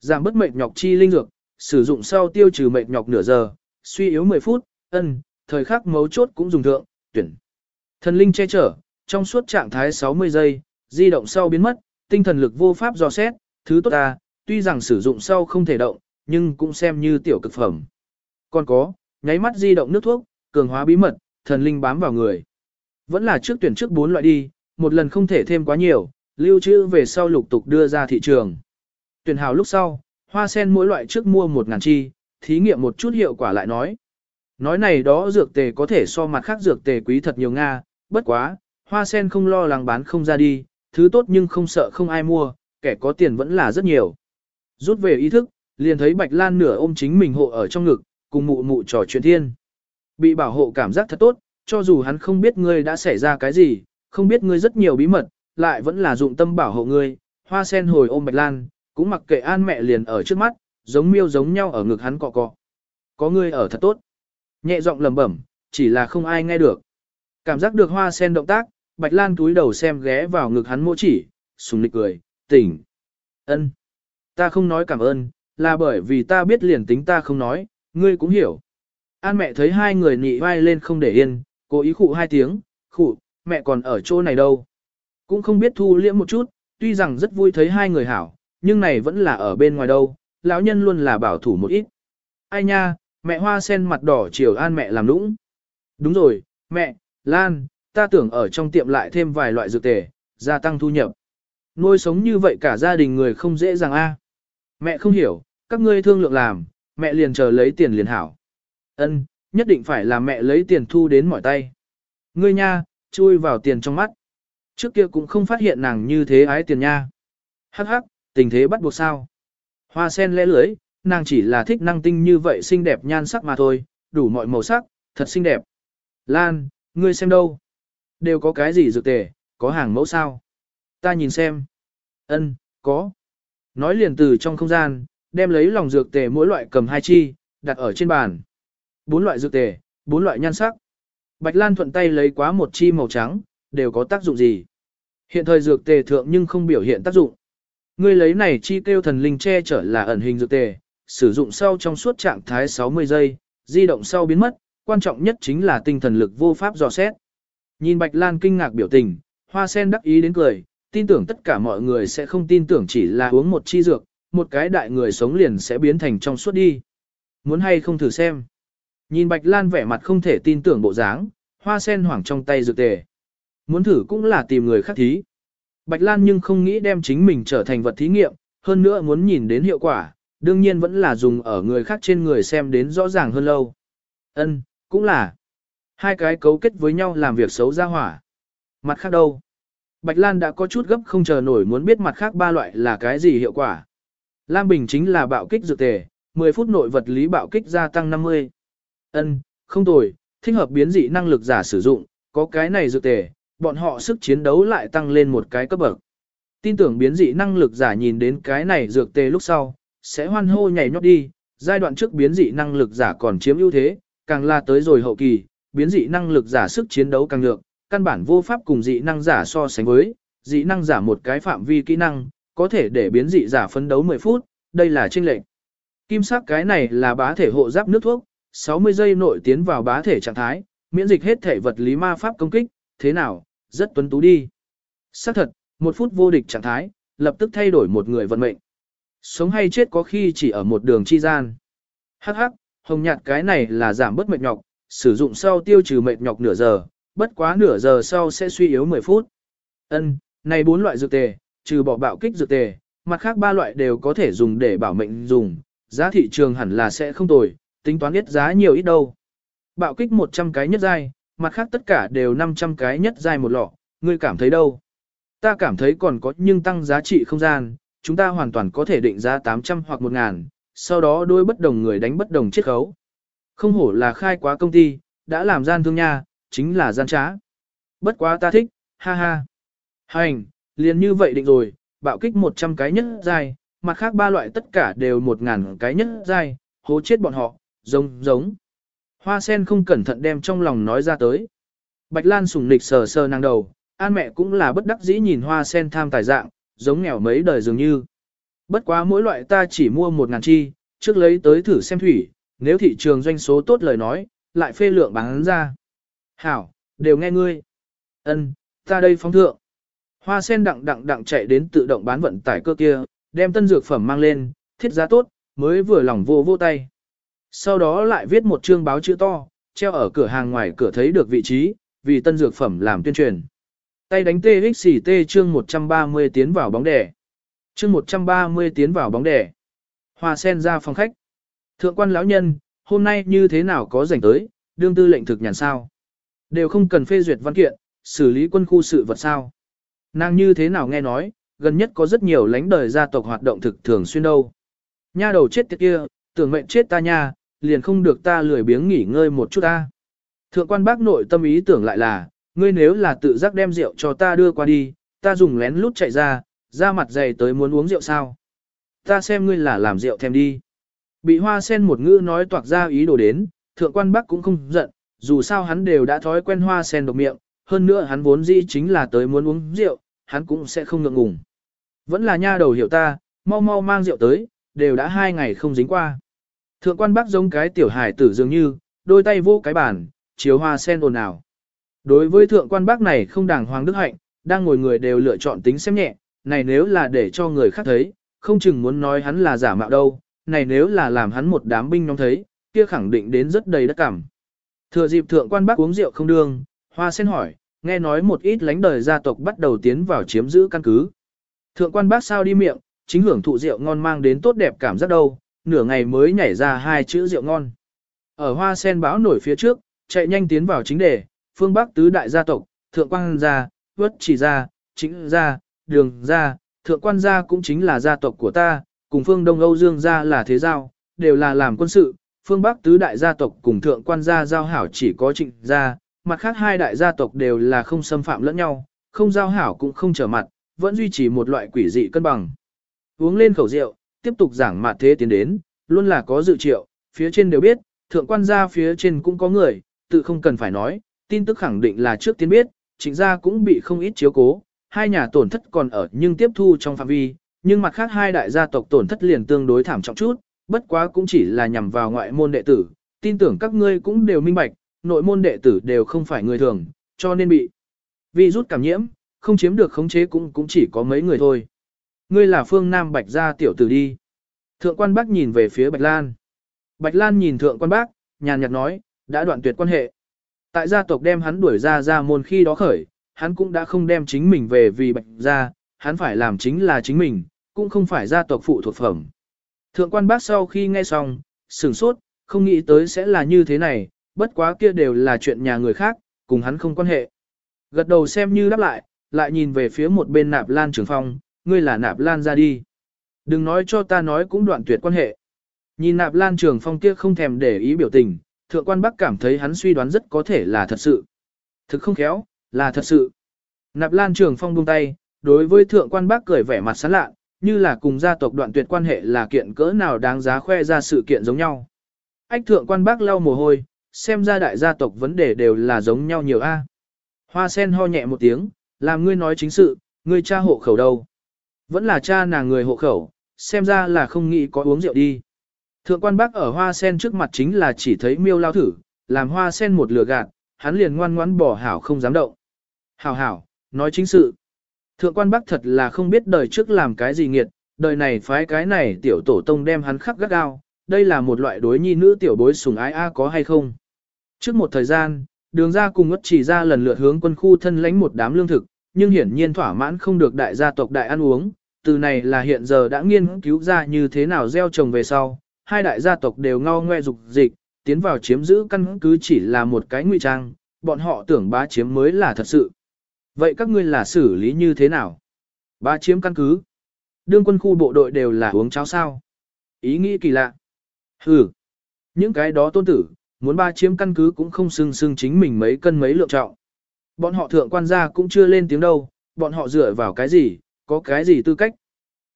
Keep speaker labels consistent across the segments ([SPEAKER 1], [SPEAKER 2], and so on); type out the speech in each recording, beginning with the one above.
[SPEAKER 1] giảm bất mệt nhọc chi linh dược, sử dụng sau tiêu trừ mệt nhọc nửa giờ, suy yếu 10 phút, ân, thời khắc mấu chốt cũng dùng thượng, tuyển. Thần linh che chở, trong suốt trạng thái 60 giây, di động sau biến mất, tinh thần lực vô pháp dò xét, thứ tốt ta, tuy rằng sử dụng sau không thể động, nhưng cũng xem như tiểu cực phẩm. Còn có, nháy mắt di động nước thuốc, cường hóa bí mật, thần linh bám vào người. Vẫn là trước tuyển trước bốn loại đi, một lần không thể thêm quá nhiều, lưu trữ về sau lục tục đưa ra thị trường. Tuyển hào lúc sau, hoa sen mỗi loại trước mua một ngàn chi, thí nghiệm một chút hiệu quả lại nói. Nói này đó dược tề có thể so mặt khác dược tề quý thật nhiều Nga, bất quá, hoa sen không lo lắng bán không ra đi, thứ tốt nhưng không sợ không ai mua, kẻ có tiền vẫn là rất nhiều. Rút về ý thức, liền thấy Bạch Lan nửa ôm chính mình hộ ở trong ngực, cùng mụ mụ trò chuyện thiên. Bị bảo hộ cảm giác thật tốt, cho dù hắn không biết ngươi đã xảy ra cái gì, không biết ngươi rất nhiều bí mật, lại vẫn là dụng tâm bảo hộ ngươi. Hoa sen hồi ôm Bạch Lan, cũng mặc kệ an mẹ liền ở trước mắt, giống miêu giống nhau ở ngực hắn cọ cọ. Có ngươi ở thật tốt. Nhẹ giọng lẩm bẩm, chỉ là không ai nghe được. Cảm giác được hoa sen động tác, Bạch Lan túi đầu xem ghé vào ngực hắn mỗ chỉ, sùng nịch cười, tỉnh. ân, Ta không nói cảm ơn, là bởi vì ta biết liền tính ta không nói, ngươi cũng hiểu. An mẹ thấy hai người nị vai lên không để yên, cố ý khụ hai tiếng, khụ, mẹ còn ở chỗ này đâu. Cũng không biết thu liễm một chút, tuy rằng rất vui thấy hai người hảo, nhưng này vẫn là ở bên ngoài đâu, lão nhân luôn là bảo thủ một ít. Ai nha, mẹ hoa sen mặt đỏ chiều an mẹ làm nũng. Đúng rồi, mẹ, Lan, ta tưởng ở trong tiệm lại thêm vài loại dược tề, gia tăng thu nhập. Nuôi sống như vậy cả gia đình người không dễ dàng a. Mẹ không hiểu, các ngươi thương lượng làm, mẹ liền chờ lấy tiền liền hảo. Ân, nhất định phải là mẹ lấy tiền thu đến mỏi tay. Ngươi nha, chui vào tiền trong mắt. Trước kia cũng không phát hiện nàng như thế ái tiền nha. Hắc hắc, tình thế bắt buộc sao. Hoa sen lẽ lưới, nàng chỉ là thích năng tinh như vậy xinh đẹp nhan sắc mà thôi, đủ mọi màu sắc, thật xinh đẹp. Lan, ngươi xem đâu? Đều có cái gì dược tề, có hàng mẫu sao? Ta nhìn xem. Ân, có. Nói liền từ trong không gian, đem lấy lòng dược tề mỗi loại cầm hai chi, đặt ở trên bàn. Bốn loại dược tề, bốn loại nhan sắc. Bạch Lan thuận tay lấy quá một chi màu trắng, đều có tác dụng gì? Hiện thời dược tề thượng nhưng không biểu hiện tác dụng. Ngươi lấy này chi tiêu thần linh che chở là ẩn hình dược tề, sử dụng sau trong suốt trạng thái 60 giây, di động sau biến mất, quan trọng nhất chính là tinh thần lực vô pháp dò xét. Nhìn Bạch Lan kinh ngạc biểu tình, hoa sen đắc ý đến cười, tin tưởng tất cả mọi người sẽ không tin tưởng chỉ là uống một chi dược, một cái đại người sống liền sẽ biến thành trong suốt đi. Muốn hay không thử xem. Nhìn Bạch Lan vẻ mặt không thể tin tưởng bộ dáng, hoa sen hoảng trong tay dược tề. Muốn thử cũng là tìm người khác thí. Bạch Lan nhưng không nghĩ đem chính mình trở thành vật thí nghiệm, hơn nữa muốn nhìn đến hiệu quả, đương nhiên vẫn là dùng ở người khác trên người xem đến rõ ràng hơn lâu. Ân, cũng là. Hai cái cấu kết với nhau làm việc xấu ra hỏa. Mặt khác đâu? Bạch Lan đã có chút gấp không chờ nổi muốn biết mặt khác ba loại là cái gì hiệu quả. Lam Bình chính là bạo kích dược tề, 10 phút nội vật lý bạo kích gia tăng 50. Ân, không tồi, thích hợp biến dị năng lực giả sử dụng, có cái này dược tề, bọn họ sức chiến đấu lại tăng lên một cái cấp bậc. Tin tưởng biến dị năng lực giả nhìn đến cái này dược tê lúc sau, sẽ hoan hô nhảy nhót đi, giai đoạn trước biến dị năng lực giả còn chiếm ưu thế, càng là tới rồi hậu kỳ, biến dị năng lực giả sức chiến đấu càng lượng căn bản vô pháp cùng dị năng giả so sánh với, dị năng giả một cái phạm vi kỹ năng, có thể để biến dị giả phấn đấu 10 phút, đây là chênh lệnh. Kim sắc cái này là bá thể hộ giáp nước thuốc, 60 giây nội tiến vào bá thể trạng thái, miễn dịch hết thể vật lý ma pháp công kích, thế nào, rất tuấn tú đi. Xác thật, một phút vô địch trạng thái, lập tức thay đổi một người vận mệnh. Sống hay chết có khi chỉ ở một đường chi gian. Hắc hắc, hồng nhạt cái này là giảm bớt mệt nhọc, sử dụng sau tiêu trừ mệt nhọc nửa giờ, bất quá nửa giờ sau sẽ suy yếu 10 phút. Ân, này bốn loại dược tề, trừ bỏ bạo kích dược tề, mặt khác ba loại đều có thể dùng để bảo mệnh dùng, giá thị trường hẳn là sẽ không tồi, tính toán ít giá nhiều ít đâu. Bạo kích 100 cái nhất giai, mặt khác tất cả đều 500 cái nhất dài một lọ, ngươi cảm thấy đâu? Ta cảm thấy còn có nhưng tăng giá trị không gian, chúng ta hoàn toàn có thể định giá 800 hoặc 1000, sau đó đôi bất đồng người đánh bất đồng chiết khấu. Không hổ là khai quá công ty, đã làm gian thương nha, chính là gian trá. Bất quá ta thích, ha ha. Hành, liền như vậy định rồi, bạo kích 100 cái nhất dài, mặt khác ba loại tất cả đều 1000 cái nhất dài, hố chết bọn họ, giống giống. Hoa sen không cẩn thận đem trong lòng nói ra tới. Bạch Lan sùng nịch sờ sờ nàng đầu, an mẹ cũng là bất đắc dĩ nhìn hoa sen tham tài dạng, giống nghèo mấy đời dường như. Bất quá mỗi loại ta chỉ mua một ngàn chi, trước lấy tới thử xem thủy, nếu thị trường doanh số tốt lời nói, lại phê lượng bán ra. Hảo, đều nghe ngươi. Ân, ta đây phóng thượng. Hoa sen đặng đặng đặng chạy đến tự động bán vận tải cơ kia, đem tân dược phẩm mang lên, thiết giá tốt, mới vừa lòng vô vô tay. Sau đó lại viết một chương báo chữ to, treo ở cửa hàng ngoài cửa thấy được vị trí, vì tân dược phẩm làm tuyên truyền. Tay đánh TXT chương 130 tiến vào bóng đẻ. Chương 130 tiến vào bóng đẻ. Hoa sen ra phòng khách. Thượng quan lão nhân, hôm nay như thế nào có rảnh tới, đương tư lệnh thực nhàn sao. Đều không cần phê duyệt văn kiện, xử lý quân khu sự vật sao. Nàng như thế nào nghe nói, gần nhất có rất nhiều lãnh đời gia tộc hoạt động thực thường xuyên đâu. Nha đầu chết tiệt kia, tưởng mệnh chết ta nha, liền không được ta lười biếng nghỉ ngơi một chút ta. Thượng quan bác nội tâm ý tưởng lại là, ngươi nếu là tự giác đem rượu cho ta đưa qua đi, ta dùng lén lút chạy ra, ra mặt dày tới muốn uống rượu sao. Ta xem ngươi là làm rượu thêm đi. Bị hoa sen một ngữ nói toạc ra ý đồ đến, thượng quan bác cũng không giận, dù sao hắn đều đã thói quen hoa sen độc miệng, hơn nữa hắn vốn dĩ chính là tới muốn uống rượu, hắn cũng sẽ không ngượng ngùng. Vẫn là nha đầu hiểu ta, mau mau mang rượu tới, đều đã hai ngày không dính qua. Thượng quan bác giống cái tiểu hải tử dường như, đôi tay vô cái bàn, chiếu hoa sen ồn ào. Đối với thượng quan bác này không đàng hoàng đức hạnh, đang ngồi người đều lựa chọn tính xem nhẹ, này nếu là để cho người khác thấy, không chừng muốn nói hắn là giả mạo đâu, này nếu là làm hắn một đám binh nhóm thấy, kia khẳng định đến rất đầy đất cảm. Thừa dịp thượng quan bác uống rượu không đương, hoa sen hỏi, nghe nói một ít lãnh đời gia tộc bắt đầu tiến vào chiếm giữ căn cứ. Thượng quan bác sao đi miệng, chính hưởng thụ rượu ngon mang đến tốt đẹp cảm giác đâu, nửa ngày mới nhảy ra hai chữ rượu ngon. Ở hoa sen báo nổi phía trước, chạy nhanh tiến vào chính đề, phương Bắc tứ đại gia tộc, thượng quan gia, vất chỉ gia, chính gia, đường gia, thượng quan gia cũng chính là gia tộc của ta, cùng phương Đông Âu Dương gia là thế giao, đều là làm quân sự, phương Bắc tứ đại gia tộc cùng thượng quan gia giao hảo chỉ có trịnh gia, mặt khác hai đại gia tộc đều là không xâm phạm lẫn nhau, không giao hảo cũng không trở mặt, vẫn duy trì một loại quỷ dị cân bằng. Uống lên khẩu rượu, tiếp tục giảng mặt thế tiến đến, luôn là có dự triệu, phía trên đều biết, thượng quan gia phía trên cũng có người, tự không cần phải nói, tin tức khẳng định là trước tiên biết, chính gia cũng bị không ít chiếu cố, hai nhà tổn thất còn ở nhưng tiếp thu trong phạm vi, nhưng mặt khác hai đại gia tộc tổn thất liền tương đối thảm trọng chút, bất quá cũng chỉ là nhằm vào ngoại môn đệ tử, tin tưởng các ngươi cũng đều minh bạch, nội môn đệ tử đều không phải người thường, cho nên bị vi rút cảm nhiễm, không chiếm được khống chế cũng cũng chỉ có mấy người thôi. Ngươi là phương Nam Bạch gia tiểu tử đi. Thượng quan bác nhìn về phía Bạch Lan. Bạch Lan nhìn thượng quan bác, nhàn nhạt nói, đã đoạn tuyệt quan hệ. Tại gia tộc đem hắn đuổi ra ra môn khi đó khởi, hắn cũng đã không đem chính mình về vì Bạch gia, hắn phải làm chính là chính mình, cũng không phải gia tộc phụ thuộc phẩm. Thượng quan bác sau khi nghe xong, sửng sốt, không nghĩ tới sẽ là như thế này, bất quá kia đều là chuyện nhà người khác, cùng hắn không quan hệ. Gật đầu xem như đáp lại, lại nhìn về phía một bên nạp lan trường phong, ngươi là nạp lan ra đi. Đừng nói cho ta nói cũng đoạn tuyệt quan hệ. Nhìn nạp lan trường phong kia không thèm để ý biểu tình, thượng quan bắc cảm thấy hắn suy đoán rất có thể là thật sự. Thực không khéo, là thật sự. Nạp lan trường phong buông tay, đối với thượng quan bắc cười vẻ mặt sán lạ, như là cùng gia tộc đoạn tuyệt quan hệ là kiện cỡ nào đáng giá khoe ra sự kiện giống nhau. Ách thượng quan bắc lau mồ hôi, xem ra đại gia tộc vấn đề đều là giống nhau nhiều a. Hoa sen ho nhẹ một tiếng, làm ngươi nói chính sự, ngươi cha hộ khẩu đâu. Vẫn là cha nàng người hộ khẩu, xem ra là không nghĩ có uống rượu đi. Thượng quan bác ở hoa sen trước mặt chính là chỉ thấy miêu lao thử, làm hoa sen một lửa gạt, hắn liền ngoan ngoãn bỏ hảo không dám động. Hảo hảo, nói chính sự. Thượng quan bác thật là không biết đời trước làm cái gì nghiệt, đời này phái cái này tiểu tổ tông đem hắn khắc gắt gao, đây là một loại đối nhi nữ tiểu bối sùng ái a có hay không. Trước một thời gian, đường ra cùng ngất chỉ ra lần lượt hướng quân khu thân lãnh một đám lương thực, nhưng hiển nhiên thỏa mãn không được đại gia tộc đại ăn uống, từ này là hiện giờ đã nghiên cứu ra như thế nào gieo trồng về sau, hai đại gia tộc đều ngao ngoe dục dịch, tiến vào chiếm giữ căn cứ chỉ là một cái ngụy trang, bọn họ tưởng bá chiếm mới là thật sự. Vậy các ngươi là xử lý như thế nào? Bá chiếm căn cứ. Đương quân khu bộ đội đều là uống cháo sao? Ý nghĩ kỳ lạ. Ừ. Những cái đó tôn tử, muốn ba chiếm căn cứ cũng không xưng xưng chính mình mấy cân mấy lượng trọng. Bọn họ thượng quan gia cũng chưa lên tiếng đâu, bọn họ dựa vào cái gì, có cái gì tư cách.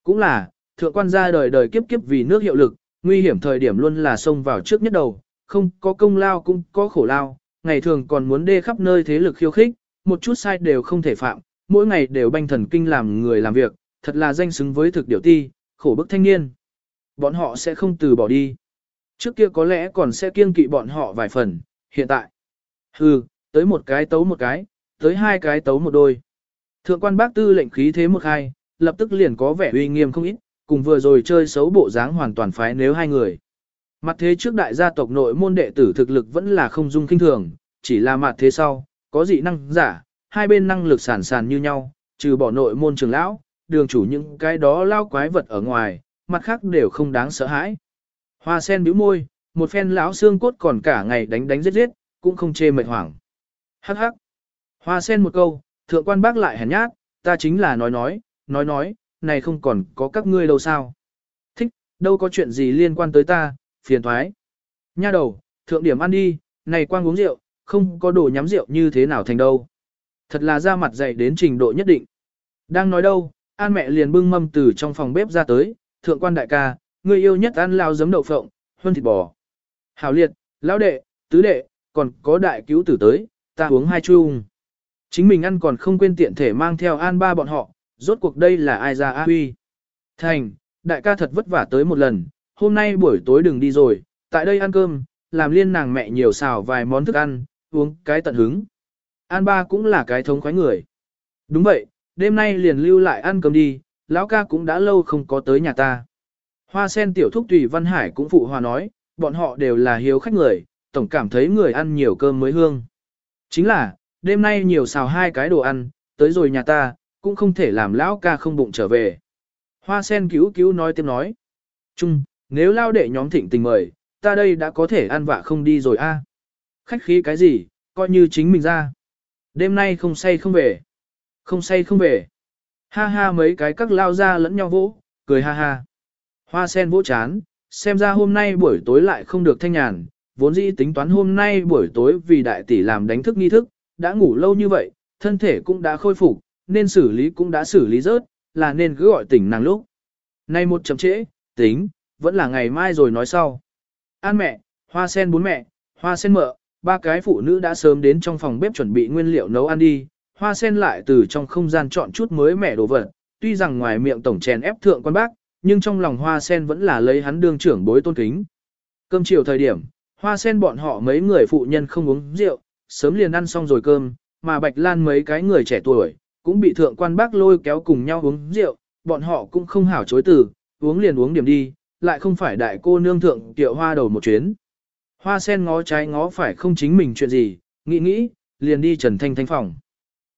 [SPEAKER 1] Cũng là, thượng quan gia đời đời kiếp kiếp vì nước hiệu lực, nguy hiểm thời điểm luôn là xông vào trước nhất đầu, không có công lao cũng có khổ lao, ngày thường còn muốn đê khắp nơi thế lực khiêu khích, một chút sai đều không thể phạm, mỗi ngày đều banh thần kinh làm người làm việc, thật là danh xứng với thực điều ti, khổ bức thanh niên. Bọn họ sẽ không từ bỏ đi. Trước kia có lẽ còn sẽ kiêng kỵ bọn họ vài phần, hiện tại. Hừ, tới một cái tấu một cái, tới hai cái tấu một đôi. Thượng quan bác tư lệnh khí thế một hai, lập tức liền có vẻ uy nghiêm không ít, cùng vừa rồi chơi xấu bộ dáng hoàn toàn phái nếu hai người. Mặt thế trước đại gia tộc nội môn đệ tử thực lực vẫn là không dung kinh thường, chỉ là mặt thế sau, có dị năng giả, hai bên năng lực sản sàn như nhau, trừ bỏ nội môn trường lão, đường chủ những cái đó lao quái vật ở ngoài, mặt khác đều không đáng sợ hãi. Hoa sen bĩu môi, một phen lão xương cốt còn cả ngày đánh đánh giết giết, cũng không chê mệt hoảng. Hắc hắc. Hoa sen một câu, thượng quan bác lại hèn nhát, ta chính là nói nói, nói nói, này không còn có các ngươi đâu sao. Thích, đâu có chuyện gì liên quan tới ta, phiền thoái. Nha đầu, thượng điểm ăn đi, này quang uống rượu, không có đồ nhắm rượu như thế nào thành đâu. Thật là ra mặt dày đến trình độ nhất định. Đang nói đâu, an mẹ liền bưng mâm từ trong phòng bếp ra tới, thượng quan đại ca, người yêu nhất ăn lao giấm đậu phộng, hơn thịt bò. Hảo liệt, lão đệ, tứ đệ, còn có đại cứu tử tới, ta uống hai chung. Chính mình ăn còn không quên tiện thể mang theo an ba bọn họ, rốt cuộc đây là ai ra a huy. Thành, đại ca thật vất vả tới một lần, hôm nay buổi tối đừng đi rồi, tại đây ăn cơm, làm liên nàng mẹ nhiều xào vài món thức ăn, uống cái tận hứng. An ba cũng là cái thống khoái người. Đúng vậy, đêm nay liền lưu lại ăn cơm đi, lão ca cũng đã lâu không có tới nhà ta. Hoa sen tiểu thúc tùy Văn Hải cũng phụ hòa nói, bọn họ đều là hiếu khách người, tổng cảm thấy người ăn nhiều cơm mới hương. Chính là, đêm nay nhiều xào hai cái đồ ăn, tới rồi nhà ta, cũng không thể làm lão ca không bụng trở về. Hoa sen cứu cứu nói tiếp nói. Chung, nếu lao đệ nhóm thịnh tình mời, ta đây đã có thể ăn vạ không đi rồi a. Khách khí cái gì, coi như chính mình ra. Đêm nay không say không về. Không say không về. Ha ha mấy cái các lao ra lẫn nhau vỗ, cười ha ha. Hoa sen vỗ chán, xem ra hôm nay buổi tối lại không được thanh nhàn, vốn dĩ tính toán hôm nay buổi tối vì đại tỷ làm đánh thức nghi thức, đã ngủ lâu như vậy, thân thể cũng đã khôi phục, nên xử lý cũng đã xử lý rớt, là nên cứ gọi tỉnh nàng lúc. Nay một chậm trễ, tính, vẫn là ngày mai rồi nói sau. An mẹ, hoa sen bốn mẹ, hoa sen mợ, ba cái phụ nữ đã sớm đến trong phòng bếp chuẩn bị nguyên liệu nấu ăn đi, hoa sen lại từ trong không gian chọn chút mới mẻ đồ vật, tuy rằng ngoài miệng tổng chèn ép thượng quan bác, nhưng trong lòng hoa sen vẫn là lấy hắn đương trưởng bối tôn kính. Cơm chiều thời điểm, hoa sen bọn họ mấy người phụ nhân không uống rượu, sớm liền ăn xong rồi cơm, mà Bạch Lan mấy cái người trẻ tuổi, cũng bị thượng quan bác lôi kéo cùng nhau uống rượu, bọn họ cũng không hảo chối từ, uống liền uống điểm đi, lại không phải đại cô nương thượng tiệu hoa đầu một chuyến. Hoa sen ngó trái ngó phải không chính mình chuyện gì, nghĩ nghĩ, liền đi Trần Thanh Thanh phòng.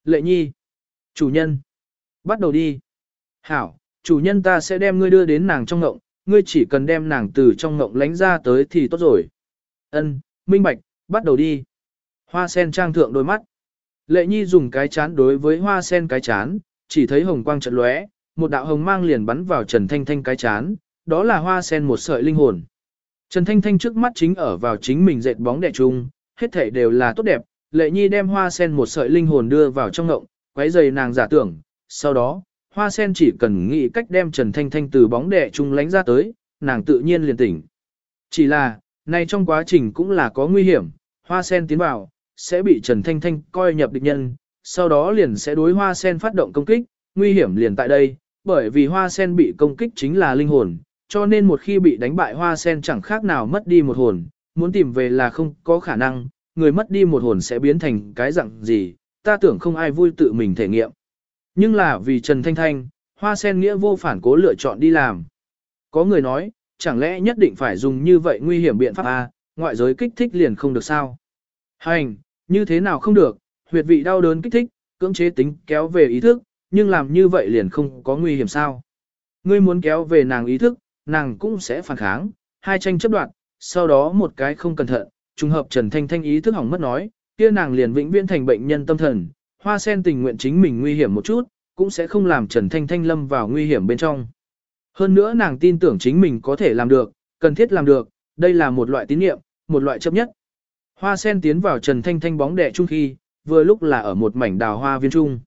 [SPEAKER 1] Lệ nhi, chủ nhân, bắt đầu đi. Hảo, chủ nhân ta sẽ đem ngươi đưa đến nàng trong ngộng, ngươi chỉ cần đem nàng từ trong ngộng lánh ra tới thì tốt rồi. Ân, minh bạch, bắt đầu đi. Hoa sen trang thượng đôi mắt. Lệ nhi dùng cái chán đối với hoa sen cái chán, chỉ thấy hồng quang trận lóe, một đạo hồng mang liền bắn vào Trần Thanh Thanh cái chán, đó là hoa sen một sợi linh hồn. Trần Thanh Thanh trước mắt chính ở vào chính mình dệt bóng đẻ chung, hết thảy đều là tốt đẹp, lệ nhi đem hoa sen một sợi linh hồn đưa vào trong ngộng, quấy giày nàng giả tưởng, sau đó, hoa sen chỉ cần nghĩ cách đem Trần Thanh Thanh từ bóng đẻ chung lánh ra tới, nàng tự nhiên liền tỉnh. Chỉ là, này trong quá trình cũng là có nguy hiểm, hoa sen tiến vào, sẽ bị Trần Thanh Thanh coi nhập địch nhân, sau đó liền sẽ đối hoa sen phát động công kích, nguy hiểm liền tại đây, bởi vì hoa sen bị công kích chính là linh hồn, cho nên một khi bị đánh bại hoa sen chẳng khác nào mất đi một hồn, muốn tìm về là không có khả năng, người mất đi một hồn sẽ biến thành cái dạng gì, ta tưởng không ai vui tự mình thể nghiệm. Nhưng là vì Trần Thanh Thanh, hoa sen nghĩa vô phản cố lựa chọn đi làm. Có người nói, chẳng lẽ nhất định phải dùng như vậy nguy hiểm biện pháp A, ngoại giới kích thích liền không được sao? Hành, như thế nào không được, huyệt vị đau đớn kích thích, cưỡng chế tính kéo về ý thức, nhưng làm như vậy liền không có nguy hiểm sao? Ngươi muốn kéo về nàng ý thức, nàng cũng sẽ phản kháng, hai tranh chấp đoạn, sau đó một cái không cẩn thận, trùng hợp Trần Thanh Thanh ý thức hỏng mất nói, kia nàng liền vĩnh viễn thành bệnh nhân tâm thần, hoa sen tình nguyện chính mình nguy hiểm một chút, cũng sẽ không làm Trần Thanh Thanh lâm vào nguy hiểm bên trong. Hơn nữa nàng tin tưởng chính mình có thể làm được, cần thiết làm được, đây là một loại tín niệm, một loại chấp nhất. Hoa sen tiến vào Trần Thanh Thanh bóng đẻ chung khi, vừa lúc là ở một mảnh đào hoa viên trung.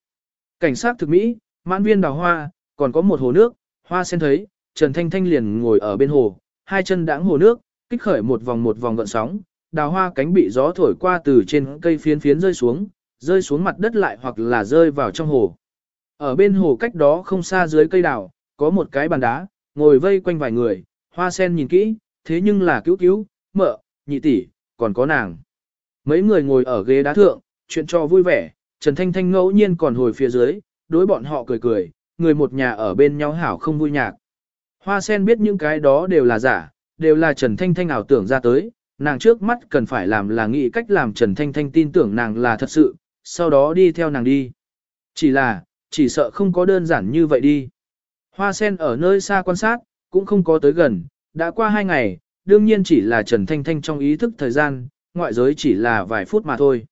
[SPEAKER 1] Cảnh sát thực mỹ, mãn viên đào hoa, còn có một hồ nước, hoa sen thấy, Trần Thanh Thanh liền ngồi ở bên hồ, hai chân đãng hồ nước, kích khởi một vòng một vòng gợn sóng, đào hoa cánh bị gió thổi qua từ trên cây phiến phiến rơi xuống, rơi xuống mặt đất lại hoặc là rơi vào trong hồ. Ở bên hồ cách đó không xa dưới cây đào, có một cái bàn đá, ngồi vây quanh vài người, hoa sen nhìn kỹ, thế nhưng là cứu cứu, mợ, nhị tỷ, còn có nàng. Mấy người ngồi ở ghế đá thượng, chuyện cho vui vẻ, Trần Thanh Thanh ngẫu nhiên còn hồi phía dưới, đối bọn họ cười cười, người một nhà ở bên nhau hảo không vui nhạc. Hoa sen biết những cái đó đều là giả, đều là Trần Thanh Thanh ảo tưởng ra tới, nàng trước mắt cần phải làm là nghĩ cách làm Trần Thanh Thanh tin tưởng nàng là thật sự, sau đó đi theo nàng đi. Chỉ là, chỉ sợ không có đơn giản như vậy đi. Hoa sen ở nơi xa quan sát, cũng không có tới gần, đã qua hai ngày, đương nhiên chỉ là Trần Thanh Thanh trong ý thức thời gian, ngoại giới chỉ là vài phút mà thôi.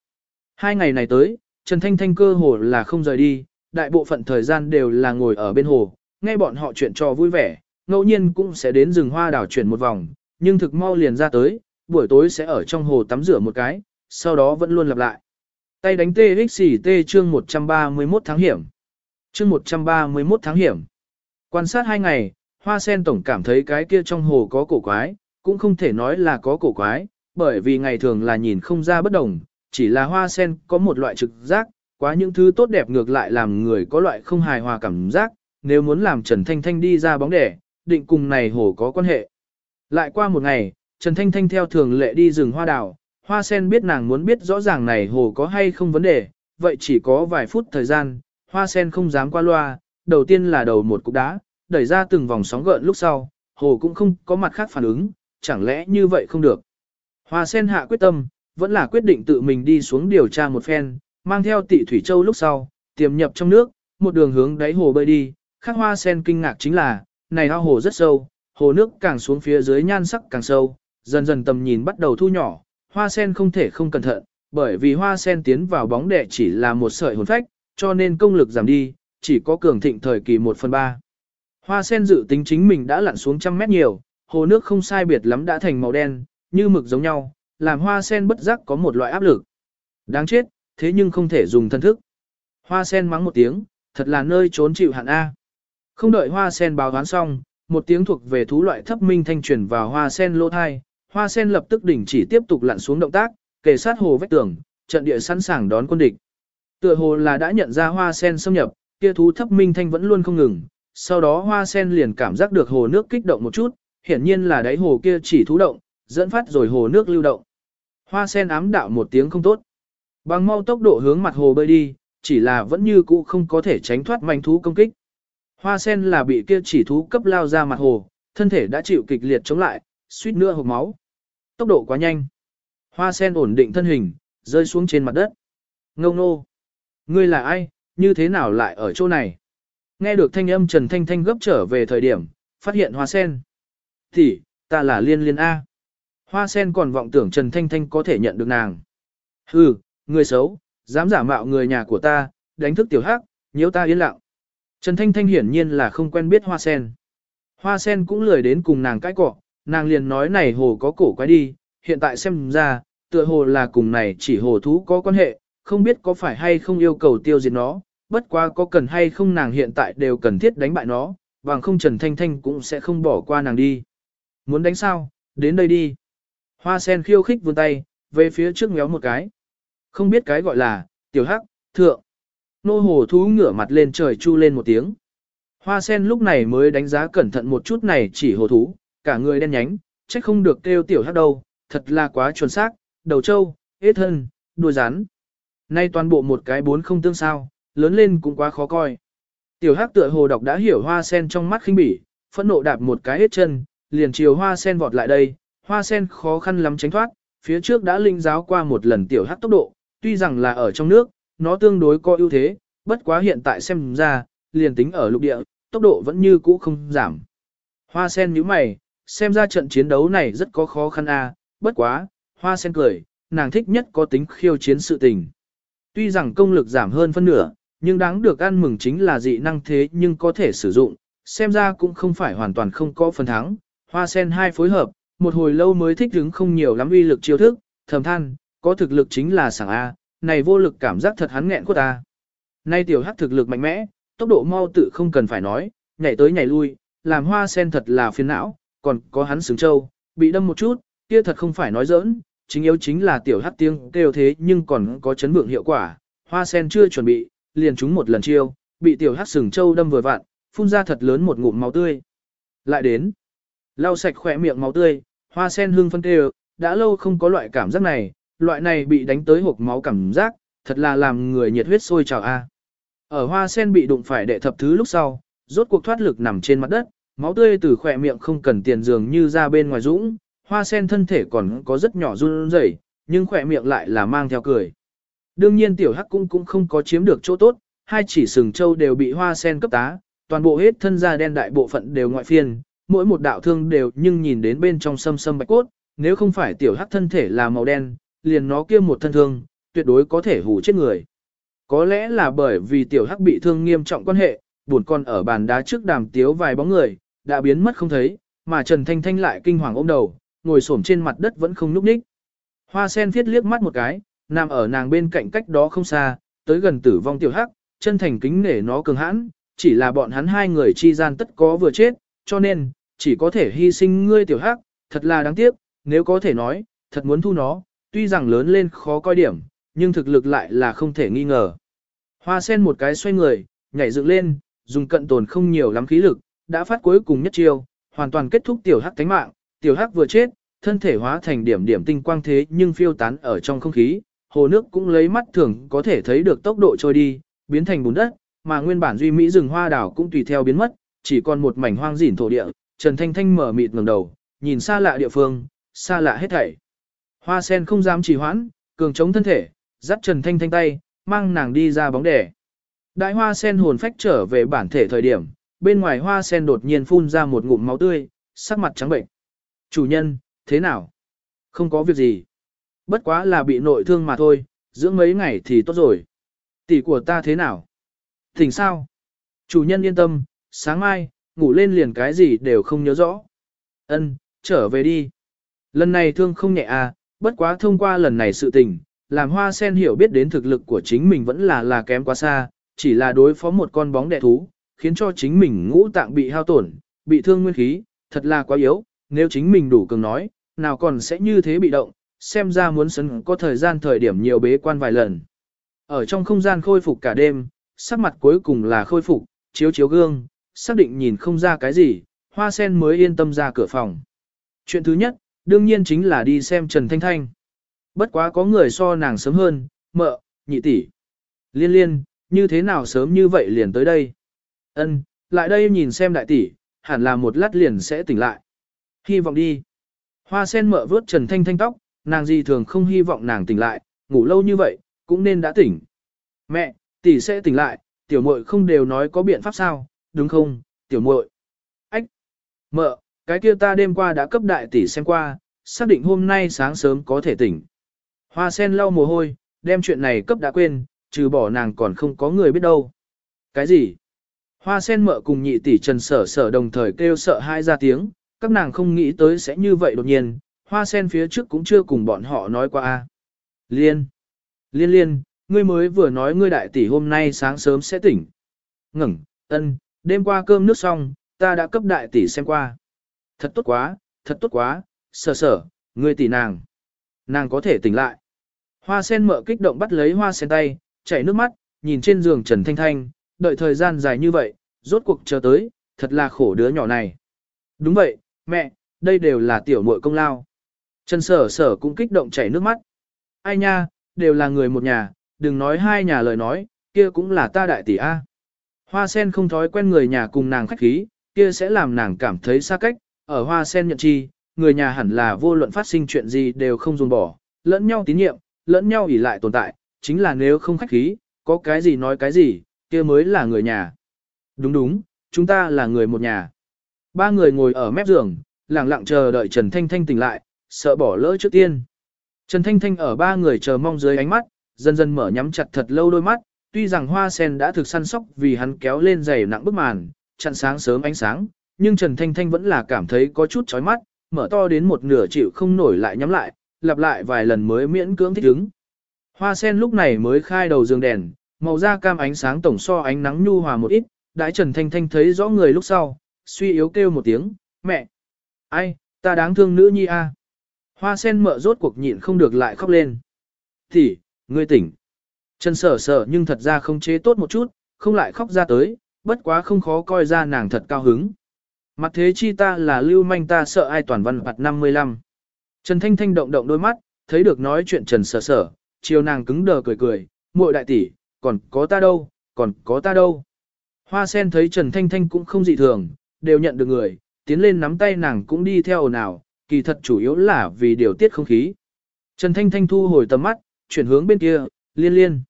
[SPEAKER 1] Hai ngày này tới, Trần Thanh Thanh cơ hồ là không rời đi, đại bộ phận thời gian đều là ngồi ở bên hồ, nghe bọn họ chuyện trò vui vẻ, ngẫu nhiên cũng sẽ đến rừng hoa đảo chuyển một vòng, nhưng thực mau liền ra tới, buổi tối sẽ ở trong hồ tắm rửa một cái, sau đó vẫn luôn lặp lại. Tay đánh TXT chương 131 tháng hiểm. Chương 131 tháng hiểm. Quan sát hai ngày, Hoa Sen Tổng cảm thấy cái kia trong hồ có cổ quái, cũng không thể nói là có cổ quái, bởi vì ngày thường là nhìn không ra bất đồng, chỉ là Hoa Sen có một loại trực giác, quá những thứ tốt đẹp ngược lại làm người có loại không hài hòa cảm giác, nếu muốn làm Trần Thanh Thanh đi ra bóng đẻ, định cùng này hồ có quan hệ. Lại qua một ngày, Trần Thanh Thanh theo thường lệ đi rừng hoa đào, hoa sen biết nàng muốn biết rõ ràng này hồ có hay không vấn đề, vậy chỉ có vài phút thời gian, hoa sen không dám qua loa, đầu tiên là đầu một cục đá, đẩy ra từng vòng sóng gợn lúc sau, hồ cũng không có mặt khác phản ứng, chẳng lẽ như vậy không được. Hoa sen hạ quyết tâm, vẫn là quyết định tự mình đi xuống điều tra một phen, mang theo Tỷ thủy châu lúc sau, tiềm nhập trong nước, một đường hướng đáy hồ bơi đi, khác hoa sen kinh ngạc chính là, này ao hồ rất sâu, hồ nước càng xuống phía dưới nhan sắc càng sâu, dần dần tầm nhìn bắt đầu thu nhỏ, hoa sen không thể không cẩn thận, bởi vì hoa sen tiến vào bóng đẻ chỉ là một sợi hồn phách, cho nên công lực giảm đi, chỉ có cường thịnh thời kỳ 1 phần 3. Hoa sen dự tính chính mình đã lặn xuống trăm mét nhiều, hồ nước không sai biệt lắm đã thành màu đen, như mực giống nhau, làm hoa sen bất giác có một loại áp lực. Đáng chết, thế nhưng không thể dùng thân thức. Hoa sen mắng một tiếng, thật là nơi trốn chịu hạn A. Không đợi hoa sen báo đoán xong, một tiếng thuộc về thú loại thấp minh thanh truyền vào hoa sen lô thai, hoa sen lập tức đỉnh chỉ tiếp tục lặn xuống động tác, kề sát hồ vách tường, trận địa sẵn sàng đón quân địch. Tựa hồ là đã nhận ra hoa sen xâm nhập, kia thú thấp minh thanh vẫn luôn không ngừng, sau đó hoa sen liền cảm giác được hồ nước kích động một chút, hiển nhiên là đáy hồ kia chỉ thú động, dẫn phát rồi hồ nước lưu động. Hoa sen ám đạo một tiếng không tốt. Bằng mau tốc độ hướng mặt hồ bơi đi, chỉ là vẫn như cũ không có thể tránh thoát manh thú công kích. Hoa sen là bị kia chỉ thú cấp lao ra mặt hồ, thân thể đã chịu kịch liệt chống lại, suýt nữa hộc máu. Tốc độ quá nhanh. Hoa sen ổn định thân hình, rơi xuống trên mặt đất. Ngâu nô. Ngươi là ai, như thế nào lại ở chỗ này? Nghe được thanh âm Trần Thanh Thanh gấp trở về thời điểm, phát hiện hoa sen tỷ, ta là liên liên A. Hoa sen còn vọng tưởng Trần Thanh Thanh có thể nhận được nàng. Hừ, người xấu, dám giả mạo người nhà của ta, đánh thức tiểu hắc, nhiễu ta yên lặng. Trần Thanh Thanh hiển nhiên là không quen biết hoa sen. Hoa sen cũng lười đến cùng nàng cãi cọ, nàng liền nói này hồ có cổ quái đi, hiện tại xem ra, tựa hồ là cùng này chỉ hồ thú có quan hệ, không biết có phải hay không yêu cầu tiêu diệt nó, bất quá có cần hay không nàng hiện tại đều cần thiết đánh bại nó, bằng không Trần Thanh Thanh cũng sẽ không bỏ qua nàng đi. Muốn đánh sao, đến đây đi. Hoa sen khiêu khích vươn tay, về phía trước ngéo một cái. Không biết cái gọi là, tiểu hắc, thượng. Nô hồ thú ngửa mặt lên trời chu lên một tiếng. Hoa sen lúc này mới đánh giá cẩn thận một chút này chỉ hồ thú, cả người đen nhánh, trách không được kêu tiểu hắc đâu, thật là quá chuẩn xác, đầu trâu, hết thân, đuôi rắn. Nay toàn bộ một cái bốn không tương sao, lớn lên cũng quá khó coi. Tiểu hắc tựa hồ đọc đã hiểu hoa sen trong mắt khinh bỉ, phẫn nộ đạp một cái hết chân, liền chiều hoa sen vọt lại đây, hoa sen khó khăn lắm tránh thoát, phía trước đã linh giáo qua một lần tiểu hắc tốc độ, tuy rằng là ở trong nước, nó tương đối có ưu thế, bất quá hiện tại xem ra, liền tính ở lục địa, tốc độ vẫn như cũ không giảm. Hoa sen nhíu mày, xem ra trận chiến đấu này rất có khó khăn a, bất quá, hoa sen cười, nàng thích nhất có tính khiêu chiến sự tình. Tuy rằng công lực giảm hơn phân nửa, nhưng đáng được ăn mừng chính là dị năng thế nhưng có thể sử dụng, xem ra cũng không phải hoàn toàn không có phần thắng. Hoa sen hai phối hợp, một hồi lâu mới thích ứng không nhiều lắm uy lực chiêu thức, thầm than, có thực lực chính là sảng A, này vô lực cảm giác thật hắn nghẹn của ta. Nay tiểu hắc thực lực mạnh mẽ, tốc độ mau tự không cần phải nói, nhảy tới nhảy lui, làm hoa sen thật là phiền não, còn có hắn sừng trâu, bị đâm một chút, kia thật không phải nói giỡn, chính yếu chính là tiểu hắc tiếng kêu thế nhưng còn có chấn vượng hiệu quả, hoa sen chưa chuẩn bị, liền trúng một lần chiêu, bị tiểu hắc sừng trâu đâm vừa vặn, phun ra thật lớn một ngụm máu tươi. Lại đến. Lau sạch khỏe miệng máu tươi, hoa sen hương phân tê đã lâu không có loại cảm giác này, loại này bị đánh tới hộp máu cảm giác, thật là làm người nhiệt huyết sôi trào a. Ở hoa sen bị đụng phải đệ thập thứ lúc sau, rốt cuộc thoát lực nằm trên mặt đất, máu tươi từ khỏe miệng không cần tiền dường như ra bên ngoài dũng, hoa sen thân thể còn có rất nhỏ run rẩy, nhưng khỏe miệng lại là mang theo cười. Đương nhiên tiểu hắc cũng cũng không có chiếm được chỗ tốt, hai chỉ sừng trâu đều bị hoa sen cấp tá, toàn bộ hết thân da đen đại bộ phận đều ngoại phiên, mỗi một đạo thương đều nhưng nhìn đến bên trong sâm sâm bạch cốt, nếu không phải tiểu hắc thân thể là màu đen, liền nó kia một thân thương, tuyệt đối có thể hủ chết người. Có lẽ là bởi vì tiểu hắc bị thương nghiêm trọng quan hệ, buồn con ở bàn đá trước đàm tiếu vài bóng người, đã biến mất không thấy, mà Trần Thanh Thanh lại kinh hoàng ôm đầu, ngồi xổm trên mặt đất vẫn không nhúc nhích. Hoa sen viết liếc mắt một cái, nằm ở nàng bên cạnh cách đó không xa, tới gần tử vong tiểu hắc, chân thành kính nể nó cường hãn, chỉ là bọn hắn hai người chi gian tất có vừa chết, cho nên, chỉ có thể hy sinh ngươi tiểu hắc, thật là đáng tiếc, nếu có thể nói, thật muốn thu nó, tuy rằng lớn lên khó coi điểm, nhưng thực lực lại là không thể nghi ngờ. Hoa sen một cái xoay người, nhảy dựng lên, dùng cận tồn không nhiều lắm khí lực, đã phát cuối cùng nhất chiêu, hoàn toàn kết thúc tiểu hắc tánh mạng, tiểu hắc vừa chết, thân thể hóa thành điểm điểm tinh quang thế nhưng phiêu tán ở trong không khí, hồ nước cũng lấy mắt thường có thể thấy được tốc độ trôi đi, biến thành bùn đất, mà nguyên bản duy mỹ rừng hoa đảo cũng tùy theo biến mất, chỉ còn một mảnh hoang dỉn thổ địa, Trần Thanh Thanh mở mịt ngẩng đầu, nhìn xa lạ địa phương, xa lạ hết thảy. Hoa sen không dám trì hoãn, cường chống thân thể, dắt Trần Thanh Thanh tay, mang nàng đi ra bóng đẻ. Đại hoa sen hồn phách trở về bản thể thời điểm, bên ngoài hoa sen đột nhiên phun ra một ngụm máu tươi, sắc mặt trắng bệnh. Chủ nhân, thế nào? Không có việc gì. Bất quá là bị nội thương mà thôi, dưỡng mấy ngày thì tốt rồi. Tỷ của ta thế nào? Thỉnh sao? Chủ nhân yên tâm, sáng mai, ngủ lên liền cái gì đều không nhớ rõ. Ân, trở về đi. Lần này thương không nhẹ à, bất quá thông qua lần này sự tình, làm hoa sen hiểu biết đến thực lực của chính mình vẫn là là kém quá xa, chỉ là đối phó một con bóng đẻ thú, khiến cho chính mình ngũ tạng bị hao tổn, bị thương nguyên khí, thật là quá yếu, nếu chính mình đủ cường nói, nào còn sẽ như thế bị động, xem ra muốn sấn có thời gian thời điểm nhiều bế quan vài lần. Ở trong không gian khôi phục cả đêm, sắc mặt cuối cùng là khôi phục, chiếu chiếu gương, xác định nhìn không ra cái gì, hoa sen mới yên tâm ra cửa phòng. Chuyện thứ nhất, đương nhiên chính là đi xem Trần Thanh Thanh. Bất quá có người so nàng sớm hơn, mợ, nhị tỷ. Liên liên, như thế nào sớm như vậy liền tới đây? Ân, lại đây nhìn xem đại tỷ, hẳn là một lát liền sẽ tỉnh lại. Hy vọng đi. Hoa sen mợ vớt Trần Thanh Thanh tóc, nàng gì thường không hy vọng nàng tỉnh lại, ngủ lâu như vậy, cũng nên đã tỉnh. Mẹ, tỷ sẽ tỉnh lại, tiểu muội không đều nói có biện pháp sao, đúng không, tiểu muội? Ách! Mợ, cái kia ta đêm qua đã cấp đại tỷ xem qua, xác định hôm nay sáng sớm có thể tỉnh. Hoa sen lau mồ hôi, đem chuyện này cấp đã quên, trừ bỏ nàng còn không có người biết đâu. Cái gì? Hoa sen mợ cùng nhị tỷ trần sở sở đồng thời kêu sợ hai ra tiếng, các nàng không nghĩ tới sẽ như vậy đột nhiên, hoa sen phía trước cũng chưa cùng bọn họ nói qua. a. Liên! Liên liên, ngươi mới vừa nói ngươi đại tỷ hôm nay sáng sớm sẽ tỉnh. ngẩng ân, đêm qua cơm nước xong, ta đã cấp đại tỷ xem qua. Thật tốt quá, thật tốt quá, sở sở, người tỷ nàng. Nàng có thể tỉnh lại. Hoa sen mợ kích động bắt lấy hoa sen tay, chảy nước mắt, nhìn trên giường Trần Thanh Thanh, đợi thời gian dài như vậy, rốt cuộc chờ tới, thật là khổ đứa nhỏ này. Đúng vậy, mẹ, đây đều là tiểu muội công lao. Trần sở sở cũng kích động chảy nước mắt. Ai nha, đều là người một nhà, đừng nói hai nhà lời nói, kia cũng là ta đại tỷ A. Hoa sen không thói quen người nhà cùng nàng khách khí, kia sẽ làm nàng cảm thấy xa cách, ở hoa sen nhận chi, người nhà hẳn là vô luận phát sinh chuyện gì đều không dùng bỏ, lẫn nhau tín nhiệm, lẫn nhau ỷ lại tồn tại, chính là nếu không khách khí, có cái gì nói cái gì, kia mới là người nhà. Đúng đúng, chúng ta là người một nhà. Ba người ngồi ở mép giường, lặng lặng chờ đợi Trần Thanh Thanh tỉnh lại, sợ bỏ lỡ trước tiên. Trần Thanh Thanh ở ba người chờ mong dưới ánh mắt, dần dần mở nhắm chặt thật lâu đôi mắt, tuy rằng hoa sen đã thực săn sóc vì hắn kéo lên giày nặng bức màn, chặn sáng sớm ánh sáng, nhưng Trần Thanh Thanh vẫn là cảm thấy có chút chói mắt, mở to đến một nửa chịu không nổi lại nhắm lại, lặp lại vài lần mới miễn cưỡng thích ứng. Hoa sen lúc này mới khai đầu giường đèn, màu da cam ánh sáng tổng so ánh nắng nhu hòa một ít, đãi Trần Thanh Thanh thấy rõ người lúc sau, suy yếu kêu một tiếng, mẹ! Ai, ta đáng thương nữ nhi a. Hoa sen mợ rốt cuộc nhịn không được lại khóc lên. Thì, ngươi tỉnh. Trần sở sở nhưng thật ra không chế tốt một chút, không lại khóc ra tới, bất quá không khó coi ra nàng thật cao hứng. Mặt thế chi ta là lưu manh ta sợ ai toàn văn mặt 55. Trần Thanh Thanh động động đôi mắt, thấy được nói chuyện Trần sở sở, chiều nàng cứng đờ cười cười, muội đại tỷ, còn có ta đâu, còn có ta đâu. Hoa sen thấy Trần Thanh Thanh cũng không dị thường, đều nhận được người, tiến lên nắm tay nàng cũng đi theo ồn ào, kỳ thật chủ yếu là vì điều tiết không khí. Trần Thanh Thanh thu hồi tầm mắt, chuyển hướng bên kia, liên liên.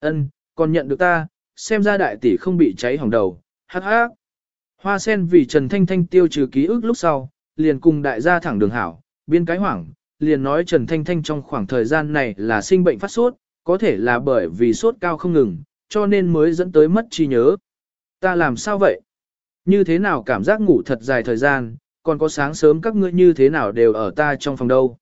[SPEAKER 1] ân còn nhận được ta, xem ra đại tỷ không bị cháy hỏng đầu, hát hát. Hoa sen vì Trần Thanh Thanh tiêu trừ ký ức lúc sau, liền cùng đại gia thẳng đường hảo, biên cái hoảng, liền nói Trần Thanh Thanh trong khoảng thời gian này là sinh bệnh phát sốt, có thể là bởi vì sốt cao không ngừng, cho nên mới dẫn tới mất trí nhớ. Ta làm sao vậy? Như thế nào cảm giác ngủ thật dài thời gian, còn có sáng sớm các ngươi như thế nào đều ở ta trong phòng đâu?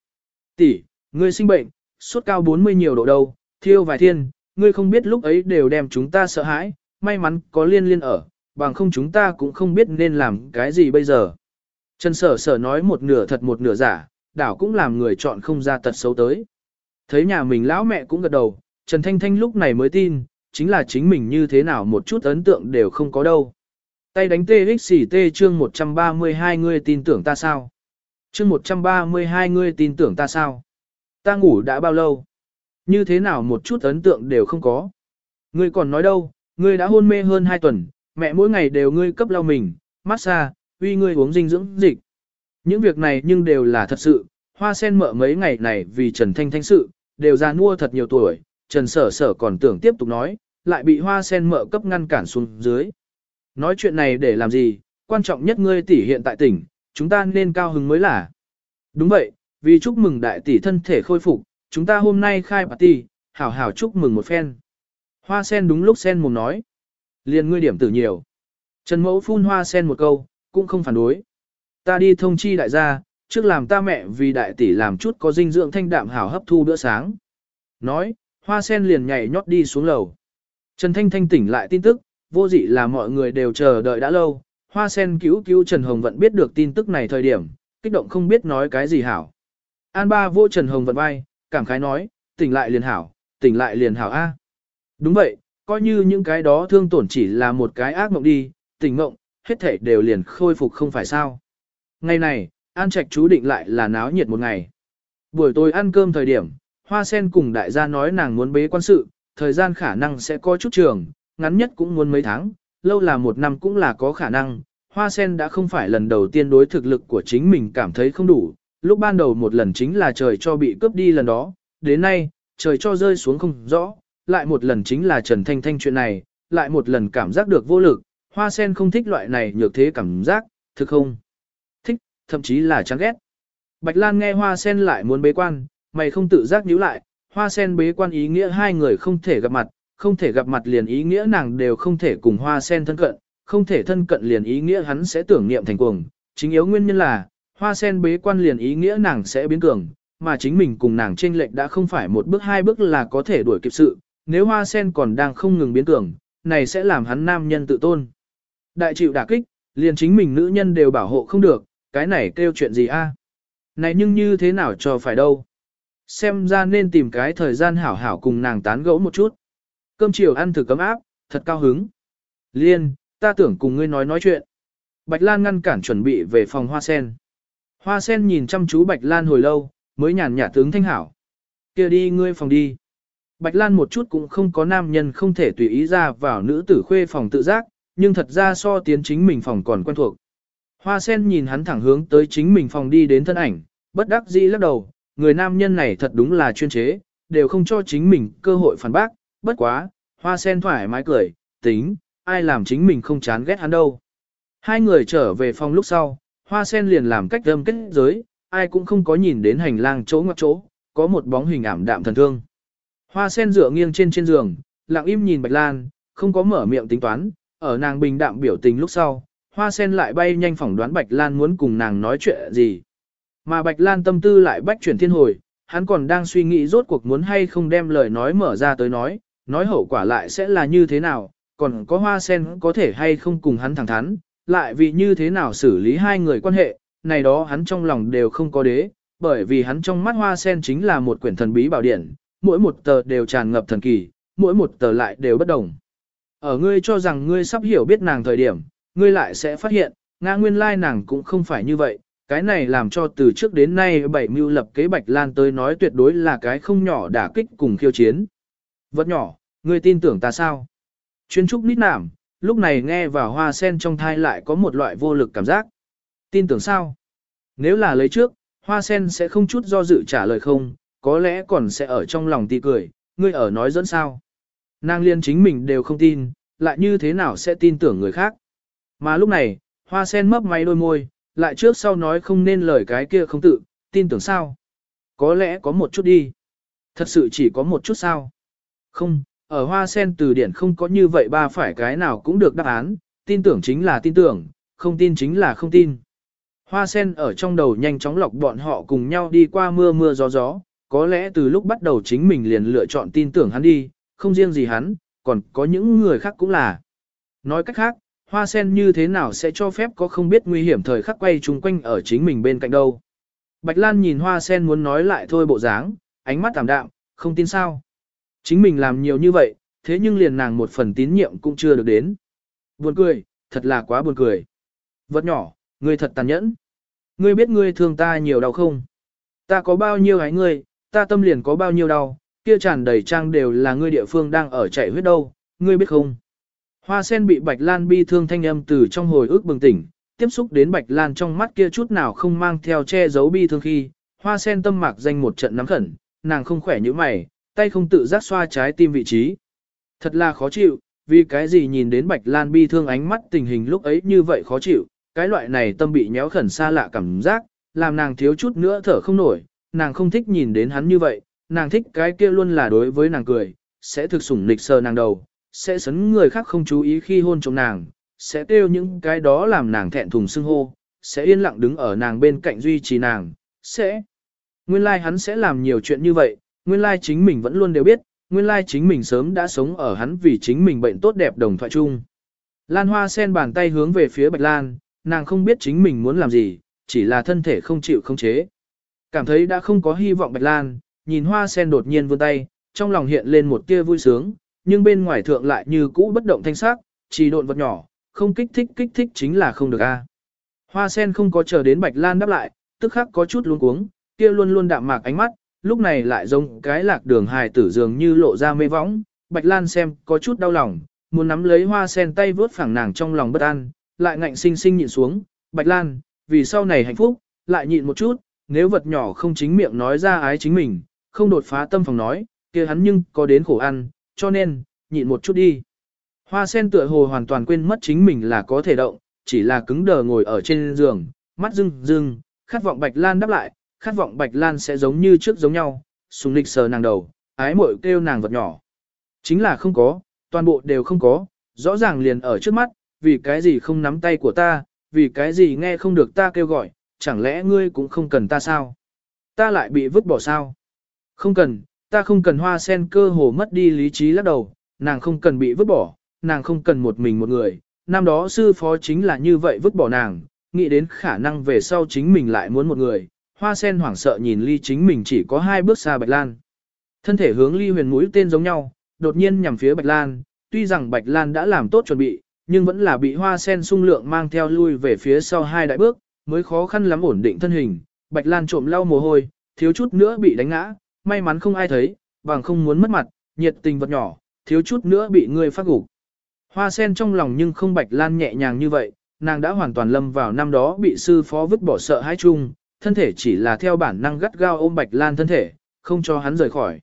[SPEAKER 1] Tỷ, ngươi sinh bệnh, sốt cao 40 nhiều độ đâu, thiêu vài thiên, ngươi không biết lúc ấy đều đem chúng ta sợ hãi, may mắn có liên liên ở, bằng không chúng ta cũng không biết nên làm cái gì bây giờ. Trần sở sở nói một nửa thật một nửa giả, đảo cũng làm người chọn không ra tật xấu tới. Thấy nhà mình lão mẹ cũng gật đầu, Trần Thanh Thanh lúc này mới tin, chính là chính mình như thế nào một chút ấn tượng đều không có đâu. Tay đánh TXT chương 132 ngươi tin tưởng ta sao? Chương 132 ngươi tin tưởng ta sao? Ta ngủ đã bao lâu? Như thế nào một chút ấn tượng đều không có? Ngươi còn nói đâu, ngươi đã hôn mê hơn 2 tuần, mẹ mỗi ngày đều ngươi cấp lau mình, massage, uy ngươi uống dinh dưỡng dịch. Những việc này nhưng đều là thật sự, hoa sen mợ mấy ngày này vì Trần Thanh Thanh sự, đều ra mua thật nhiều tuổi, Trần Sở Sở còn tưởng tiếp tục nói, lại bị hoa sen mợ cấp ngăn cản xuống dưới. Nói chuyện này để làm gì, quan trọng nhất ngươi tỷ hiện tại tỉnh, chúng ta nên cao hứng mới là. Đúng vậy, vì chúc mừng đại tỷ thân thể khôi phục, chúng ta hôm nay khai party, hảo hảo chúc mừng một phen. Hoa sen đúng lúc sen mồm nói. Liền ngươi điểm tử nhiều. Trần mẫu phun hoa sen một câu, cũng không phản đối. Ta đi thông chi đại gia, trước làm ta mẹ vì đại tỷ làm chút có dinh dưỡng thanh đạm hảo hấp thu bữa sáng. Nói, hoa sen liền nhảy nhót đi xuống lầu. Trần Thanh Thanh tỉnh lại tin tức, vô dị là mọi người đều chờ đợi đã lâu. Hoa sen cứu cứu Trần Hồng Vận biết được tin tức này thời điểm, kích động không biết nói cái gì hảo. An ba vô Trần Hồng Vận vai, cảm khái nói, tỉnh lại liền hảo, tỉnh lại liền hảo A. Đúng vậy, coi như những cái đó thương tổn chỉ là một cái ác mộng đi, tỉnh mộng, hết thể đều liền khôi phục không phải sao. Ngày này, An Trạch chú định lại là náo nhiệt một ngày. Buổi tối ăn cơm thời điểm, Hoa Sen cùng đại gia nói nàng muốn bế quan sự, thời gian khả năng sẽ có chút trường, ngắn nhất cũng muốn mấy tháng, lâu là một năm cũng là có khả năng. Hoa Sen đã không phải lần đầu tiên đối thực lực của chính mình cảm thấy không đủ, lúc ban đầu một lần chính là trời cho bị cướp đi lần đó, đến nay, trời cho rơi xuống không rõ, lại một lần chính là Trần Thanh Thanh chuyện này, lại một lần cảm giác được vô lực, Hoa Sen không thích loại này nhược thế cảm giác, thực không? Thích thậm chí là chán ghét. Bạch Lan nghe hoa sen lại muốn bế quan, mày không tự giác nhíu lại, hoa sen bế quan ý nghĩa hai người không thể gặp mặt, không thể gặp mặt liền ý nghĩa nàng đều không thể cùng hoa sen thân cận, không thể thân cận liền ý nghĩa hắn sẽ tưởng niệm thành cuồng. Chính yếu nguyên nhân là, hoa sen bế quan liền ý nghĩa nàng sẽ biến cường, mà chính mình cùng nàng chênh lệch đã không phải một bước hai bước là có thể đuổi kịp sự, nếu hoa sen còn đang không ngừng biến cường, này sẽ làm hắn nam nhân tự tôn. Đại chịu đả kích, liền chính mình nữ nhân đều bảo hộ không được, cái này kêu chuyện gì a? Này nhưng như thế nào cho phải đâu? Xem ra nên tìm cái thời gian hảo hảo cùng nàng tán gẫu một chút. Cơm chiều ăn thử cấm áp, thật cao hứng. Liên, ta tưởng cùng ngươi nói nói chuyện. Bạch Lan ngăn cản chuẩn bị về phòng hoa sen. Hoa sen nhìn chăm chú Bạch Lan hồi lâu, mới nhàn nhã tướng thanh hảo. kia đi ngươi phòng đi. Bạch Lan một chút cũng không có nam nhân không thể tùy ý ra vào nữ tử khuê phòng tự giác, nhưng thật ra so tiến chính mình phòng còn quen thuộc. Hoa sen nhìn hắn thẳng hướng tới chính mình phòng đi đến thân ảnh, bất đắc dĩ lắc đầu, người nam nhân này thật đúng là chuyên chế, đều không cho chính mình cơ hội phản bác, bất quá, hoa sen thoải mái cười, tính, ai làm chính mình không chán ghét hắn đâu. Hai người trở về phòng lúc sau, hoa sen liền làm cách âm kết giới, ai cũng không có nhìn đến hành lang chỗ ngoặc chỗ, có một bóng hình ảm đạm thần thương. Hoa sen dựa nghiêng trên trên giường, lặng im nhìn Bạch Lan, không có mở miệng tính toán, ở nàng bình đạm biểu tình lúc sau, hoa sen lại bay nhanh phỏng đoán Bạch Lan muốn cùng nàng nói chuyện gì. Mà Bạch Lan tâm tư lại bách chuyển thiên hồi, hắn còn đang suy nghĩ rốt cuộc muốn hay không đem lời nói mở ra tới nói, nói hậu quả lại sẽ là như thế nào, còn có hoa sen có thể hay không cùng hắn thẳng thắn, lại vì như thế nào xử lý hai người quan hệ, này đó hắn trong lòng đều không có đế, bởi vì hắn trong mắt hoa sen chính là một quyển thần bí bảo điển, mỗi một tờ đều tràn ngập thần kỳ, mỗi một tờ lại đều bất đồng. Ở ngươi cho rằng ngươi sắp hiểu biết nàng thời điểm, ngươi lại sẽ phát hiện, Nga nguyên lai nàng cũng không phải như vậy, cái này làm cho từ trước đến nay bảy mưu lập kế Bạch Lan tới nói tuyệt đối là cái không nhỏ đả kích cùng khiêu chiến. Vật nhỏ, ngươi tin tưởng ta sao? Chuyên trúc nít nảm, lúc này nghe vào hoa sen trong thai lại có một loại vô lực cảm giác. Tin tưởng sao? Nếu là lấy trước, hoa sen sẽ không chút do dự trả lời không, có lẽ còn sẽ ở trong lòng ti cười, ngươi ở nói dẫn sao. Nàng liên chính mình đều không tin, lại như thế nào sẽ tin tưởng người khác. Mà lúc này, hoa sen mấp máy đôi môi, lại trước sau nói không nên lời cái kia không tự, tin tưởng sao. Có lẽ có một chút đi. Thật sự chỉ có một chút sao. Không, ở hoa sen từ điển không có như vậy ba phải cái nào cũng được đáp án, tin tưởng chính là tin tưởng, không tin chính là không tin. Hoa sen ở trong đầu nhanh chóng lọc bọn họ cùng nhau đi qua mưa mưa gió gió, có lẽ từ lúc bắt đầu chính mình liền lựa chọn tin tưởng hắn đi, không riêng gì hắn, còn có những người khác cũng là. Nói cách khác, hoa sen như thế nào sẽ cho phép có không biết nguy hiểm thời khắc quay chung quanh ở chính mình bên cạnh đâu. Bạch Lan nhìn hoa sen muốn nói lại thôi bộ dáng, ánh mắt tạm đạm, không tin sao. Chính mình làm nhiều như vậy, thế nhưng liền nàng một phần tín nhiệm cũng chưa được đến. Buồn cười, thật là quá buồn cười. Vật nhỏ, ngươi thật tàn nhẫn. Ngươi biết ngươi thương ta nhiều đau không? Ta có bao nhiêu hái ngươi, ta tâm liền có bao nhiêu đau, kia tràn đầy trang đều là ngươi địa phương đang ở chạy huyết đâu, ngươi biết không? Hoa sen bị Bạch Lan bi thương thanh âm từ trong hồi ức bừng tỉnh, tiếp xúc đến Bạch Lan trong mắt kia chút nào không mang theo che giấu bi thương khi, hoa sen tâm mạc danh một trận nắm khẩn, nàng không khỏe như mày, tay không tự giác xoa trái tim vị trí. Thật là khó chịu, vì cái gì nhìn đến Bạch Lan bi thương ánh mắt tình hình lúc ấy như vậy khó chịu, cái loại này tâm bị nhéo khẩn xa lạ cảm giác, làm nàng thiếu chút nữa thở không nổi, nàng không thích nhìn đến hắn như vậy, nàng thích cái kia luôn là đối với nàng cười, sẽ thực sủng nịch sờ nàng đầu, sẽ sấn người khác không chú ý khi hôn chồng nàng, sẽ kêu những cái đó làm nàng thẹn thùng xưng hô, sẽ yên lặng đứng ở nàng bên cạnh duy trì nàng, sẽ. Nguyên lai like hắn sẽ làm nhiều chuyện như vậy, nguyên lai chính mình vẫn luôn đều biết, nguyên lai chính mình sớm đã sống ở hắn vì chính mình bệnh tốt đẹp đồng thoại chung. Lan Hoa sen bàn tay hướng về phía Bạch Lan, nàng không biết chính mình muốn làm gì, chỉ là thân thể không chịu không chế. Cảm thấy đã không có hy vọng Bạch Lan, nhìn hoa sen đột nhiên vươn tay, trong lòng hiện lên một tia vui sướng, nhưng bên ngoài thượng lại như cũ bất động thanh sắc, chỉ độn vật nhỏ, không kích thích kích thích chính là không được a. Hoa sen không có chờ đến Bạch Lan đáp lại, tức khắc có chút luống cuống, kia luôn luôn đạm mạc ánh mắt, lúc này lại giống cái lạc đường hài tử dường như lộ ra mê võng, Bạch Lan xem có chút đau lòng, muốn nắm lấy hoa sen tay vớt phẳng nàng trong lòng bất an, lại ngạnh sinh sinh nhịn xuống, Bạch Lan, vì sau này hạnh phúc, lại nhịn một chút, nếu vật nhỏ không chính miệng nói ra ái chính mình, không đột phá tâm phòng nói, kia hắn nhưng có đến khổ ăn, cho nên, nhịn một chút đi. Hoa sen tựa hồ hoàn toàn quên mất chính mình là có thể động, chỉ là cứng đờ ngồi ở trên giường, mắt rưng rưng, khát vọng Bạch Lan đáp lại, khát vọng Bạch Lan sẽ giống như trước giống nhau, sùng lịch sờ nàng đầu, ái mội kêu nàng vật nhỏ. Chính là không có, toàn bộ đều không có, rõ ràng liền ở trước mắt, vì cái gì không nắm tay của ta, vì cái gì nghe không được ta kêu gọi, chẳng lẽ ngươi cũng không cần ta sao? Ta lại bị vứt bỏ sao? Không cần, ta không cần hoa sen cơ hồ mất đi lý trí lắc đầu, nàng không cần bị vứt bỏ, nàng không cần một mình một người. Năm đó sư phó chính là như vậy vứt bỏ nàng, nghĩ đến khả năng về sau chính mình lại muốn một người. Hoa sen hoảng sợ nhìn ly chính mình chỉ có hai bước xa Bạch Lan. Thân thể hướng ly huyền mũi tên giống nhau, đột nhiên nhằm phía Bạch Lan, tuy rằng Bạch Lan đã làm tốt chuẩn bị, nhưng vẫn là bị hoa sen sung lượng mang theo lui về phía sau hai đại bước, mới khó khăn lắm ổn định thân hình. Bạch Lan trộm lau mồ hôi, thiếu chút nữa bị đánh ngã, may mắn không ai thấy, bằng không muốn mất mặt, nhiệt tình vật nhỏ, thiếu chút nữa bị ngươi phát gục. Hoa sen trong lòng nhưng không Bạch Lan nhẹ nhàng như vậy, nàng đã hoàn toàn lâm vào năm đó bị sư phó vứt bỏ sợ hãi chung, thân thể chỉ là theo bản năng gắt gao ôm Bạch Lan thân thể, không cho hắn rời khỏi.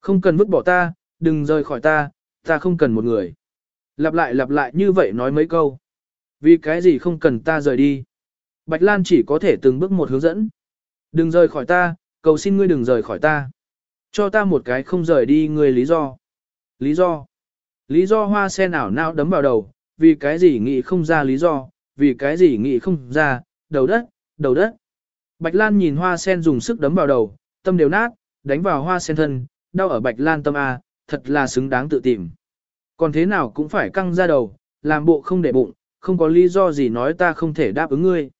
[SPEAKER 1] Không cần vứt bỏ ta, đừng rời khỏi ta, ta không cần một người. Lặp lại lặp lại như vậy nói mấy câu. Vì cái gì không cần ta rời đi. Bạch Lan chỉ có thể từng bước một hướng dẫn. Đừng rời khỏi ta, cầu xin ngươi đừng rời khỏi ta. Cho ta một cái không rời đi ngươi lý do. Lý do. Lý do hoa sen ảo não đấm vào đầu, vì cái gì nghĩ không ra lý do, vì cái gì nghĩ không ra, đầu đất, đầu đất. Bạch Lan nhìn hoa sen dùng sức đấm vào đầu, tâm đều nát, đánh vào hoa sen thân, đau ở Bạch Lan tâm A, thật là xứng đáng tự tìm. Còn thế nào cũng phải căng ra đầu, làm bộ không để bụng, không có lý do gì nói ta không thể đáp ứng ngươi.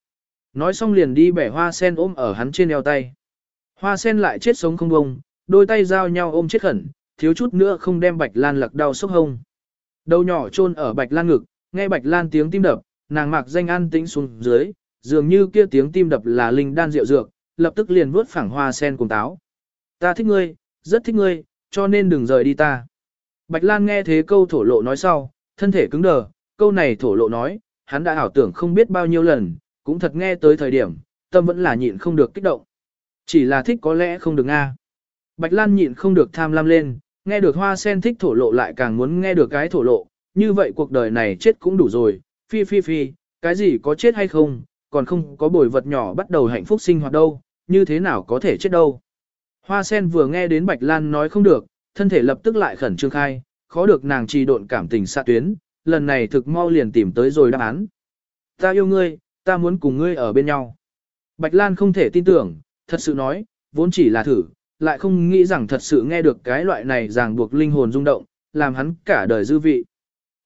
[SPEAKER 1] Nói xong liền đi bẻ hoa sen ôm ở hắn trên eo tay. Hoa sen lại chết sống không bông, đôi tay giao nhau ôm chết khẩn, thiếu chút nữa không đem Bạch Lan lặc đau sốc hông. Đầu nhỏ chôn ở Bạch Lan ngực, nghe Bạch Lan tiếng tim đập, nàng mặc danh an tĩnh xuống dưới, dường như kia tiếng tim đập là linh đan rượu dược, lập tức liền vuốt phẳng hoa sen cùng táo. Ta thích ngươi, rất thích ngươi, cho nên đừng rời đi ta. Bạch Lan nghe thế câu thổ lộ nói sau, thân thể cứng đờ, câu này thổ lộ nói, hắn đã ảo tưởng không biết bao nhiêu lần, cũng thật nghe tới thời điểm, tâm vẫn là nhịn không được kích động. Chỉ là thích có lẽ không được nga. Bạch Lan nhịn không được tham lam lên, nghe được hoa sen thích thổ lộ lại càng muốn nghe được cái thổ lộ, như vậy cuộc đời này chết cũng đủ rồi, phi phi phi, cái gì có chết hay không, còn không có bồi vật nhỏ bắt đầu hạnh phúc sinh hoạt đâu, như thế nào có thể chết đâu. Hoa sen vừa nghe đến Bạch Lan nói không được, thân thể lập tức lại khẩn trương khai, khó được nàng trì độn cảm tình xa tuyến, lần này thực mau liền tìm tới rồi đáp án. Ta yêu ngươi, ta muốn cùng ngươi ở bên nhau. Bạch Lan không thể tin tưởng, thật sự nói, vốn chỉ là thử, lại không nghĩ rằng thật sự nghe được cái loại này ràng buộc linh hồn rung động, làm hắn cả đời dư vị.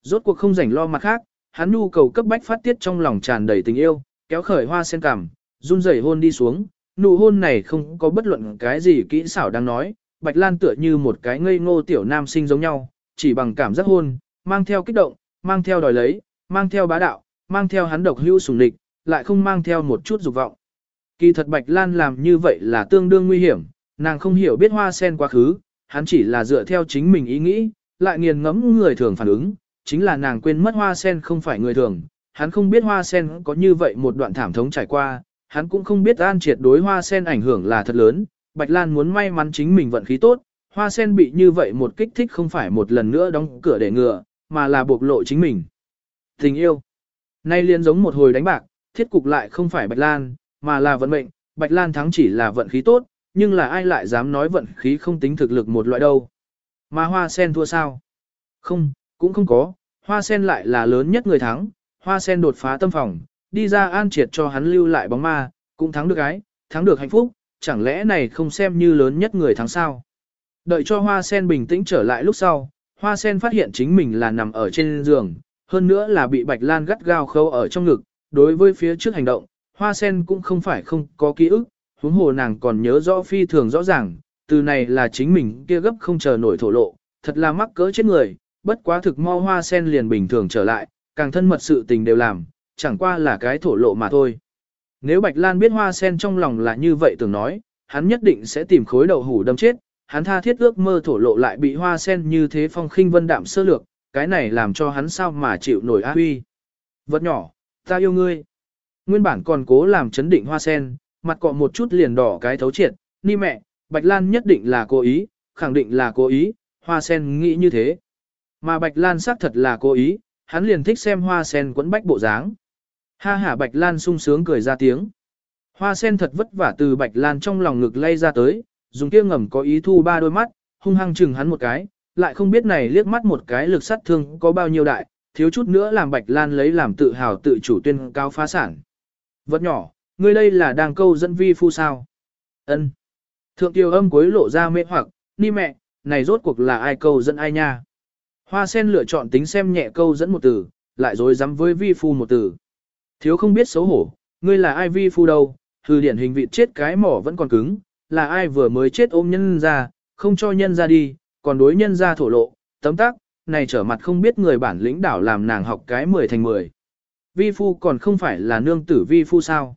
[SPEAKER 1] Rốt cuộc không rảnh lo mặt khác, hắn nhu cầu cấp bách phát tiết trong lòng tràn đầy tình yêu, kéo khởi hoa sen cảm, run rẩy hôn đi xuống, nụ hôn này không có bất luận cái gì kỹ xảo đang nói, Bạch Lan tựa như một cái ngây ngô tiểu nam sinh giống nhau, chỉ bằng cảm giác hôn, mang theo kích động, mang theo đòi lấy, mang theo bá đạo, mang theo hắn độc hữu sủng địch, lại không mang theo một chút dục vọng. Kỳ thật Bạch Lan làm như vậy là tương đương nguy hiểm, nàng không hiểu biết hoa sen quá khứ, hắn chỉ là dựa theo chính mình ý nghĩ, lại nghiền ngẫm người thường phản ứng, chính là nàng quên mất hoa sen không phải người thường, hắn không biết hoa sen có như vậy một đoạn thảm thống trải qua, hắn cũng không biết an triệt đối hoa sen ảnh hưởng là thật lớn, Bạch Lan muốn may mắn chính mình vận khí tốt, hoa sen bị như vậy một kích thích không phải một lần nữa đóng cửa để ngừa, mà là bộc lộ chính mình. Tình yêu. Nay liên giống một hồi đánh bạc, thiết cục lại không phải Bạch Lan, mà là vận mệnh, Bạch Lan thắng chỉ là vận khí tốt, nhưng là ai lại dám nói vận khí không tính thực lực một loại đâu. Mà hoa sen thua sao? Không, cũng không có, hoa sen lại là lớn nhất người thắng, hoa sen đột phá tâm phòng, đi ra an triệt cho hắn lưu lại bóng ma, cũng thắng được ái, thắng được hạnh phúc, chẳng lẽ này không xem như lớn nhất người thắng sao? Đợi cho hoa sen bình tĩnh trở lại lúc sau, hoa sen phát hiện chính mình là nằm ở trên giường, hơn nữa là bị bạch lan gắt gao khâu ở trong ngực, đối với phía trước hành động, hoa sen cũng không phải không có ký ức, huống hồ nàng còn nhớ rõ phi thường rõ ràng, từ này là chính mình kia gấp không chờ nổi thổ lộ, thật là mắc cỡ chết người, bất quá thực mo hoa sen liền bình thường trở lại, càng thân mật sự tình đều làm, chẳng qua là cái thổ lộ mà thôi. Nếu Bạch Lan biết hoa sen trong lòng là như vậy tưởng nói, hắn nhất định sẽ tìm khối đầu hủ đâm chết, hắn tha thiết ước mơ thổ lộ lại bị hoa sen như thế phong khinh vân đạm sơ lược, cái này làm cho hắn sao mà chịu nổi á huy. Vật nhỏ, ta yêu ngươi. Nguyên bản còn cố làm chấn định hoa sen, mặt cọ một chút liền đỏ cái thấu triệt, ni mẹ, Bạch Lan nhất định là cố ý, khẳng định là cố ý, hoa sen nghĩ như thế. Mà Bạch Lan xác thật là cố ý, hắn liền thích xem hoa sen quấn bách bộ dáng. Ha ha Bạch Lan sung sướng cười ra tiếng. Hoa sen thật vất vả từ Bạch Lan trong lòng ngực lay ra tới, dùng kia ngầm có ý thu ba đôi mắt, hung hăng chừng hắn một cái, lại không biết này liếc mắt một cái lực sát thương có bao nhiêu đại, thiếu chút nữa làm Bạch Lan lấy làm tự hào tự chủ tuyên cao phá sản. Vật nhỏ, ngươi đây là đang câu dẫn vi phu sao? Ân. Thượng tiêu âm cuối lộ ra mê hoặc, ni mẹ, này rốt cuộc là ai câu dẫn ai nha? Hoa sen lựa chọn tính xem nhẹ câu dẫn một từ, lại dối dám với vi phu một từ. Thiếu không biết xấu hổ, ngươi là ai vi phu đâu, Thư điển hình vị chết cái mỏ vẫn còn cứng, là ai vừa mới chết ôm nhân ra, không cho nhân ra đi, còn đối nhân ra thổ lộ, tấm tắc, này trở mặt không biết người bản lĩnh đảo làm nàng học cái 10 thành 10. Vi phu còn không phải là nương tử vi phu sao.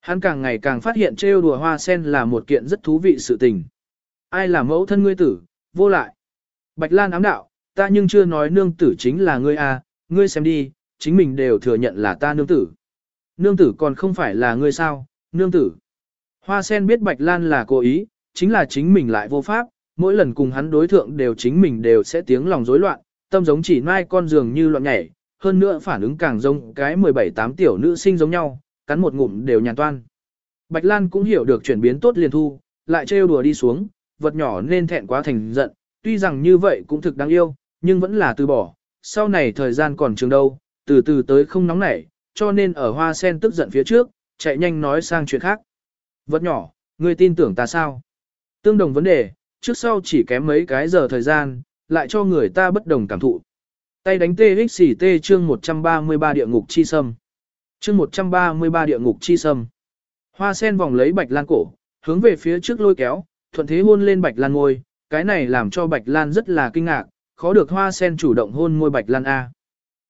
[SPEAKER 1] Hắn càng ngày càng phát hiện trêu đùa hoa sen là một kiện rất thú vị sự tình. Ai là mẫu thân ngươi tử, vô lại. Bạch Lan ám đạo, ta nhưng chưa nói nương tử chính là ngươi à, ngươi xem đi, chính mình đều thừa nhận là ta nương tử. Nương tử còn không phải là ngươi sao, nương tử. Hoa sen biết Bạch Lan là cố ý, chính là chính mình lại vô pháp, mỗi lần cùng hắn đối thượng đều chính mình đều sẽ tiếng lòng rối loạn, tâm giống chỉ mai con giường như loạn nhảy, hơn nữa phản ứng càng giống cái 17-8 tiểu nữ sinh giống nhau, cắn một ngụm đều nhàn toan. Bạch Lan cũng hiểu được chuyển biến tốt liền thu, lại trêu đùa đi xuống, vật nhỏ nên thẹn quá thành giận, tuy rằng như vậy cũng thực đáng yêu, nhưng vẫn là từ bỏ, sau này thời gian còn trường đâu, từ từ tới không nóng nảy, cho nên ở hoa sen tức giận phía trước, chạy nhanh nói sang chuyện khác. Vật nhỏ, ngươi tin tưởng ta sao? Tương đồng vấn đề, trước sau chỉ kém mấy cái giờ thời gian, lại cho người ta bất đồng cảm thụ. Tay đánh TXT chương 133 địa ngục chi sâm. Chương 133 địa ngục chi sâm. Hoa sen vòng lấy Bạch Lan cổ, hướng về phía trước lôi kéo, thuận thế hôn lên Bạch Lan ngôi, cái này làm cho Bạch Lan rất là kinh ngạc, khó được Hoa sen chủ động hôn môi Bạch Lan A.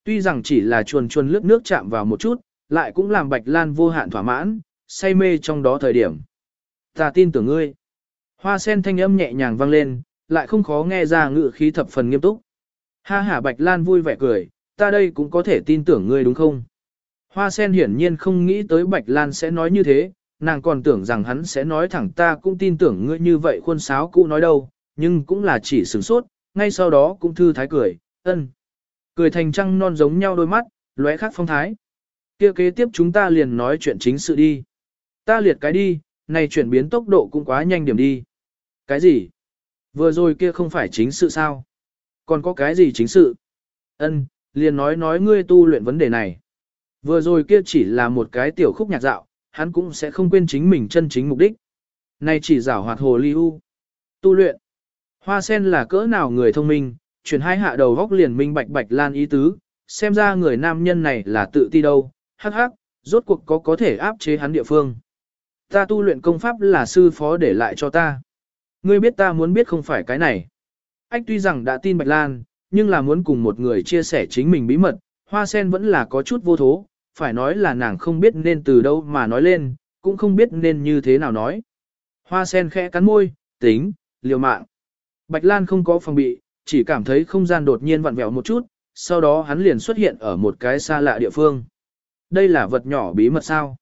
[SPEAKER 1] Tuy rằng chỉ là chuồn chuồn lướt nước chạm vào một chút, lại cũng làm Bạch Lan vô hạn thỏa mãn, say mê trong đó thời điểm. Ta tin tưởng ngươi. Hoa sen thanh âm nhẹ nhàng vang lên, lại không khó nghe ra ngự khí thập phần nghiêm túc. Ha ha Bạch Lan vui vẻ cười, ta đây cũng có thể tin tưởng ngươi đúng không? Hoa sen hiển nhiên không nghĩ tới Bạch Lan sẽ nói như thế, nàng còn tưởng rằng hắn sẽ nói thẳng ta cũng tin tưởng ngươi như vậy khuôn sáo cũ nói đâu, nhưng cũng là chỉ sửng sốt, ngay sau đó cũng thư thái cười, ân. Cười thành trăng non giống nhau đôi mắt, lóe khác phong thái. Kia kế tiếp chúng ta liền nói chuyện chính sự đi. Ta liệt cái đi, này chuyển biến tốc độ cũng quá nhanh điểm đi. Cái gì? Vừa rồi kia không phải chính sự sao? Còn có cái gì chính sự? Ân, liền nói nói ngươi tu luyện vấn đề này. Vừa rồi kia chỉ là một cái tiểu khúc nhạc dạo, hắn cũng sẽ không quên chính mình chân chính mục đích. Này chỉ giảo hoạt hồ ly u. Tu luyện. Hoa sen là cỡ nào người thông minh, chuyển hai hạ đầu góc liền minh bạch bạch lan ý tứ, xem ra người nam nhân này là tự ti đâu, hắc hắc, rốt cuộc có có thể áp chế hắn địa phương. Ta tu luyện công pháp là sư phó để lại cho ta. Ngươi biết ta muốn biết không phải cái này. Ách tuy rằng đã tin Bạch Lan, nhưng là muốn cùng một người chia sẻ chính mình bí mật, hoa sen vẫn là có chút vô thố, phải nói là nàng không biết nên từ đâu mà nói lên, cũng không biết nên như thế nào nói. Hoa sen khẽ cắn môi, tính, liều mạng. Bạch Lan không có phòng bị, chỉ cảm thấy không gian đột nhiên vặn vẹo một chút, sau đó hắn liền xuất hiện ở một cái xa lạ địa phương. Đây là vật nhỏ bí mật sao?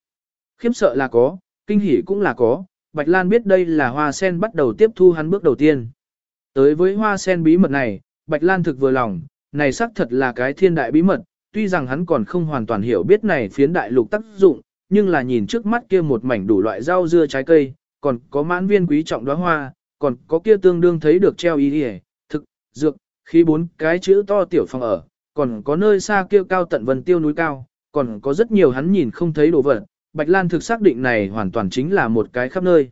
[SPEAKER 1] Khiếp sợ là có, kinh hỉ cũng là có, Bạch Lan biết đây là hoa sen bắt đầu tiếp thu hắn bước đầu tiên. Tới với hoa sen bí mật này, Bạch Lan thực vừa lòng, này xác thật là cái thiên đại bí mật, tuy rằng hắn còn không hoàn toàn hiểu biết này phiến đại lục tác dụng, nhưng là nhìn trước mắt kia một mảnh đủ loại rau dưa trái cây, còn có mãn viên quý trọng đóa hoa, còn có kia tương đương thấy được treo ý hề, thực, dược, khi bốn cái chữ to tiểu phòng ở, còn có nơi xa kia cao tận vần tiêu núi cao, còn có rất nhiều hắn nhìn không thấy đồ vật. Bạch Lan thực xác định này hoàn toàn chính là một cái khắp nơi.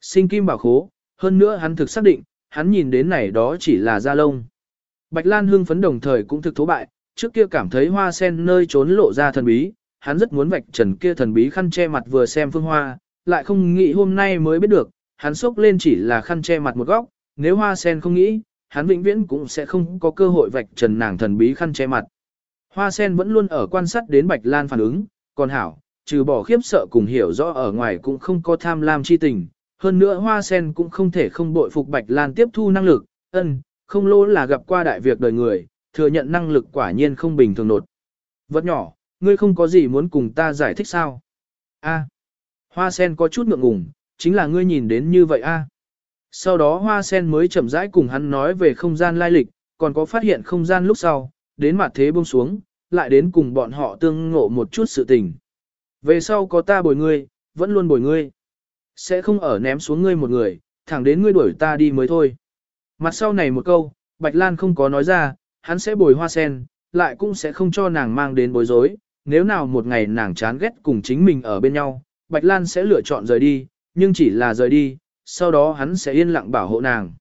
[SPEAKER 1] Sinh kim bảo khố, hơn nữa hắn thực xác định, hắn nhìn đến này đó chỉ là da lông. Bạch Lan hưng phấn đồng thời cũng thực thố bại, trước kia cảm thấy hoa sen nơi trốn lộ ra thần bí, hắn rất muốn vạch trần kia thần bí khăn che mặt vừa xem phương hoa, lại không nghĩ hôm nay mới biết được, hắn sốc lên chỉ là khăn che mặt một góc, nếu hoa sen không nghĩ, hắn vĩnh viễn cũng sẽ không có cơ hội vạch trần nàng thần bí khăn che mặt. Hoa sen vẫn luôn ở quan sát đến Bạch Lan phản ứng, còn hảo, trừ bỏ khiếp sợ cùng hiểu rõ ở ngoài cũng không có tham lam chi tình. Hơn nữa hoa sen cũng không thể không bội phục Bạch Lan tiếp thu năng lực, ân, không lỗ là gặp qua đại việc đời người, thừa nhận năng lực quả nhiên không bình thường nột. Vật nhỏ, ngươi không có gì muốn cùng ta giải thích sao? A. Hoa sen có chút ngượng ngùng, chính là ngươi nhìn đến như vậy a. Sau đó hoa sen mới chậm rãi cùng hắn nói về không gian lai lịch, còn có phát hiện không gian lúc sau, đến mặt thế buông xuống, lại đến cùng bọn họ tương ngộ một chút sự tình. Về sau có ta bồi ngươi, vẫn luôn bồi ngươi. Sẽ không ở ném xuống ngươi một người, thẳng đến ngươi đuổi ta đi mới thôi. Mặt sau này một câu, Bạch Lan không có nói ra, hắn sẽ bồi hoa sen, lại cũng sẽ không cho nàng mang đến bối rối. Nếu nào một ngày nàng chán ghét cùng chính mình ở bên nhau, Bạch Lan sẽ lựa chọn rời đi, nhưng chỉ là rời đi, sau đó hắn sẽ yên lặng bảo hộ nàng.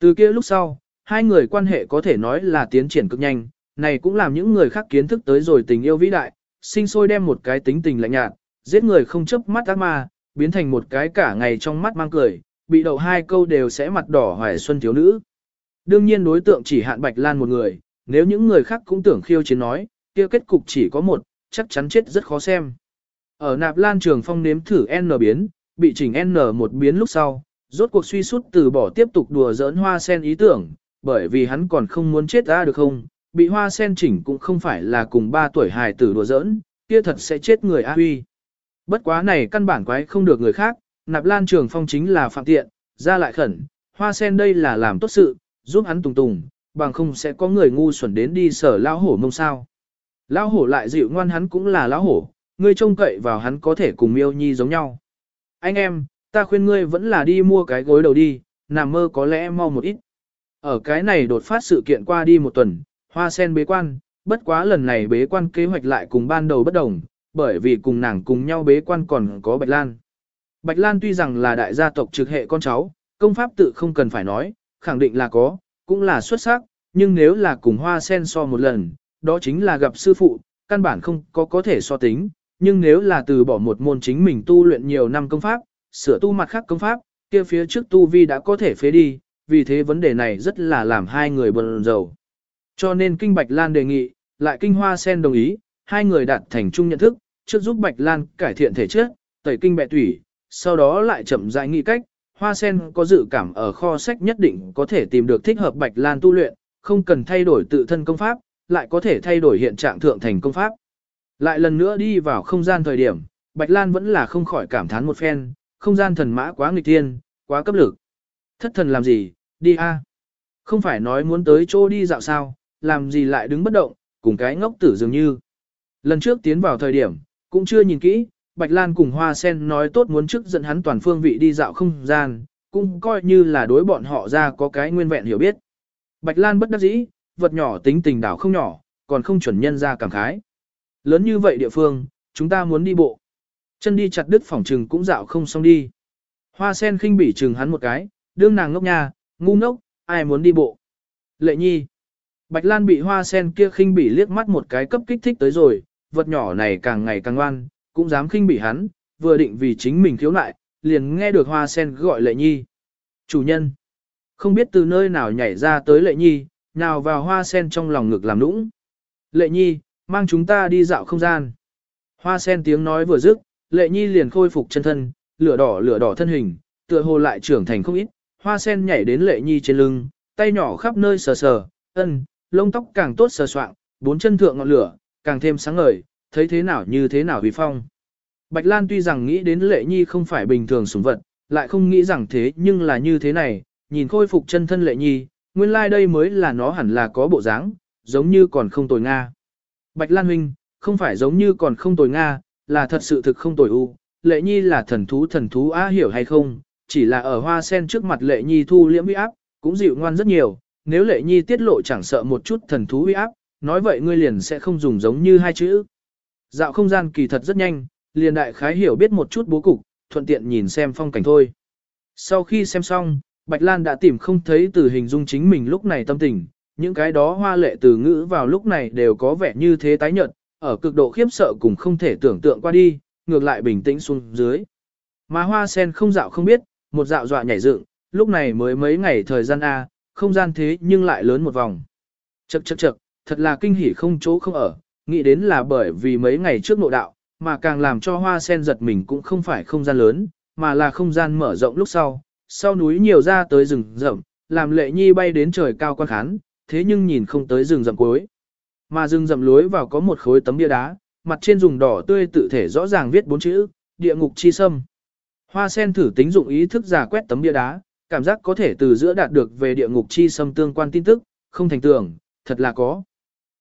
[SPEAKER 1] Từ kia lúc sau, hai người quan hệ có thể nói là tiến triển cực nhanh, này cũng làm những người khác kiến thức tới rồi tình yêu vĩ đại, sinh sôi đem một cái tính tình lạnh nhạt, giết người không chấp mắt ác ma, biến thành một cái cả ngày trong mắt mang cười, bị đầu hai câu đều sẽ mặt đỏ hoài xuân thiếu nữ. Đương nhiên đối tượng chỉ hạn Bạch Lan một người, nếu những người khác cũng tưởng khiêu chiến nói, kia kết cục chỉ có một, chắc chắn chết rất khó xem. Ở nạp lan trường phong nếm thử N biến, bị chỉnh N một biến lúc sau, rốt cuộc suy sút từ bỏ tiếp tục đùa giỡn hoa sen ý tưởng, bởi vì hắn còn không muốn chết ra được không, bị hoa sen chỉnh cũng không phải là cùng ba tuổi hài tử đùa giỡn, kia thật sẽ chết người a huy. Bất quá này căn bản quái không được người khác, nạp lan trường phong chính là phạm tiện, ra lại khẩn, hoa sen đây là làm tốt sự, giúp hắn tùng tùng, bằng không sẽ có người ngu xuẩn đến đi sở lao hổ mông sao. Lão hổ lại dịu ngoan hắn cũng là lão hổ, ngươi trông cậy vào hắn có thể cùng miêu nhi giống nhau. Anh em, ta khuyên ngươi vẫn là đi mua cái gối đầu đi, nằm mơ có lẽ mau một ít. Ở cái này đột phát sự kiện qua đi một tuần, hoa sen bế quan, bất quá lần này bế quan kế hoạch lại cùng ban đầu bất đồng, bởi vì cùng nàng cùng nhau bế quan còn có Bạch Lan. Bạch Lan tuy rằng là đại gia tộc trực hệ con cháu, công pháp tự không cần phải nói, khẳng định là có, cũng là xuất sắc, nhưng nếu là cùng hoa sen so một lần, đó chính là gặp sư phụ, căn bản không có có thể so tính, nhưng nếu là từ bỏ một môn chính mình tu luyện nhiều năm công pháp, sửa tu mặt khác công pháp, kia phía trước tu vi đã có thể phế đi, vì thế vấn đề này rất là làm hai người bận rầu. Cho nên Kinh Bạch Lan đề nghị, lại kinh hoa sen đồng ý, hai người đạt thành chung nhận thức, trước giúp Bạch Lan cải thiện thể chất, tẩy kinh bệ tủy, sau đó lại chậm rãi nghĩ cách, hoa sen có dự cảm ở kho sách nhất định có thể tìm được thích hợp Bạch Lan tu luyện, không cần thay đổi tự thân công pháp, lại có thể thay đổi hiện trạng thượng thành công pháp. Lại lần nữa đi vào không gian thời điểm, Bạch Lan vẫn là không khỏi cảm thán một phen, không gian thần mã quá nghịch thiên, quá cấp lực. Thất thần làm gì, đi a. Không phải nói muốn tới chỗ đi dạo sao, làm gì lại đứng bất động, cùng cái ngốc tử dường như. Lần trước tiến vào thời điểm, cũng chưa nhìn kỹ, Bạch Lan cùng Hoa Sen nói tốt muốn trước dẫn hắn toàn phương vị đi dạo không gian, cũng coi như là đối bọn họ ra có cái nguyên vẹn hiểu biết. Bạch Lan bất đắc dĩ, vật nhỏ tính tình đảo không nhỏ, còn không chuẩn nhân ra cảm khái. Lớn như vậy địa phương, chúng ta muốn đi bộ. Chân đi chặt đứt phòng trừng cũng dạo không xong đi. Hoa sen khinh bỉ trừng hắn một cái, đương nàng ngốc nha, ngu ngốc, ai muốn đi bộ. Lệ nhi. Bạch Lan bị hoa sen kia khinh bỉ liếc mắt một cái cấp kích thích tới rồi, vật nhỏ này càng ngày càng ngoan, cũng dám khinh bỉ hắn, vừa định vì chính mình khiếu nại, liền nghe được hoa sen gọi lệ nhi. Chủ nhân. Không biết từ nơi nào nhảy ra tới lệ nhi, nào vào hoa sen trong lòng ngực làm nũng. Lệ nhi, mang chúng ta đi dạo không gian. Hoa sen tiếng nói vừa dứt, lệ nhi liền khôi phục chân thân, lửa đỏ lửa đỏ thân hình, tựa hồ lại trưởng thành không ít, hoa sen nhảy đến lệ nhi trên lưng, tay nhỏ khắp nơi sờ sờ, ân, lông tóc càng tốt sờ soạng, bốn chân thượng ngọn lửa, càng thêm sáng ngời, thấy thế nào như thế nào vì phong. Bạch Lan tuy rằng nghĩ đến lệ nhi không phải bình thường sủng vật, lại không nghĩ rằng thế nhưng là như thế này, nhìn khôi phục chân thân lệ nhi, nguyên lai like đây mới là nó hẳn là có bộ dáng, giống như còn không tồi Nga. Bạch Lan huynh, không phải giống như còn không tồi Nga, là thật sự thực không tồi u, lệ nhi là thần thú thần thú á hiểu hay không, chỉ là ở hoa sen trước mặt lệ nhi thu liễm uy áp, cũng dịu ngoan rất nhiều, nếu lệ nhi tiết lộ chẳng sợ một chút thần thú uy áp, nói vậy ngươi liền sẽ không dùng giống như hai chữ. Dạo không gian kỳ thật rất nhanh, liền đại khái hiểu biết một chút bố cục, thuận tiện nhìn xem phong cảnh thôi. Sau khi xem xong, Bạch Lan đã tìm không thấy từ hình dung chính mình lúc này tâm tình, những cái đó hoa lệ từ ngữ vào lúc này đều có vẻ như thế tái nhợt, ở cực độ khiếp sợ cùng không thể tưởng tượng qua đi, ngược lại bình tĩnh xuống dưới. Mà hoa sen không dạo không biết, một dạo dọa nhảy dựng, lúc này mới mấy ngày thời gian A, không gian thế nhưng lại lớn một vòng. Chậc chậc chậc, thật là kinh hỉ không chỗ không ở, nghĩ đến là bởi vì mấy ngày trước nội đạo, mà càng làm cho hoa sen giật mình cũng không phải không gian lớn, mà là không gian mở rộng lúc sau, sau núi nhiều ra tới rừng rậm, làm lệ nhi bay đến trời cao quan khán, thế nhưng nhìn không tới rừng rậm cuối. Mà rừng rậm lối vào có một khối tấm bia đá, mặt trên dùng đỏ tươi tự thể rõ ràng viết bốn chữ, địa ngục chi sâm. Hoa sen thử tính dụng ý thức giả quét tấm bia đá, cảm giác có thể từ giữa đạt được về địa ngục chi sâm tương quan tin tức, không thành tưởng, thật là có.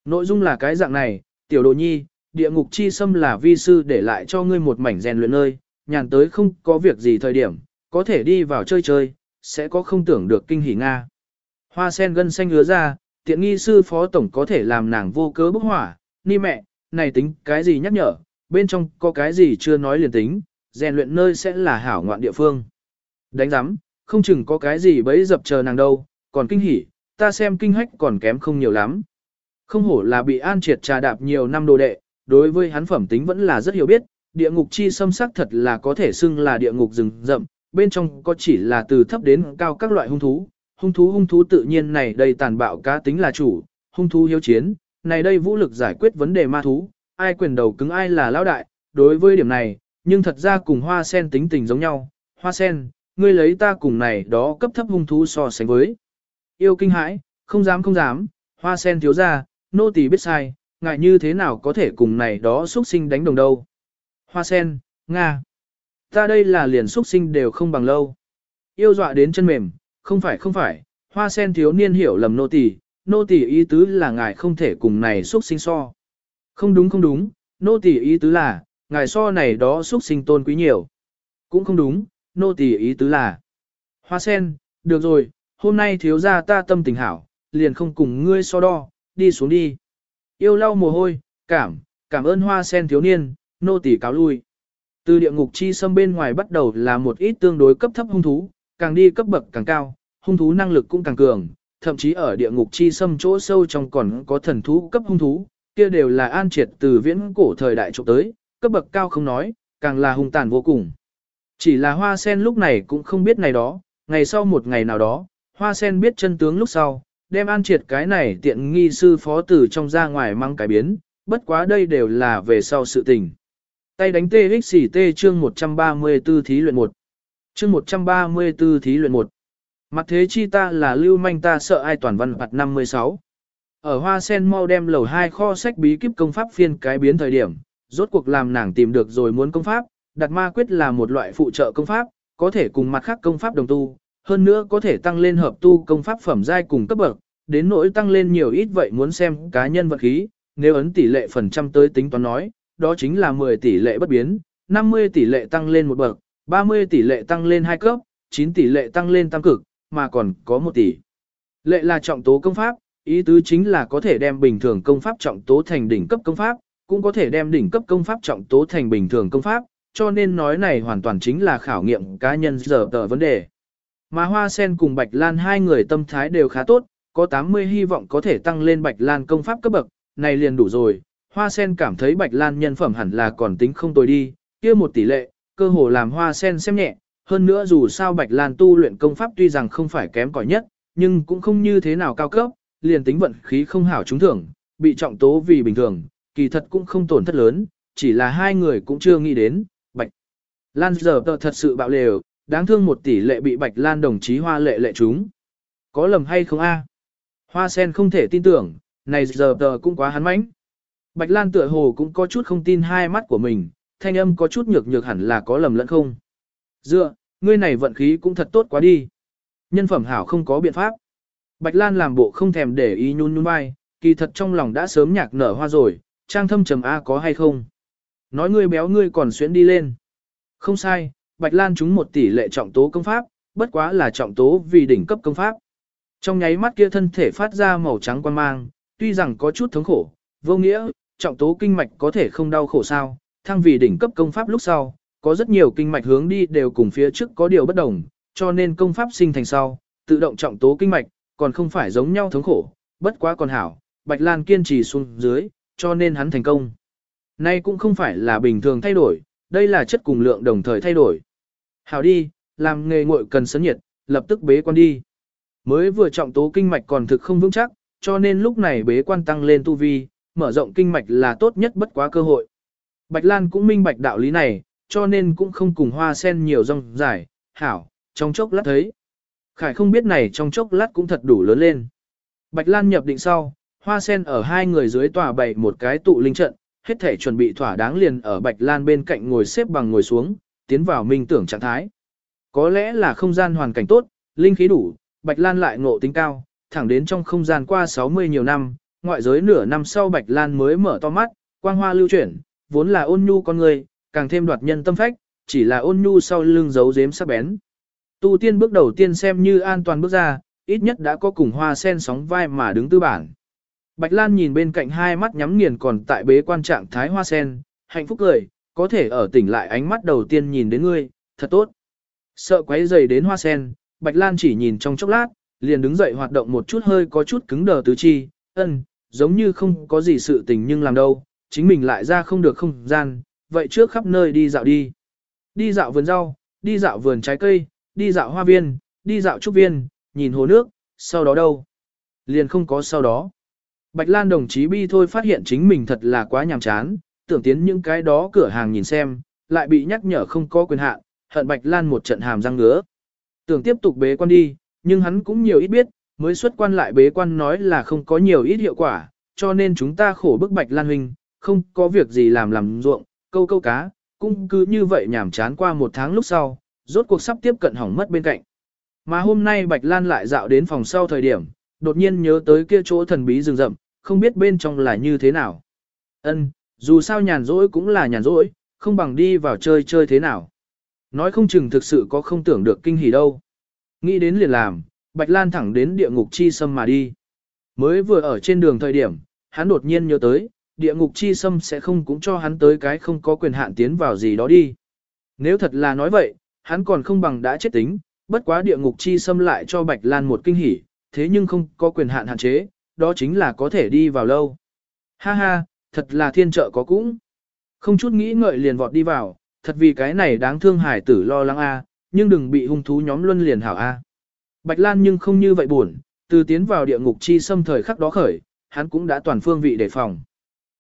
[SPEAKER 1] Nội dung là cái dạng này, tiểu đồ nhi, địa ngục chi sâm là vi sư để lại cho ngươi một mảnh rèn luyện nơi, nhàn tới không có việc gì thời điểm, có thể đi vào chơi chơi, sẽ có không tưởng được kinh hỉ Nga. Hoa sen gân xanh hứa ra, tiện nghi sư phó tổng có thể làm nàng vô cớ bức hỏa, ni mẹ, này tính cái gì nhắc nhở, bên trong có cái gì chưa nói liền tính, rèn luyện nơi sẽ là hảo ngoạn địa phương. Đánh giám, không chừng có cái gì bấy dập chờ nàng đâu, còn kinh hỉ, ta xem kinh hách còn kém không nhiều lắm. Không hổ là bị an triệt trà đạp nhiều năm đồ đệ, đối với hắn phẩm tính vẫn là rất hiểu biết, địa ngục chi xâm sắc thật là có thể xưng là địa ngục rừng rậm, bên trong có chỉ là từ thấp đến cao các loại hung thú, hung thú hung thú tự nhiên này đây tàn bạo cá tính là chủ, hung thú hiếu chiến, này đây vũ lực giải quyết vấn đề ma thú, ai quyền đầu cứng ai là lão đại, đối với điểm này, nhưng thật ra cùng hoa sen tính tình giống nhau, hoa sen, ngươi lấy ta cùng này đó cấp thấp hung thú so sánh với. Yêu kinh hãi, không dám không dám, hoa sen thiếu ra, nô tỳ biết sai, ngại như thế nào có thể cùng này đó xuất sinh đánh đồng đâu. Hoa sen, Nga. Ta đây là liền xuất sinh đều không bằng lâu. Yêu dọa đến chân mềm, không phải không phải, hoa sen thiếu niên hiểu lầm nô tỳ, nô tỳ ý tứ là ngài không thể cùng này xuất sinh so. Không đúng không đúng, nô tỳ ý tứ là, ngài so này đó xuất sinh tôn quý nhiều. Cũng không đúng, nô tỳ ý tứ là. Hoa sen, được rồi, hôm nay thiếu gia ta tâm tình hảo, liền không cùng ngươi so đo, đi xuống đi. Yêu lau mồ hôi, cảm, cảm ơn hoa sen thiếu niên, nô tỳ cáo lui. Từ địa ngục chi xâm bên ngoài bắt đầu là một ít tương đối cấp thấp hung thú, càng đi cấp bậc càng cao, hung thú năng lực cũng càng cường, thậm chí ở địa ngục chi xâm chỗ sâu trong còn có thần thú cấp hung thú, kia đều là an triệt từ viễn cổ thời đại trộm tới, cấp bậc cao không nói, càng là hung tàn vô cùng. Chỉ là hoa sen lúc này cũng không biết này đó, ngày sau một ngày nào đó, hoa sen biết chân tướng lúc sau, đem an triệt cái này tiện nghi sư phó tử trong ra ngoài mang cái biến, bất quá đây đều là về sau sự tình. Tay đánh TXT chương 134 thí luyện 1. Chương 134 thí luyện 1. Mặt thế chi ta là lưu manh ta sợ ai toàn văn hoạt 56. Ở Hoa Sen mau đem lầu hai kho sách bí kíp công pháp phiên cái biến thời điểm, rốt cuộc làm nàng tìm được rồi muốn công pháp, đặt ma quyết là một loại phụ trợ công pháp, có thể cùng mặt khác công pháp đồng tu, hơn nữa có thể tăng lên hợp tu công pháp phẩm giai cùng cấp bậc, đến nỗi tăng lên nhiều ít vậy muốn xem cá nhân vật khí, nếu ấn tỷ lệ phần trăm tới tính toán nói, đó chính là 10 tỷ lệ bất biến, 50 tỷ lệ tăng lên một bậc, 30 tỷ lệ tăng lên hai cấp, 9 tỷ lệ tăng lên tam cực, mà còn có 1 tỷ. Lệ là trọng tố công pháp, ý tứ chính là có thể đem bình thường công pháp trọng tố thành đỉnh cấp công pháp, cũng có thể đem đỉnh cấp công pháp trọng tố thành bình thường công pháp, cho nên nói này hoàn toàn chính là khảo nghiệm cá nhân giờ tờ vấn đề. Mà Hoa Sen cùng Bạch Lan hai người tâm thái đều khá tốt, có 80 hy vọng có thể tăng lên Bạch Lan công pháp cấp bậc, này liền đủ rồi. Hoa Sen cảm thấy Bạch Lan nhân phẩm hẳn là còn tính không tồi đi, kia một tỷ lệ, cơ hồ làm Hoa Sen xem nhẹ. Hơn nữa dù sao Bạch Lan tu luyện công pháp tuy rằng không phải kém cỏi nhất, nhưng cũng không như thế nào cao cấp, liền tính vận khí không hảo trúng thưởng, bị trọng tố vì bình thường, kỳ thật cũng không tổn thất lớn, chỉ là hai người cũng chưa nghĩ đến, Bạch Lan giờ thật sự bạo lều, đáng thương một tỷ lệ bị Bạch Lan đồng chí hoa lệ lệ chúng. Có lầm hay không a? Hoa sen không thể tin tưởng, này giờ tờ cũng quá hắn mãnh. Bạch Lan tựa hồ cũng có chút không tin hai mắt của mình, thanh âm có chút nhược nhược hẳn là có lầm lẫn không. Dựa, ngươi này vận khí cũng thật tốt quá đi. Nhân phẩm hảo không có biện pháp. Bạch Lan làm bộ không thèm để ý nhún nhún vai, kỳ thật trong lòng đã sớm nhạc nở hoa rồi, trang thâm trầm A có hay không. Nói ngươi béo ngươi còn xuyến đi lên. Không sai, Bạch Lan trúng một tỷ lệ trọng tố công pháp, bất quá là trọng tố vì đỉnh cấp công pháp. Trong nháy mắt kia thân thể phát ra màu trắng quan mang, tuy rằng có chút thống khổ, vô nghĩa, trọng tố kinh mạch có thể không đau khổ sao, thăng vì đỉnh cấp công pháp lúc sau, có rất nhiều kinh mạch hướng đi đều cùng phía trước có điều bất đồng, cho nên công pháp sinh thành sau, tự động trọng tố kinh mạch, còn không phải giống nhau thống khổ, bất quá còn hảo, Bạch Lan kiên trì xuống dưới, cho nên hắn thành công. Nay cũng không phải là bình thường thay đổi, đây là chất cùng lượng đồng thời thay đổi. Hảo đi, làm nghề nguội cần sấn nhiệt, lập tức bế quan đi. Mới vừa trọng tố kinh mạch còn thực không vững chắc, cho nên lúc này bế quan tăng lên tu vi, mở rộng kinh mạch là tốt nhất bất quá cơ hội. Bạch Lan cũng minh bạch đạo lý này, cho nên cũng không cùng hoa sen nhiều rong dài, hảo, trong chốc lát thấy. Khải không biết này trong chốc lát cũng thật đủ lớn lên. Bạch Lan nhập định sau, hoa sen ở hai người dưới tòa bày một cái tụ linh trận, hết thể chuẩn bị thỏa đáng liền ở Bạch Lan bên cạnh ngồi xếp bằng ngồi xuống, tiến vào minh tưởng trạng thái. Có lẽ là không gian hoàn cảnh tốt, linh khí đủ, Bạch Lan lại ngộ tính cao, thẳng đến trong không gian qua 60 nhiều năm, ngoại giới nửa năm sau Bạch Lan mới mở to mắt, quang hoa lưu chuyển, vốn là ôn nhu con người, càng thêm đoạt nhân tâm phách, chỉ là ôn nhu sau lưng giấu giếm sắc bén. Tu tiên bước đầu tiên xem như an toàn bước ra, ít nhất đã có cùng hoa sen sóng vai mà đứng tư bản. Bạch Lan nhìn bên cạnh hai mắt nhắm nghiền còn tại bế quan trạng thái hoa sen, hạnh phúc cười, có thể ở tỉnh lại ánh mắt đầu tiên nhìn đến ngươi, thật tốt. Sợ quấy dày đến hoa sen, Bạch Lan chỉ nhìn trong chốc lát, liền đứng dậy hoạt động một chút hơi có chút cứng đờ tứ chi, ân, giống như không có gì sự tình nhưng làm đâu, chính mình lại ra không được không gian, vậy trước khắp nơi đi dạo đi. Đi dạo vườn rau, đi dạo vườn trái cây, đi dạo hoa viên, đi dạo trúc viên, nhìn hồ nước, sau đó đâu? Liền không có sau đó. Bạch Lan đồng chí bi thôi phát hiện chính mình thật là quá nhàm chán, tưởng tiến những cái đó cửa hàng nhìn xem, lại bị nhắc nhở không có quyền hạn, hận Bạch Lan một trận hàm răng ngứa. Tưởng tiếp tục bế quan đi, nhưng hắn cũng nhiều ít biết, mới xuất quan lại bế quan nói là không có nhiều ít hiệu quả, cho nên chúng ta khổ bức Bạch Lan huynh, không có việc gì làm làm ruộng, câu câu cá, cũng cứ như vậy nhảm chán qua một tháng lúc sau, rốt cuộc sắp tiếp cận hỏng mất bên cạnh. Mà hôm nay Bạch Lan lại dạo đến phòng sau thời điểm, đột nhiên nhớ tới kia chỗ thần bí rừng rậm, không biết bên trong là như thế nào. Ân, dù sao nhàn rỗi cũng là nhàn rỗi, không bằng đi vào chơi chơi thế nào. Nói không chừng thực sự có không tưởng được kinh hỉ đâu. Nghĩ đến liền làm, Bạch Lan thẳng đến địa ngục chi sâm mà đi. Mới vừa ở trên đường thời điểm, hắn đột nhiên nhớ tới, địa ngục chi sâm sẽ không cũng cho hắn tới cái không có quyền hạn tiến vào gì đó đi. Nếu thật là nói vậy, hắn còn không bằng đã chết tính, bất quá địa ngục chi sâm lại cho Bạch Lan một kinh hỉ, thế nhưng không có quyền hạn hạn chế, đó chính là có thể đi vào lâu. Ha ha, thật là thiên trợ có cũng. Không chút nghĩ ngợi liền vọt đi vào, thật vì cái này đáng thương hải tử lo lắng a, nhưng đừng bị hung thú nhóm luân liền hảo a. Bạch Lan nhưng không như vậy buồn, từ tiến vào địa ngục chi xâm thời khắc đó khởi, hắn cũng đã toàn phương vị đề phòng.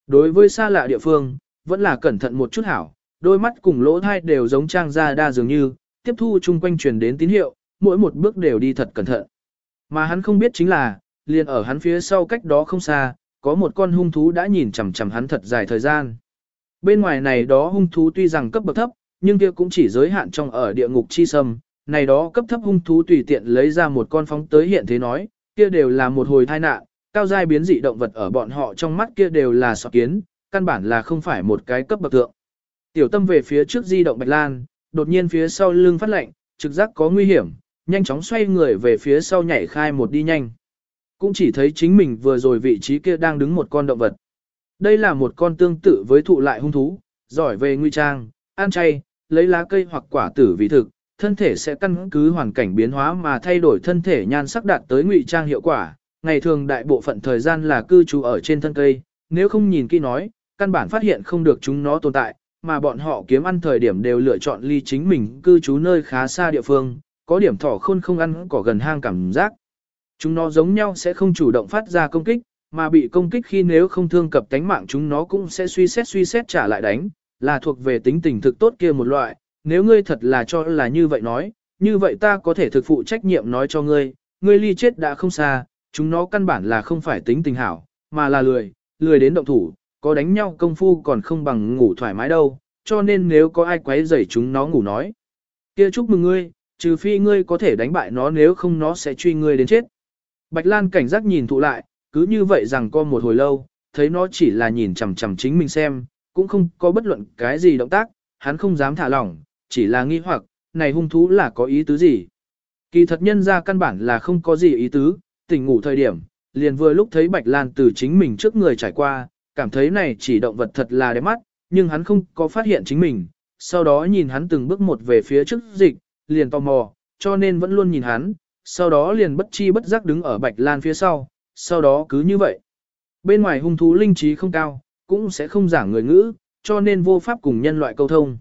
[SPEAKER 1] Đối với xa lạ địa phương, vẫn là cẩn thận một chút hảo, đôi mắt cùng lỗ thai đều giống trang ra đa dường như, tiếp thu chung quanh truyền đến tín hiệu, mỗi một bước đều đi thật cẩn thận. Mà hắn không biết chính là, liền ở hắn phía sau cách đó không xa, có một con hung thú đã nhìn chằm chằm hắn thật dài thời gian. Bên ngoài này đó hung thú tuy rằng cấp bậc thấp, nhưng kia cũng chỉ giới hạn trong ở địa ngục chi sâm, này đó cấp thấp hung thú tùy tiện lấy ra một con phóng tới hiện thế nói, kia đều là một hồi tai nạn, cao giai biến dị động vật ở bọn họ trong mắt kia đều là sọ kiến, căn bản là không phải một cái cấp bậc thượng. Tiểu tâm về phía trước di động Bạch Lan, đột nhiên phía sau lưng phát lạnh, trực giác có nguy hiểm, nhanh chóng xoay người về phía sau nhảy khai một đi nhanh. Cũng chỉ thấy chính mình vừa rồi vị trí kia đang đứng một con động vật. Đây là một con tương tự với thụ lại hung thú, giỏi về nguy trang, ăn chay, lấy lá cây hoặc quả tử vì thực, thân thể sẽ căn cứ hoàn cảnh biến hóa mà thay đổi thân thể nhan sắc đạt tới ngụy trang hiệu quả. Ngày thường đại bộ phận thời gian là cư trú ở trên thân cây, nếu không nhìn kỹ nói, căn bản phát hiện không được chúng nó tồn tại, mà bọn họ kiếm ăn thời điểm đều lựa chọn ly chính mình cư trú nơi khá xa địa phương, có điểm thỏ khôn không ăn cỏ gần hang cảm giác. Chúng nó giống nhau sẽ không chủ động phát ra công kích, mà bị công kích khi nếu không thương cập tánh mạng chúng nó cũng sẽ suy xét suy xét trả lại đánh, là thuộc về tính tình thực tốt kia một loại. Nếu ngươi thật là cho là như vậy nói, như vậy ta có thể thực phụ trách nhiệm nói cho ngươi, ngươi ly chết đã không xa, chúng nó căn bản là không phải tính tình hảo, mà là lười, lười đến động thủ, có đánh nhau công phu còn không bằng ngủ thoải mái đâu, cho nên nếu có ai quấy rầy chúng nó ngủ nói. kia chúc mừng ngươi, trừ phi ngươi có thể đánh bại nó nếu không nó sẽ truy ngươi đến chết. Bạch Lan cảnh giác nhìn thụ lại, cứ như vậy rằng co một hồi lâu, thấy nó chỉ là nhìn chằm chằm chính mình xem, cũng không có bất luận cái gì động tác, hắn không dám thả lỏng, chỉ là nghi hoặc, này hung thú là có ý tứ gì. Kỳ thật nhân ra căn bản là không có gì ý tứ, tỉnh ngủ thời điểm, liền vừa lúc thấy Bạch Lan từ chính mình trước người trải qua, cảm thấy này chỉ động vật thật là đẹp mắt, nhưng hắn không có phát hiện chính mình, sau đó nhìn hắn từng bước một về phía trước dịch, liền tò mò, cho nên vẫn luôn nhìn hắn, sau đó liền bất chi bất giác đứng ở Bạch Lan phía sau, sau đó cứ như vậy. Bên ngoài hung thú linh trí không cao, cũng sẽ không giảng người ngữ, cho nên vô pháp cùng nhân loại câu thông.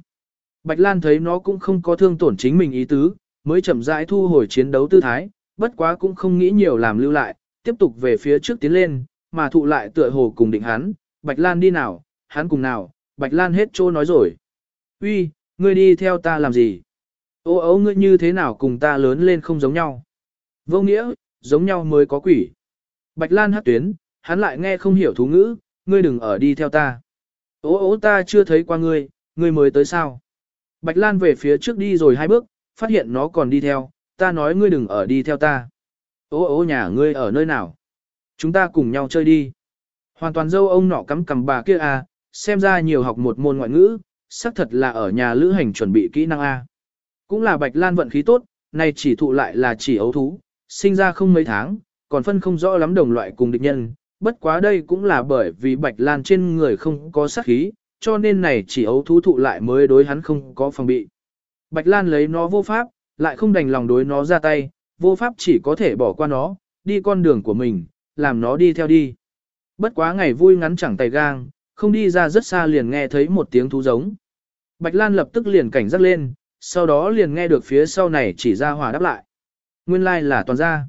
[SPEAKER 1] Bạch Lan thấy nó cũng không có thương tổn chính mình ý tứ, mới chậm rãi thu hồi chiến đấu tư thái, bất quá cũng không nghĩ nhiều làm lưu lại, tiếp tục về phía trước tiến lên, mà thụ lại tựa hồ cùng định hắn, Bạch Lan đi nào, hắn cùng nào, Bạch Lan hết trô nói rồi. Uy, ngươi đi theo ta làm gì? Ô ấu ngươi như thế nào cùng ta lớn lên không giống nhau? Vô nghĩa, giống nhau mới có quỷ. Bạch Lan hát tuyến, hắn lại nghe không hiểu thú ngữ, ngươi đừng ở đi theo ta. Ô ố ta chưa thấy qua ngươi, ngươi mới tới sao? Bạch Lan về phía trước đi rồi hai bước, phát hiện nó còn đi theo, ta nói ngươi đừng ở đi theo ta. Ô ô nhà ngươi ở nơi nào? Chúng ta cùng nhau chơi đi. Hoàn toàn dâu ông nọ cắm cầm bà kia à, xem ra nhiều học một môn ngoại ngữ, xác thật là ở nhà lữ hành chuẩn bị kỹ năng A. Cũng là Bạch Lan vận khí tốt, nay chỉ thụ lại là chỉ ấu thú, sinh ra không mấy tháng, còn phân không rõ lắm đồng loại cùng địch nhân, bất quá đây cũng là bởi vì Bạch Lan trên người không có sát khí, cho nên này chỉ ấu thú thụ lại mới đối hắn không có phòng bị. Bạch Lan lấy nó vô pháp, lại không đành lòng đối nó ra tay, vô pháp chỉ có thể bỏ qua nó, đi con đường của mình, làm nó đi theo đi. Bất quá ngày vui ngắn chẳng tay gang, không đi ra rất xa liền nghe thấy một tiếng thú giống. Bạch Lan lập tức liền cảnh giác lên, sau đó liền nghe được phía sau này chỉ ra hỏa đáp lại. Nguyên lai like là toàn gia.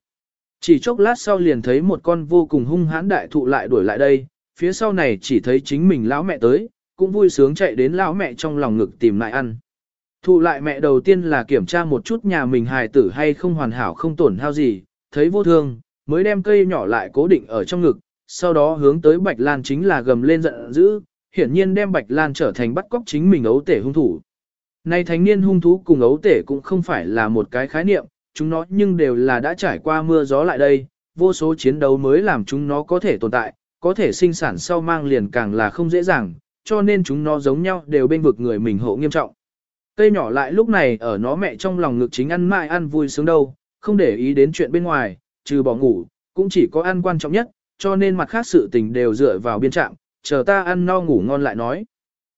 [SPEAKER 1] Chỉ chốc lát sau liền thấy một con vô cùng hung hãn đại thụ lại đuổi lại đây, phía sau này chỉ thấy chính mình lão mẹ tới, cũng vui sướng chạy đến lão mẹ trong lòng ngực tìm lại ăn. Thụ lại mẹ đầu tiên là kiểm tra một chút nhà mình hài tử hay không hoàn hảo không tổn hao gì, thấy vô thương, mới đem cây nhỏ lại cố định ở trong ngực, sau đó hướng tới Bạch Lan chính là gầm lên giận dữ, hiển nhiên đem Bạch Lan trở thành bắt cóc chính mình ấu tể hung thủ. Nay thánh niên hung thú cùng ấu tể cũng không phải là một cái khái niệm, chúng nó nhưng đều là đã trải qua mưa gió lại đây, vô số chiến đấu mới làm chúng nó có thể tồn tại, có thể sinh sản sau mang liền càng là không dễ dàng, cho nên chúng nó giống nhau đều bên vực người mình hộ nghiêm trọng. Cây nhỏ lại lúc này ở nó mẹ trong lòng ngực chính ăn mãi ăn vui sướng đâu, không để ý đến chuyện bên ngoài, trừ bỏ ngủ, cũng chỉ có ăn quan trọng nhất, cho nên mặt khác sự tình đều dựa vào biên trạng, chờ ta ăn no ngủ ngon lại nói.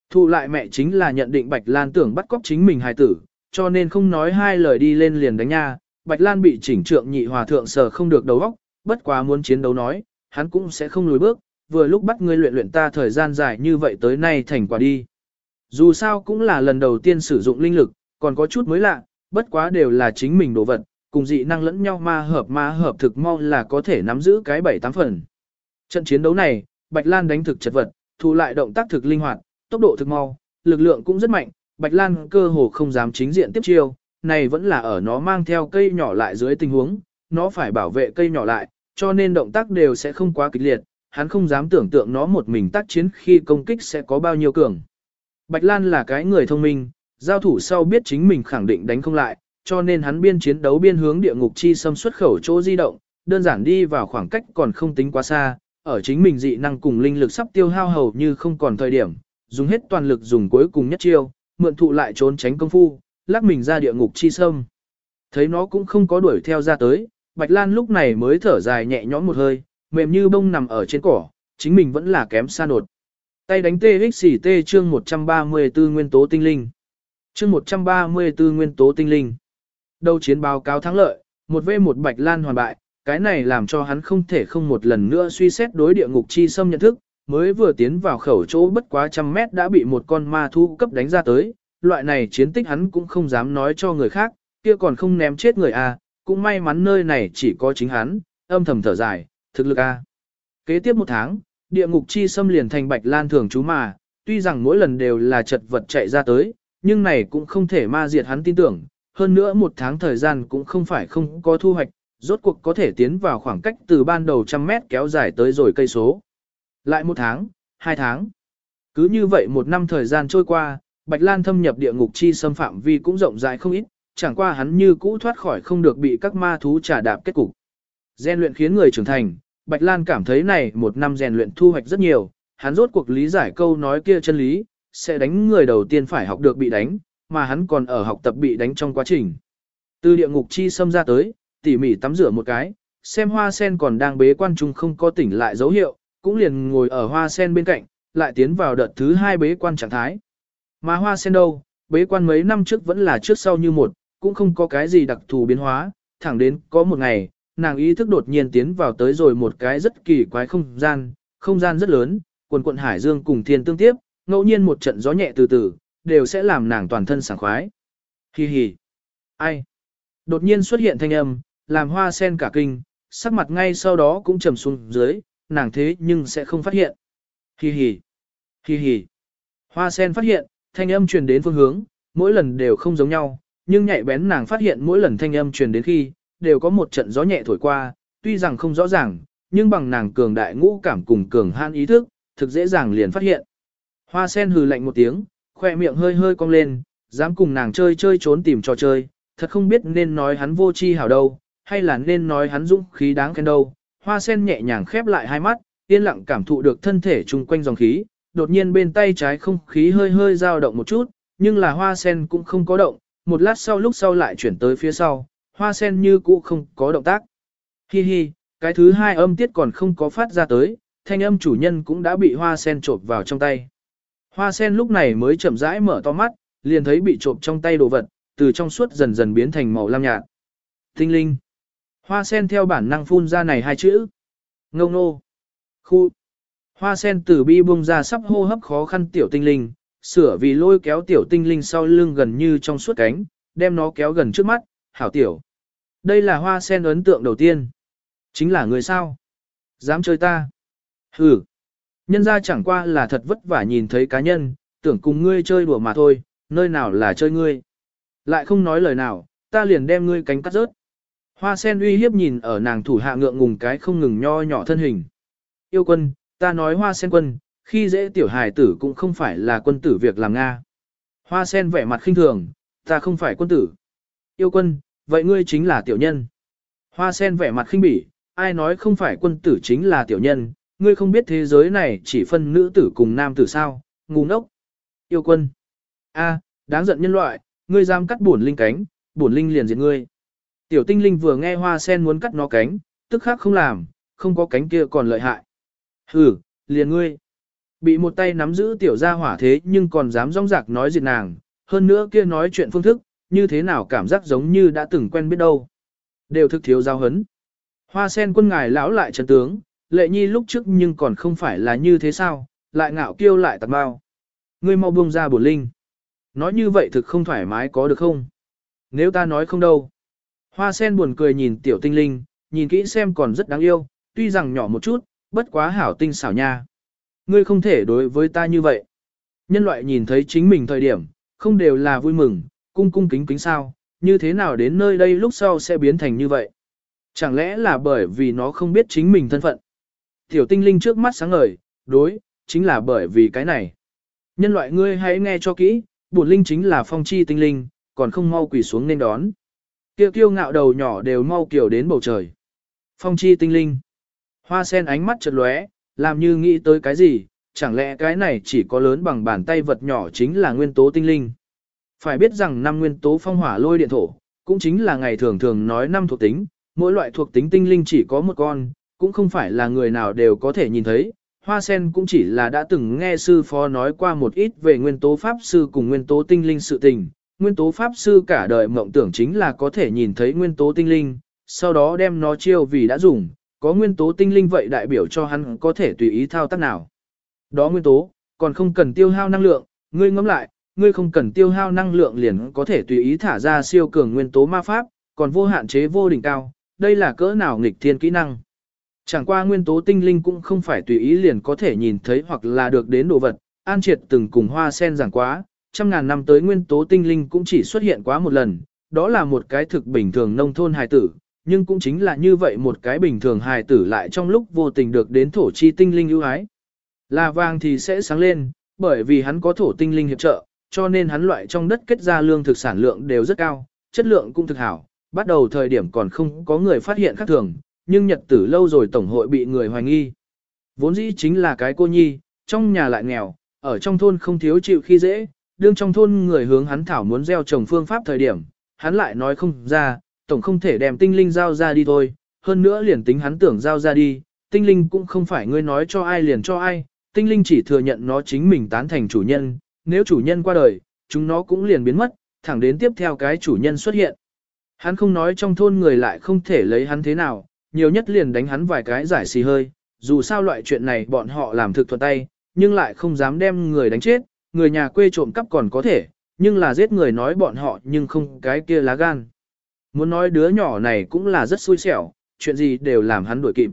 [SPEAKER 1] Thu lại mẹ chính là nhận định Bạch Lan tưởng bắt cóc chính mình hài tử, cho nên không nói hai lời đi lên liền đánh nha. Bạch Lan bị chỉnh trượng nhị hòa thượng sờ không được đầu óc, bất quá muốn chiến đấu nói, hắn cũng sẽ không lùi bước, vừa lúc bắt ngươi luyện luyện ta thời gian dài như vậy tới nay thành quả đi. Dù sao cũng là lần đầu tiên sử dụng linh lực, còn có chút mới lạ, bất quá đều là chính mình đồ vật, cùng dị năng lẫn nhau ma hợp ma hợp thực mau là có thể nắm giữ cái bảy tám phần. Trận chiến đấu này, Bạch Lan đánh thực chật vật, thu lại động tác thực linh hoạt, tốc độ thực mau, lực lượng cũng rất mạnh, Bạch Lan cơ hồ không dám chính diện tiếp chiêu, này vẫn là ở nó mang theo cây nhỏ lại dưới tình huống, nó phải bảo vệ cây nhỏ lại, cho nên động tác đều sẽ không quá kịch liệt, hắn không dám tưởng tượng nó một mình tác chiến khi công kích sẽ có bao nhiêu cường. Bạch Lan là cái người thông minh, giao thủ sau biết chính mình khẳng định đánh không lại, cho nên hắn biên chiến đấu biên hướng địa ngục chi xâm xuất khẩu chỗ di động, đơn giản đi vào khoảng cách còn không tính quá xa, ở chính mình dị năng cùng linh lực sắp tiêu hao hầu như không còn thời điểm, dùng hết toàn lực dùng cuối cùng nhất chiêu, mượn thụ lại trốn tránh công phu, lắc mình ra địa ngục chi sâm. Thấy nó cũng không có đuổi theo ra tới, Bạch Lan lúc này mới thở dài nhẹ nhõm một hơi, mềm như bông nằm ở trên cỏ, chính mình vẫn là kém xa nột. Tay đánh TXT chương 134 nguyên tố tinh linh. Chương 134 nguyên tố tinh linh. Đầu chiến báo cáo thắng lợi, một v một Bạch Lan hoàn bại, cái này làm cho hắn không thể không một lần nữa suy xét đối địa ngục chi xâm nhận thức, mới vừa tiến vào khẩu chỗ bất quá trăm mét đã bị một con ma thu cấp đánh ra tới, loại này chiến tích hắn cũng không dám nói cho người khác, kia còn không ném chết người a, à, cũng may mắn nơi này chỉ có chính hắn, âm thầm thở dài, thực lực a. À. Kế tiếp một tháng, địa ngục chi xâm liền thành bạch lan thường chú mà, tuy rằng mỗi lần đều là chật vật chạy ra tới, nhưng này cũng không thể ma diệt hắn tin tưởng, hơn nữa một tháng thời gian cũng không phải không có thu hoạch, rốt cuộc có thể tiến vào khoảng cách từ ban đầu trăm mét kéo dài tới rồi cây số. Lại một tháng, hai tháng. Cứ như vậy một năm thời gian trôi qua, Bạch Lan thâm nhập địa ngục chi xâm phạm vi cũng rộng rãi không ít, chẳng qua hắn như cũ thoát khỏi không được bị các ma thú trả đạp kết cục. Gen luyện khiến người trưởng thành, Bạch Lan cảm thấy này một năm rèn luyện thu hoạch rất nhiều, hắn rốt cuộc lý giải câu nói kia chân lý, sẽ đánh người đầu tiên phải học được bị đánh, mà hắn còn ở học tập bị đánh trong quá trình. Từ địa ngục chi xâm ra tới, tỉ mỉ tắm rửa một cái, xem hoa sen còn đang bế quan trung không có tỉnh lại dấu hiệu, cũng liền ngồi ở hoa sen bên cạnh, lại tiến vào đợt thứ hai bế quan trạng thái. Mà hoa sen đâu, bế quan mấy năm trước vẫn là trước sau như một, cũng không có cái gì đặc thù biến hóa, thẳng đến có một ngày, nàng ý thức đột nhiên tiến vào tới rồi một cái rất kỳ quái không gian, không gian rất lớn, quần quận hải dương cùng thiên tương tiếp, ngẫu nhiên một trận gió nhẹ từ từ, đều sẽ làm nàng toàn thân sảng khoái. Hi hi. Ai? Đột nhiên xuất hiện thanh âm, làm hoa sen cả kinh, sắc mặt ngay sau đó cũng trầm xuống dưới, nàng thế nhưng sẽ không phát hiện. Hi hi. Hi hi. Hoa sen phát hiện, thanh âm truyền đến phương hướng, mỗi lần đều không giống nhau, nhưng nhạy bén nàng phát hiện mỗi lần thanh âm truyền đến khi, đều có một trận gió nhẹ thổi qua, tuy rằng không rõ ràng, nhưng bằng nàng cường đại ngũ cảm cùng cường han ý thức, thực dễ dàng liền phát hiện. Hoa sen hừ lạnh một tiếng, khoe miệng hơi hơi cong lên, dám cùng nàng chơi chơi trốn tìm trò chơi, thật không biết nên nói hắn vô chi hảo đâu, hay là nên nói hắn dũng khí đáng khen đâu. Hoa sen nhẹ nhàng khép lại hai mắt, yên lặng cảm thụ được thân thể chung quanh dòng khí, đột nhiên bên tay trái không khí hơi hơi dao động một chút, nhưng là hoa sen cũng không có động, một lát sau lúc sau lại chuyển tới phía sau, hoa sen như cũ không có động tác. Hi hi, cái thứ hai âm tiết còn không có phát ra tới, thanh âm chủ nhân cũng đã bị hoa sen trộm vào trong tay. Hoa sen lúc này mới chậm rãi mở to mắt, liền thấy bị trộm trong tay đồ vật, từ trong suốt dần dần biến thành màu lam nhạt. Tinh linh. Hoa sen theo bản năng phun ra này hai chữ. Ngông nô. Khu. Hoa sen từ bi bung ra sắp hô hấp khó khăn tiểu tinh linh, sửa vì lôi kéo tiểu tinh linh sau lưng gần như trong suốt cánh, đem nó kéo gần trước mắt, hảo tiểu. Đây là hoa sen ấn tượng đầu tiên. Chính là người sao? Dám chơi ta? Hừ. Nhân ra chẳng qua là thật vất vả nhìn thấy cá nhân, tưởng cùng ngươi chơi đùa mà thôi, nơi nào là chơi ngươi. Lại không nói lời nào, ta liền đem ngươi cánh cắt rớt. Hoa sen uy hiếp nhìn ở nàng thủ hạ ngượng ngùng cái không ngừng nho nhỏ thân hình. Yêu quân, ta nói hoa sen quân, khi dễ tiểu hài tử cũng không phải là quân tử việc làm Nga. Hoa sen vẻ mặt khinh thường, ta không phải quân tử. Yêu quân, vậy ngươi chính là tiểu nhân. Hoa sen vẻ mặt khinh bỉ, ai nói không phải quân tử chính là tiểu nhân, ngươi không biết thế giới này chỉ phân nữ tử cùng nam tử sao, ngu ngốc. Yêu quân. a, đáng giận nhân loại, ngươi dám cắt bổn linh cánh, bổn linh liền diệt ngươi. Tiểu tinh linh vừa nghe hoa sen muốn cắt nó cánh, tức khắc không làm, không có cánh kia còn lợi hại. Hừ, liền ngươi. Bị một tay nắm giữ tiểu gia hỏa thế nhưng còn dám rong rạc nói diệt nàng, hơn nữa kia nói chuyện phương thức, như thế nào cảm giác giống như đã từng quen biết đâu. Đều thực thiếu giao hấn. Hoa sen quân ngài lão lại trần tướng, lệ nhi lúc trước nhưng còn không phải là như thế sao, lại ngạo kiêu lại tạc bao. Ngươi mau buông ra bổn linh. Nói như vậy thực không thoải mái có được không? Nếu ta nói không đâu. Hoa sen buồn cười nhìn tiểu tinh linh, nhìn kỹ xem còn rất đáng yêu, tuy rằng nhỏ một chút, bất quá hảo tinh xảo nha. Ngươi không thể đối với ta như vậy. Nhân loại nhìn thấy chính mình thời điểm, không đều là vui mừng, cung cung kính kính sao, như thế nào đến nơi đây lúc sau sẽ biến thành như vậy. Chẳng lẽ là bởi vì nó không biết chính mình thân phận. Tiểu tinh linh trước mắt sáng ngời, đối, chính là bởi vì cái này. Nhân loại ngươi hãy nghe cho kỹ, bổn linh chính là phong chi tinh linh, còn không mau quỳ xuống nên đón. Kiêu kiêu ngạo đầu nhỏ đều mau kiểu đến bầu trời. Phong chi tinh linh. Hoa sen ánh mắt chợt lóe, làm như nghĩ tới cái gì, chẳng lẽ cái này chỉ có lớn bằng bàn tay vật nhỏ chính là nguyên tố tinh linh. Phải biết rằng năm nguyên tố phong hỏa lôi điện thổ, cũng chính là ngày thường thường nói năm thuộc tính, mỗi loại thuộc tính tinh linh chỉ có một con, cũng không phải là người nào đều có thể nhìn thấy. Hoa sen cũng chỉ là đã từng nghe sư phó nói qua một ít về nguyên tố pháp sư cùng nguyên tố tinh linh sự tình. Nguyên tố pháp sư cả đời mộng tưởng chính là có thể nhìn thấy nguyên tố tinh linh, sau đó đem nó chiêu vì đã dùng, có nguyên tố tinh linh vậy đại biểu cho hắn có thể tùy ý thao tác nào. Đó nguyên tố, còn không cần tiêu hao năng lượng, ngươi ngẫm lại, ngươi không cần tiêu hao năng lượng liền có thể tùy ý thả ra siêu cường nguyên tố ma pháp, còn vô hạn chế vô đỉnh cao, đây là cỡ nào nghịch thiên kỹ năng. Chẳng qua nguyên tố tinh linh cũng không phải tùy ý liền có thể nhìn thấy hoặc là được đến đồ vật, An Triệt từng cùng hoa sen giảng quá, trăm ngàn năm tới nguyên tố tinh linh cũng chỉ xuất hiện quá một lần, đó là một cái thực bình thường nông thôn hài tử, nhưng cũng chính là như vậy một cái bình thường hài tử lại trong lúc vô tình được đến thổ chi tinh linh ưu ái. Là vàng thì sẽ sáng lên, bởi vì hắn có thổ tinh linh hiệp trợ, cho nên hắn loại trong đất kết ra lương thực sản lượng đều rất cao, chất lượng cũng thực hảo. Bắt đầu thời điểm còn không có người phát hiện khác thường, nhưng nhật tử lâu rồi tổng hội bị người hoài nghi. Vốn dĩ chính là cái cô nhi, trong nhà lại nghèo, ở trong thôn không thiếu chịu khi dễ, đương trong thôn người hướng hắn thảo muốn gieo trồng phương pháp thời điểm, hắn lại nói không ra, tổng không thể đem tinh linh giao ra đi thôi, hơn nữa liền tính hắn tưởng giao ra đi, tinh linh cũng không phải ngươi nói cho ai liền cho ai, tinh linh chỉ thừa nhận nó chính mình tán thành chủ nhân, nếu chủ nhân qua đời, chúng nó cũng liền biến mất, thẳng đến tiếp theo cái chủ nhân xuất hiện. Hắn không nói trong thôn người lại không thể lấy hắn thế nào, nhiều nhất liền đánh hắn vài cái giải xì hơi, dù sao loại chuyện này bọn họ làm thực thuận tay, nhưng lại không dám đem người đánh chết, người nhà quê trộm cắp còn có thể, nhưng là giết người nói bọn họ nhưng không cái kia lá gan. Muốn nói đứa nhỏ này cũng là rất xui xẻo, chuyện gì đều làm hắn đuổi kịp.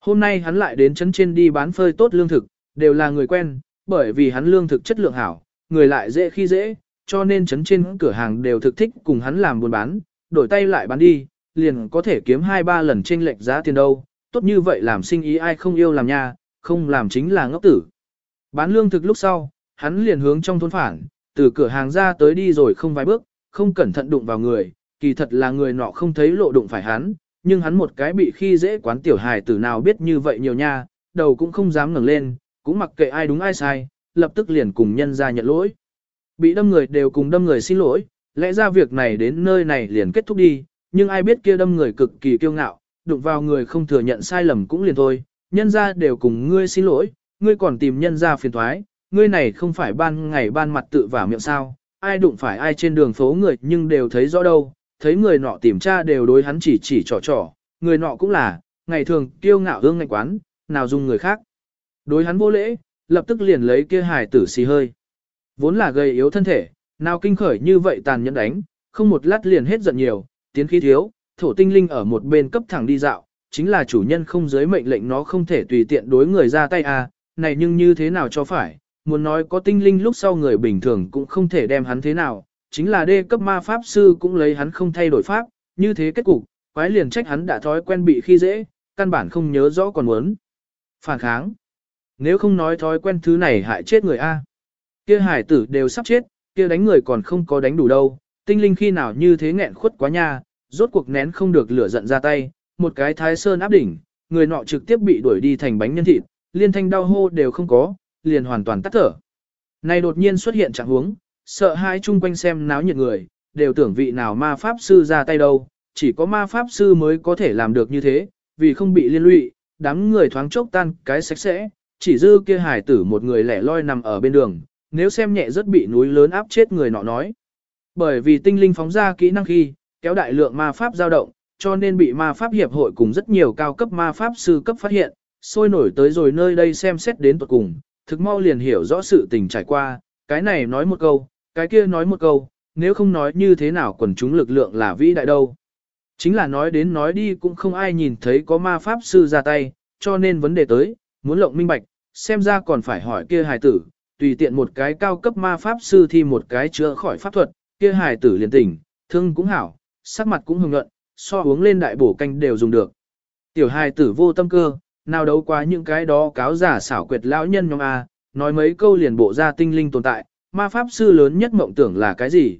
[SPEAKER 1] Hôm nay hắn lại đến chấn trên đi bán phơi tốt lương thực, đều là người quen, bởi vì hắn lương thực chất lượng hảo, người lại dễ khi dễ, cho nên chấn trên cửa hàng đều thực thích cùng hắn làm buôn bán, đổi tay lại bán đi, liền có thể kiếm 2-3 lần trên lệch giá tiền đâu, tốt như vậy làm sinh ý ai không yêu làm nha, không làm chính là ngốc tử. Bán lương thực lúc sau, hắn liền hướng trong thôn phản, từ cửa hàng ra tới đi rồi không vài bước, không cẩn thận đụng vào người, kỳ thật là người nọ không thấy lộ đụng phải hắn, nhưng hắn một cái bị khi dễ quán tiểu hài tử nào biết như vậy nhiều nha, đầu cũng không dám ngẩng lên, cũng mặc kệ ai đúng ai sai, lập tức liền cùng nhân ra nhận lỗi. Bị đâm người đều cùng đâm người xin lỗi, lẽ ra việc này đến nơi này liền kết thúc đi, nhưng ai biết kia đâm người cực kỳ kiêu ngạo, đụng vào người không thừa nhận sai lầm cũng liền thôi, nhân ra đều cùng ngươi xin lỗi, ngươi còn tìm nhân ra phiền thoái, ngươi này không phải ban ngày ban mặt tự vào miệng sao, ai đụng phải ai trên đường phố người nhưng đều thấy rõ đâu, thấy người nọ tìm tra đều đối hắn chỉ chỉ trò trò, người nọ cũng là, ngày thường kiêu ngạo hương ngạch quán, nào dùng người khác. Đối hắn vô lễ, lập tức liền lấy kia hài tử xì hơi. Vốn là gầy yếu thân thể, nào kinh khởi như vậy tàn nhẫn đánh, không một lát liền hết giận nhiều, tiến khí thiếu, thổ tinh linh ở một bên cấp thẳng đi dạo, chính là chủ nhân không giới mệnh lệnh nó không thể tùy tiện đối người ra tay à, này nhưng như thế nào cho phải, muốn nói có tinh linh lúc sau người bình thường cũng không thể đem hắn thế nào, chính là đê cấp ma pháp sư cũng lấy hắn không thay đổi pháp, như thế kết cục, quái liền trách hắn đã thói quen bị khi dễ, căn bản không nhớ rõ còn muốn. Phản kháng. Nếu không nói thói quen thứ này hại chết người A. Kia hải tử đều sắp chết, kia đánh người còn không có đánh đủ đâu, tinh linh khi nào như thế nghẹn khuất quá nha, rốt cuộc nén không được lửa giận ra tay, một cái thái sơn áp đỉnh, người nọ trực tiếp bị đuổi đi thành bánh nhân thịt, liên thanh đau hô đều không có, liền hoàn toàn tắt thở. Này đột nhiên xuất hiện trạng huống, sợ hai chung quanh xem náo nhiệt người, đều tưởng vị nào ma pháp sư ra tay đâu, chỉ có ma pháp sư mới có thể làm được như thế, vì không bị liên lụy, đám người thoáng chốc tan cái sạch sẽ, chỉ dư kia hải tử một người lẻ loi nằm ở bên đường, nếu xem nhẹ rất bị núi lớn áp chết người nọ nói. Bởi vì tinh linh phóng ra kỹ năng khi, kéo đại lượng ma pháp dao động, cho nên bị ma pháp hiệp hội cùng rất nhiều cao cấp ma pháp sư cấp phát hiện, sôi nổi tới rồi nơi đây xem xét đến tuật cùng, thực mau liền hiểu rõ sự tình trải qua, cái này nói một câu, cái kia nói một câu, nếu không nói như thế nào quần chúng lực lượng là vĩ đại đâu. Chính là nói đến nói đi cũng không ai nhìn thấy có ma pháp sư ra tay, cho nên vấn đề tới, muốn lộng minh bạch, xem ra còn phải hỏi kia hài tử, tùy tiện một cái cao cấp ma pháp sư thi một cái chữa khỏi pháp thuật, kia hài tử liền tỉnh, thương cũng hảo, sắc mặt cũng hồng nhuận, so uống lên đại bổ canh đều dùng được. Tiểu hài tử vô tâm cơ, nào đấu quá những cái đó cáo giả xảo quyệt lão nhân nhóm A, nói mấy câu liền bộ ra tinh linh tồn tại, ma pháp sư lớn nhất mộng tưởng là cái gì?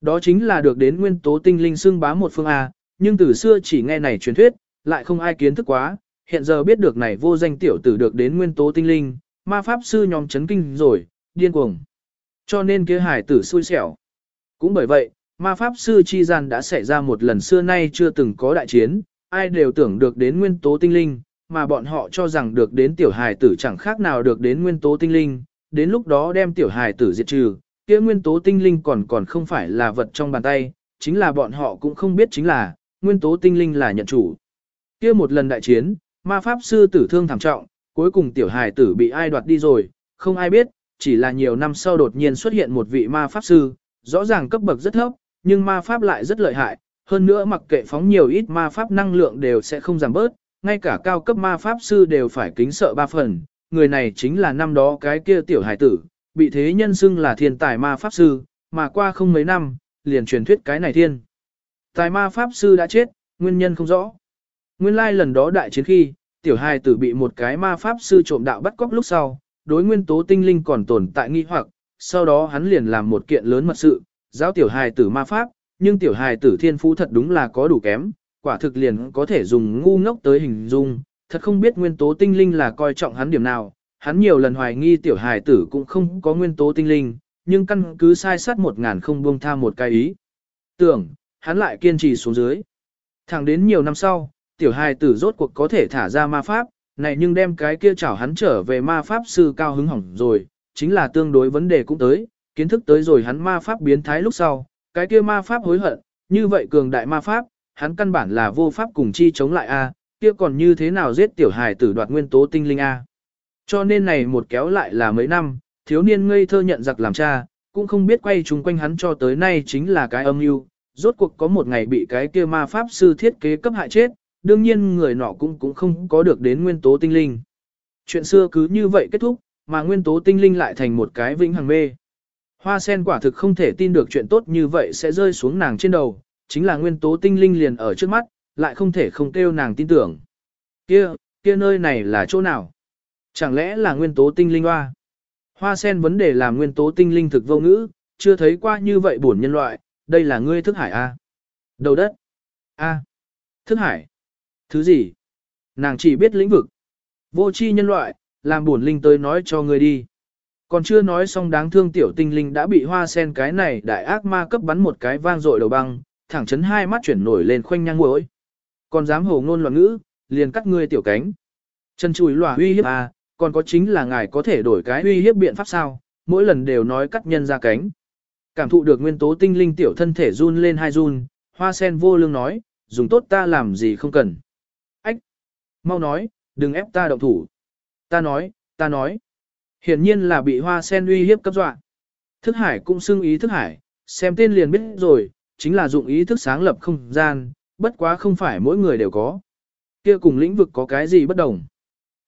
[SPEAKER 1] Đó chính là được đến nguyên tố tinh linh xưng bá một phương A, nhưng từ xưa chỉ nghe này truyền thuyết, lại không ai kiến thức quá, hiện giờ biết được này vô danh tiểu tử được đến nguyên tố tinh linh, ma pháp sư nhóm chấn kinh rồi, điên cuồng. Cho nên kia hải tử xui xẻo. Cũng bởi vậy, ma pháp sư chi gian đã xảy ra một lần xưa nay chưa từng có đại chiến, ai đều tưởng được đến nguyên tố tinh linh, mà bọn họ cho rằng được đến tiểu hài tử chẳng khác nào được đến nguyên tố tinh linh, đến lúc đó đem tiểu hài tử diệt trừ, kia nguyên tố tinh linh còn còn không phải là vật trong bàn tay, chính là bọn họ cũng không biết chính là, nguyên tố tinh linh là nhận chủ. Kia một lần đại chiến, ma pháp sư tử thương thảm trọng, cuối cùng tiểu hài tử bị ai đoạt đi rồi, không ai biết, chỉ là nhiều năm sau đột nhiên xuất hiện một vị ma pháp sư, rõ ràng cấp bậc rất thấp, nhưng ma pháp lại rất lợi hại, hơn nữa mặc kệ phóng nhiều ít ma pháp năng lượng đều sẽ không giảm bớt, ngay cả cao cấp ma pháp sư đều phải kính sợ ba phần, người này chính là năm đó cái kia tiểu hải tử, bị thế nhân xưng là thiên tài ma pháp sư, mà qua không mấy năm, liền truyền thuyết cái này thiên. Tài ma pháp sư đã chết, nguyên nhân không rõ. Nguyên lai lần đó đại chiến khi, tiểu hài tử bị một cái ma pháp sư trộm đạo bắt cóc lúc sau, đối nguyên tố tinh linh còn tồn tại nghi hoặc, sau đó hắn liền làm một kiện lớn mật sự, giáo tiểu hài tử ma pháp, nhưng tiểu hài tử thiên phú thật đúng là có đủ kém, quả thực liền có thể dùng ngu ngốc tới hình dung, thật không biết nguyên tố tinh linh là coi trọng hắn điểm nào, hắn nhiều lần hoài nghi tiểu hài tử cũng không có nguyên tố tinh linh, nhưng căn cứ sai sát một ngàn không buông tha một cái ý. Tưởng, hắn lại kiên trì xuống dưới. Thẳng đến nhiều năm sau, tiểu hài tử rốt cuộc có thể thả ra ma pháp, này nhưng đem cái kia chảo hắn trở về ma pháp sư cao hứng hỏng rồi, chính là tương đối vấn đề cũng tới, kiến thức tới rồi hắn ma pháp biến thái lúc sau, cái kia ma pháp hối hận, như vậy cường đại ma pháp, hắn căn bản là vô pháp cùng chi chống lại a, kia còn như thế nào giết tiểu hài tử đoạt nguyên tố tinh linh a. Cho nên này một kéo lại là mấy năm, thiếu niên ngây thơ nhận giặc làm cha, cũng không biết quay chúng quanh hắn cho tới nay chính là cái âm mưu. Rốt cuộc có một ngày bị cái kia ma pháp sư thiết kế cấp hại chết, đương nhiên người nọ cũng cũng không có được đến nguyên tố tinh linh. Chuyện xưa cứ như vậy kết thúc, mà nguyên tố tinh linh lại thành một cái vĩnh hằng mê. Hoa sen quả thực không thể tin được chuyện tốt như vậy sẽ rơi xuống nàng trên đầu, chính là nguyên tố tinh linh liền ở trước mắt, lại không thể không kêu nàng tin tưởng. Kia, kia nơi này là chỗ nào? Chẳng lẽ là nguyên tố tinh linh hoa? Hoa sen vấn đề là nguyên tố tinh linh thực vô ngữ, chưa thấy qua như vậy buồn nhân loại, đây là ngươi thức hải A. Đầu đất. A. Thức hải. Thứ gì? Nàng chỉ biết lĩnh vực. Vô chi nhân loại, làm bổn linh tới nói cho ngươi đi. Còn chưa nói xong đáng thương tiểu tinh linh đã bị hoa sen cái này đại ác ma cấp bắn một cái vang dội đầu băng, thẳng chấn hai mắt chuyển nổi lên khoanh nhang ngồi. Còn dám hồ ngôn loạn ngữ, liền cắt ngươi tiểu cánh. Chân chùi lòa uy hiếp à, còn có chính là ngài có thể đổi cái uy hiếp biện pháp sao, mỗi lần đều nói cắt nhân ra cánh. Cảm thụ được nguyên tố tinh linh tiểu thân thể run lên hai run, hoa sen vô lương nói, dùng tốt ta làm gì không cần. Mau nói, đừng ép ta động thủ. Ta nói, ta nói. Hiển nhiên là bị hoa sen uy hiếp cấp dọa. Thức hải cũng xưng ý thức hải, xem tên liền biết rồi, chính là dụng ý thức sáng lập không gian, bất quá không phải mỗi người đều có. Kia cùng lĩnh vực có cái gì bất đồng.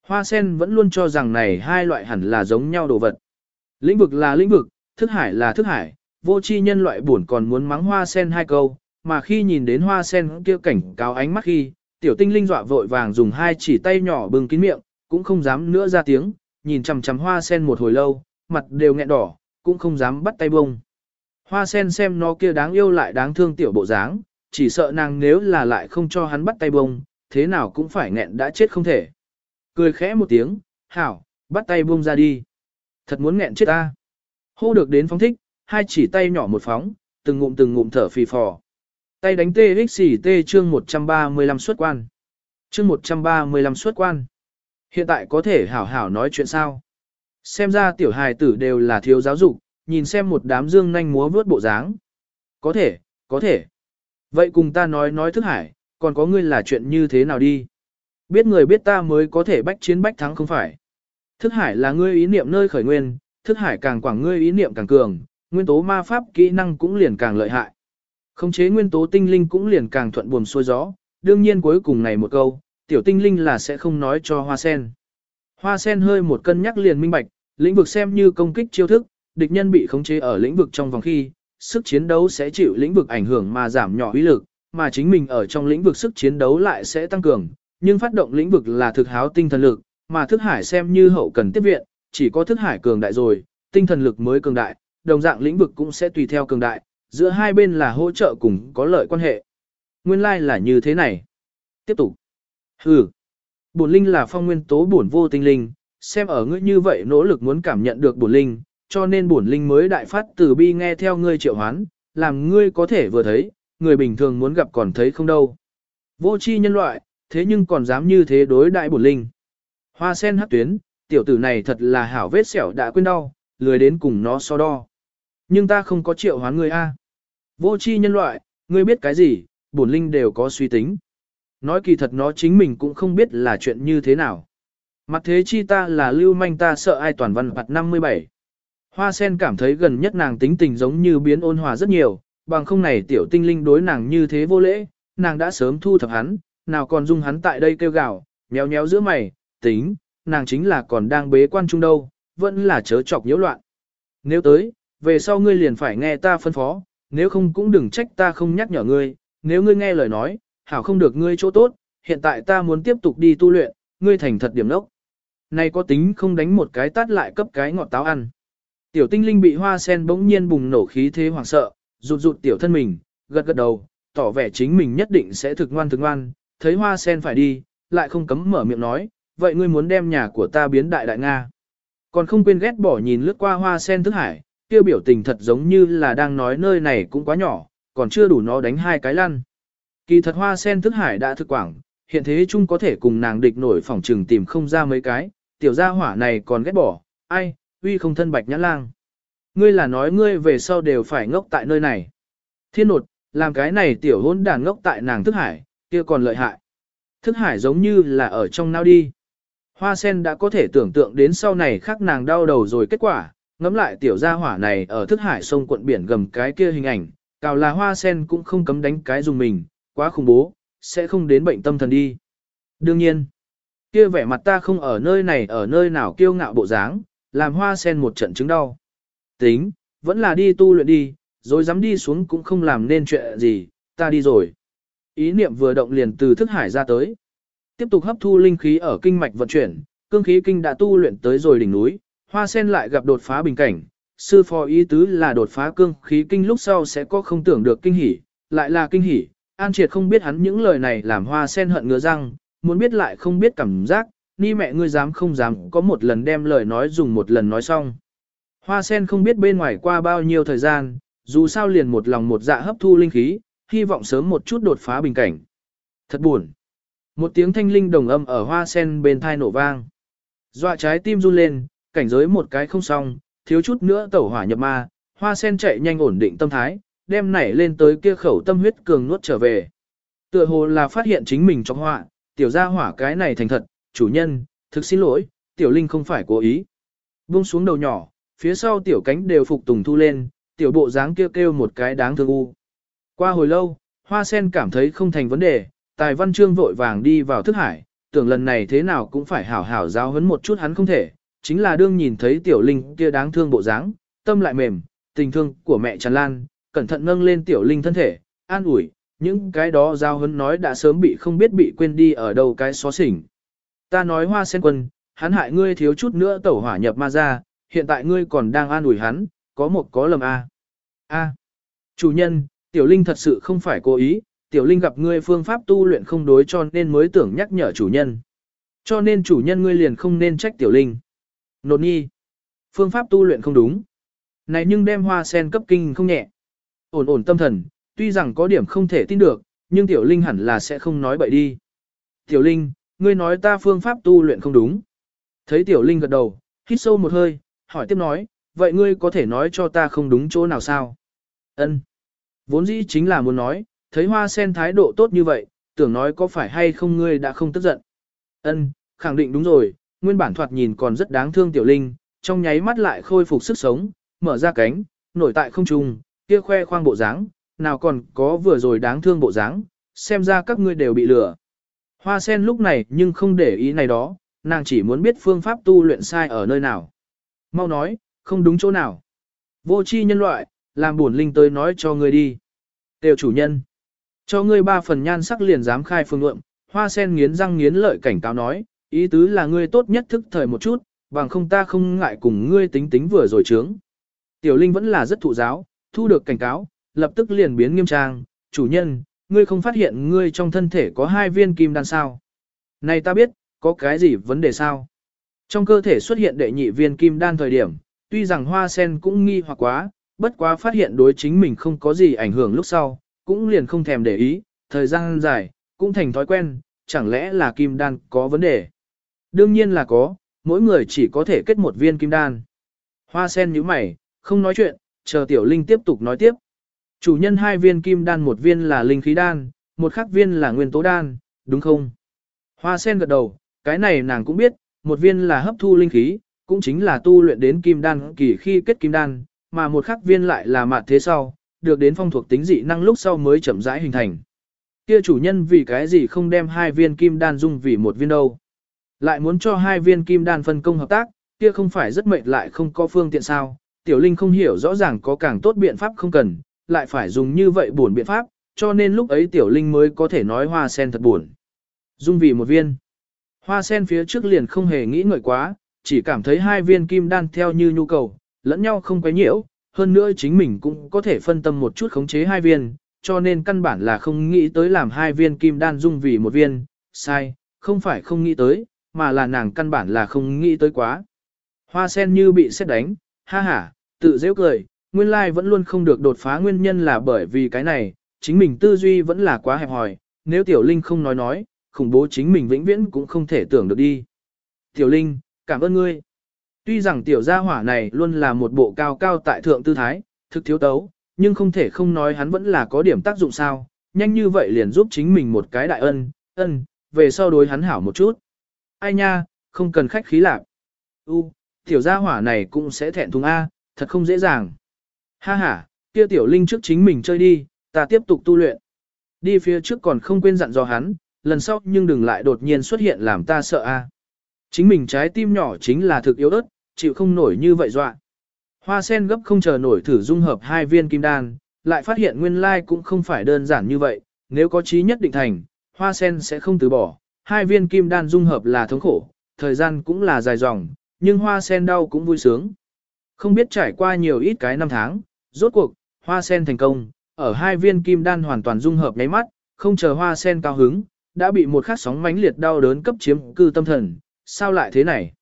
[SPEAKER 1] Hoa sen vẫn luôn cho rằng này hai loại hẳn là giống nhau đồ vật. Lĩnh vực là lĩnh vực, thức hải là thức hải, vô tri nhân loại buồn còn muốn mắng hoa sen hai câu, mà khi nhìn đến hoa sen kia cảnh cáo ánh mắt khi, tiểu tinh linh dọa vội vàng dùng hai chỉ tay nhỏ bưng kín miệng, cũng không dám nữa ra tiếng, nhìn chằm chằm hoa sen một hồi lâu, mặt đều nghẹn đỏ, cũng không dám bắt tay bông. Hoa sen xem nó kia đáng yêu lại đáng thương tiểu bộ dáng, chỉ sợ nàng nếu là lại không cho hắn bắt tay bông, thế nào cũng phải nghẹn đã chết không thể. Cười khẽ một tiếng, hảo, bắt tay bông ra đi. Thật muốn nghẹn chết ta. Hô được đến phóng thích, hai chỉ tay nhỏ một phóng, từng ngụm từng ngụm thở phì phò. Tay đánh TXT chương 135 xuất quan. Chương 135 xuất quan. Hiện tại có thể hảo hảo nói chuyện sao? Xem ra tiểu hài tử đều là thiếu giáo dục, nhìn xem một đám dương nhanh múa vướt bộ dáng. Có thể, có thể. Vậy cùng ta nói nói thức hải, còn có ngươi là chuyện như thế nào đi? Biết người biết ta mới có thể bách chiến bách thắng không phải. Thức hải là ngươi ý niệm nơi khởi nguyên, thức hải càng quảng ngươi ý niệm càng cường, nguyên tố ma pháp kỹ năng cũng liền càng lợi hại. Khống chế nguyên tố tinh linh cũng liền càng thuận buồm xuôi gió, đương nhiên cuối cùng này một câu, tiểu tinh linh là sẽ không nói cho hoa sen. Hoa sen hơi một cân nhắc liền minh bạch, lĩnh vực xem như công kích chiêu thức, địch nhân bị khống chế ở lĩnh vực trong vòng khi, sức chiến đấu sẽ chịu lĩnh vực ảnh hưởng mà giảm nhỏ uy lực, mà chính mình ở trong lĩnh vực sức chiến đấu lại sẽ tăng cường, nhưng phát động lĩnh vực là thực háo tinh thần lực, mà thức hải xem như hậu cần tiếp viện, chỉ có thức hải cường đại rồi, tinh thần lực mới cường đại, đồng dạng lĩnh vực cũng sẽ tùy theo cường đại, giữa hai bên là hỗ trợ cùng có lợi quan hệ. Nguyên lai like là như thế này. Tiếp tục. Hừ. Bổn linh là phong nguyên tố bổn vô tinh linh, xem ở ngươi như vậy nỗ lực muốn cảm nhận được bổn linh, cho nên bổn linh mới đại phát từ bi nghe theo ngươi triệu hoán, làm ngươi có thể vừa thấy, người bình thường muốn gặp còn thấy không đâu. Vô tri nhân loại, thế nhưng còn dám như thế đối đại bổn linh. Hoa sen hắc tuyến, tiểu tử này thật là hảo vết sẹo đã quên đau, lười đến cùng nó so đo. Nhưng ta không có triệu hoán ngươi a. Vô chi nhân loại, ngươi biết cái gì, bổn linh đều có suy tính. Nói kỳ thật nó chính mình cũng không biết là chuyện như thế nào. Mặt thế chi ta là lưu manh ta sợ ai toàn văn hoạt 57. Hoa sen cảm thấy gần nhất nàng tính tình giống như biến ôn hòa rất nhiều, bằng không này tiểu tinh linh đối nàng như thế vô lễ, nàng đã sớm thu thập hắn, nào còn dung hắn tại đây kêu gào, nhéo nhéo giữa mày, tính, nàng chính là còn đang bế quan trung đâu, vẫn là chớ chọc nhiễu loạn. Nếu tới, về sau ngươi liền phải nghe ta phân phó, nếu không cũng đừng trách ta không nhắc nhở ngươi, nếu ngươi nghe lời nói, hảo không được ngươi chỗ tốt, hiện tại ta muốn tiếp tục đi tu luyện, ngươi thành thật điểm đốc. Này có tính không đánh một cái tát lại cấp cái ngọt táo ăn. Tiểu tinh linh bị hoa sen bỗng nhiên bùng nổ khí thế hoảng sợ, rụt rụt tiểu thân mình, gật gật đầu, tỏ vẻ chính mình nhất định sẽ thực ngoan thực ngoan, thấy hoa sen phải đi, lại không cấm mở miệng nói, vậy ngươi muốn đem nhà của ta biến đại đại Nga. Còn không quên ghét bỏ nhìn lướt qua hoa sen thức hải, kia biểu tình thật giống như là đang nói nơi này cũng quá nhỏ, còn chưa đủ nó đánh hai cái lăn. Kỳ thật hoa sen thức hải đã thực quảng, hiện thế chung có thể cùng nàng địch nổi phòng trừng tìm không ra mấy cái, tiểu gia hỏa này còn ghét bỏ, ai, uy không thân bạch nhã lang. Ngươi là nói ngươi về sau đều phải ngốc tại nơi này. Thiên nột, làm cái này tiểu hôn đàn ngốc tại nàng thức hải, kia còn lợi hại. Thức hải giống như là ở trong nao đi. Hoa sen đã có thể tưởng tượng đến sau này khác nàng đau đầu rồi kết quả, ngắm lại tiểu gia hỏa này ở thức hải sông quận biển gầm cái kia hình ảnh, cào là hoa sen cũng không cấm đánh cái dùng mình, quá khủng bố, sẽ không đến bệnh tâm thần đi. Đương nhiên, kia vẻ mặt ta không ở nơi này ở nơi nào kiêu ngạo bộ dáng, làm hoa sen một trận chứng đau. Tính, vẫn là đi tu luyện đi, rồi dám đi xuống cũng không làm nên chuyện gì, ta đi rồi. Ý niệm vừa động liền từ thức hải ra tới. Tiếp tục hấp thu linh khí ở kinh mạch vận chuyển, cương khí kinh đã tu luyện tới rồi đỉnh núi, hoa sen lại gặp đột phá bình cảnh. Sư phó ý tứ là đột phá cương khí kinh lúc sau sẽ có không tưởng được kinh hỉ, lại là kinh hỉ. An triệt không biết hắn những lời này làm hoa sen hận ngứa răng, muốn biết lại không biết cảm giác, ni mẹ ngươi dám không dám có một lần đem lời nói dùng một lần nói xong. Hoa sen không biết bên ngoài qua bao nhiêu thời gian, dù sao liền một lòng một dạ hấp thu linh khí, hy vọng sớm một chút đột phá bình cảnh. Thật buồn. Một tiếng thanh linh đồng âm ở hoa sen bên thai nổ vang. Dọa trái tim run lên, cảnh giới một cái không xong, thiếu chút nữa tẩu hỏa nhập ma, hoa sen chạy nhanh ổn định tâm thái, đem nảy lên tới kia khẩu tâm huyết cường nuốt trở về. Tựa hồ là phát hiện chính mình trong họa, tiểu gia hỏa cái này thành thật, chủ nhân, thực xin lỗi, tiểu linh không phải cố ý. Buông xuống đầu nhỏ, phía sau tiểu cánh đều phục tùng thu lên, tiểu bộ dáng kêu kêu một cái đáng thương u. Qua hồi lâu, hoa sen cảm thấy không thành vấn đề, tài văn chương vội vàng đi vào thức hải, tưởng lần này thế nào cũng phải hảo hảo giáo huấn một chút hắn không thể, chính là đương nhìn thấy tiểu linh kia đáng thương bộ dáng, tâm lại mềm, tình thương của mẹ tràn lan, cẩn thận nâng lên tiểu linh thân thể, an ủi, những cái đó giao hấn nói đã sớm bị không biết bị quên đi ở đâu cái xó xỉnh. Ta nói hoa sen quân, hắn hại ngươi thiếu chút nữa tẩu hỏa nhập ma ra, hiện tại ngươi còn đang an ủi hắn, có một có lầm a. A. Chủ nhân, tiểu linh thật sự không phải cố ý, tiểu linh gặp ngươi phương pháp tu luyện không đối cho nên mới tưởng nhắc nhở chủ nhân. Cho nên chủ nhân ngươi liền không nên trách tiểu linh. Nột nhi. Phương pháp tu luyện không đúng. Này nhưng đem hoa sen cấp kinh không nhẹ. Ổn ổn tâm thần, tuy rằng có điểm không thể tin được, nhưng tiểu linh hẳn là sẽ không nói bậy đi. Tiểu linh, ngươi nói ta phương pháp tu luyện không đúng. Thấy tiểu linh gật đầu, hít sâu một hơi, hỏi tiếp nói, vậy ngươi có thể nói cho ta không đúng chỗ nào sao? Ân. Vốn dĩ chính là muốn nói, thấy hoa sen thái độ tốt như vậy, tưởng nói có phải hay không ngươi đã không tức giận. Ân, khẳng định đúng rồi, nguyên bản thoạt nhìn còn rất đáng thương tiểu linh, trong nháy mắt lại khôi phục sức sống, mở ra cánh, nổi tại không trung, kia khoe khoang bộ dáng, nào còn có vừa rồi đáng thương bộ dáng, xem ra các ngươi đều bị lừa. Hoa sen lúc này nhưng không để ý này đó, nàng chỉ muốn biết phương pháp tu luyện sai ở nơi nào. Mau nói, không đúng chỗ nào. Vô chi nhân loại, làm buồn linh tới nói cho ngươi đi. Tiểu chủ nhân. Cho ngươi ba phần nhan sắc liền dám khai phương lượng, hoa sen nghiến răng nghiến lợi cảnh cáo nói, ý tứ là ngươi tốt nhất thức thời một chút, bằng không ta không ngại cùng ngươi tính tính vừa rồi trướng. Tiểu linh vẫn là rất thụ giáo, thu được cảnh cáo, lập tức liền biến nghiêm trang, chủ nhân, ngươi không phát hiện ngươi trong thân thể có hai viên kim đan sao. Này ta biết, có cái gì vấn đề sao? Trong cơ thể xuất hiện đệ nhị viên kim đan thời điểm, tuy rằng hoa sen cũng nghi hoặc quá, bất quá phát hiện đối chính mình không có gì ảnh hưởng lúc sau, cũng liền không thèm để ý, thời gian dài, cũng thành thói quen, chẳng lẽ là kim đan có vấn đề? Đương nhiên là có, mỗi người chỉ có thể kết một viên kim đan. Hoa sen nhíu mày, không nói chuyện, chờ tiểu linh tiếp tục nói tiếp. Chủ nhân hai viên kim đan một viên là linh khí đan, một khác viên là nguyên tố đan, đúng không? Hoa sen gật đầu, cái này nàng cũng biết, một viên là hấp thu linh khí, cũng chính là tu luyện đến kim đan kỳ khi kết kim đan, mà một khác viên lại là mạt thế sau, được đến phong thuộc tính dị năng lúc sau mới chậm rãi hình thành. Kia chủ nhân vì cái gì không đem hai viên kim đan dung vì một viên đâu? Lại muốn cho hai viên kim đan phân công hợp tác, kia không phải rất mệt lại không có phương tiện sao? Tiểu Linh không hiểu rõ ràng có càng tốt biện pháp không cần, lại phải dùng như vậy buồn biện pháp, cho nên lúc ấy Tiểu Linh mới có thể nói hoa sen thật buồn. Dung vì một viên. Hoa sen phía trước liền không hề nghĩ ngợi quá, chỉ cảm thấy hai viên kim đan theo như nhu cầu, lẫn nhau không quấy nhiễu, hơn nữa chính mình cũng có thể phân tâm một chút khống chế hai viên, cho nên căn bản là không nghĩ tới làm hai viên kim đan dung vì một viên, sai, không phải không nghĩ tới, mà là nàng căn bản là không nghĩ tới quá. Hoa sen như bị xét đánh, ha ha, tự dễ cười, nguyên lai vẫn luôn không được đột phá nguyên nhân là bởi vì cái này, chính mình tư duy vẫn là quá hẹp hòi, nếu tiểu linh không nói nói, khủng bố chính mình vĩnh viễn cũng không thể tưởng được đi. Tiểu linh, cảm ơn ngươi. Tuy rằng tiểu gia hỏa này luôn là một bộ cao cao tại thượng tư thái, thực thiếu tấu, nhưng không thể không nói hắn vẫn là có điểm tác dụng sao, nhanh như vậy liền giúp chính mình một cái đại ân, ân, về sau đối hắn hảo một chút. Ai nha, không cần khách khí lạc. U, tiểu gia hỏa này cũng sẽ thẹn thùng A, thật không dễ dàng. Ha ha, kia tiểu linh trước chính mình chơi đi, ta tiếp tục tu luyện. Đi phía trước còn không quên dặn dò hắn, lần sau nhưng đừng lại đột nhiên xuất hiện làm ta sợ A. Chính mình trái tim nhỏ chính là thực yếu ớt, chịu không nổi như vậy dọa. Hoa sen gấp không chờ nổi thử dung hợp hai viên kim đan, lại phát hiện nguyên lai cũng không phải đơn giản như vậy, nếu có trí nhất định thành, hoa sen sẽ không từ bỏ, hai viên kim đan dung hợp là thống khổ, thời gian cũng là dài dòng, nhưng hoa sen đau cũng vui sướng. Không biết trải qua nhiều ít cái năm tháng, rốt cuộc, hoa sen thành công, ở hai viên kim đan hoàn toàn dung hợp nháy mắt, không chờ hoa sen cao hứng, đã bị một khát sóng mãnh liệt đau đớn cấp chiếm cư tâm thần, sao lại thế này?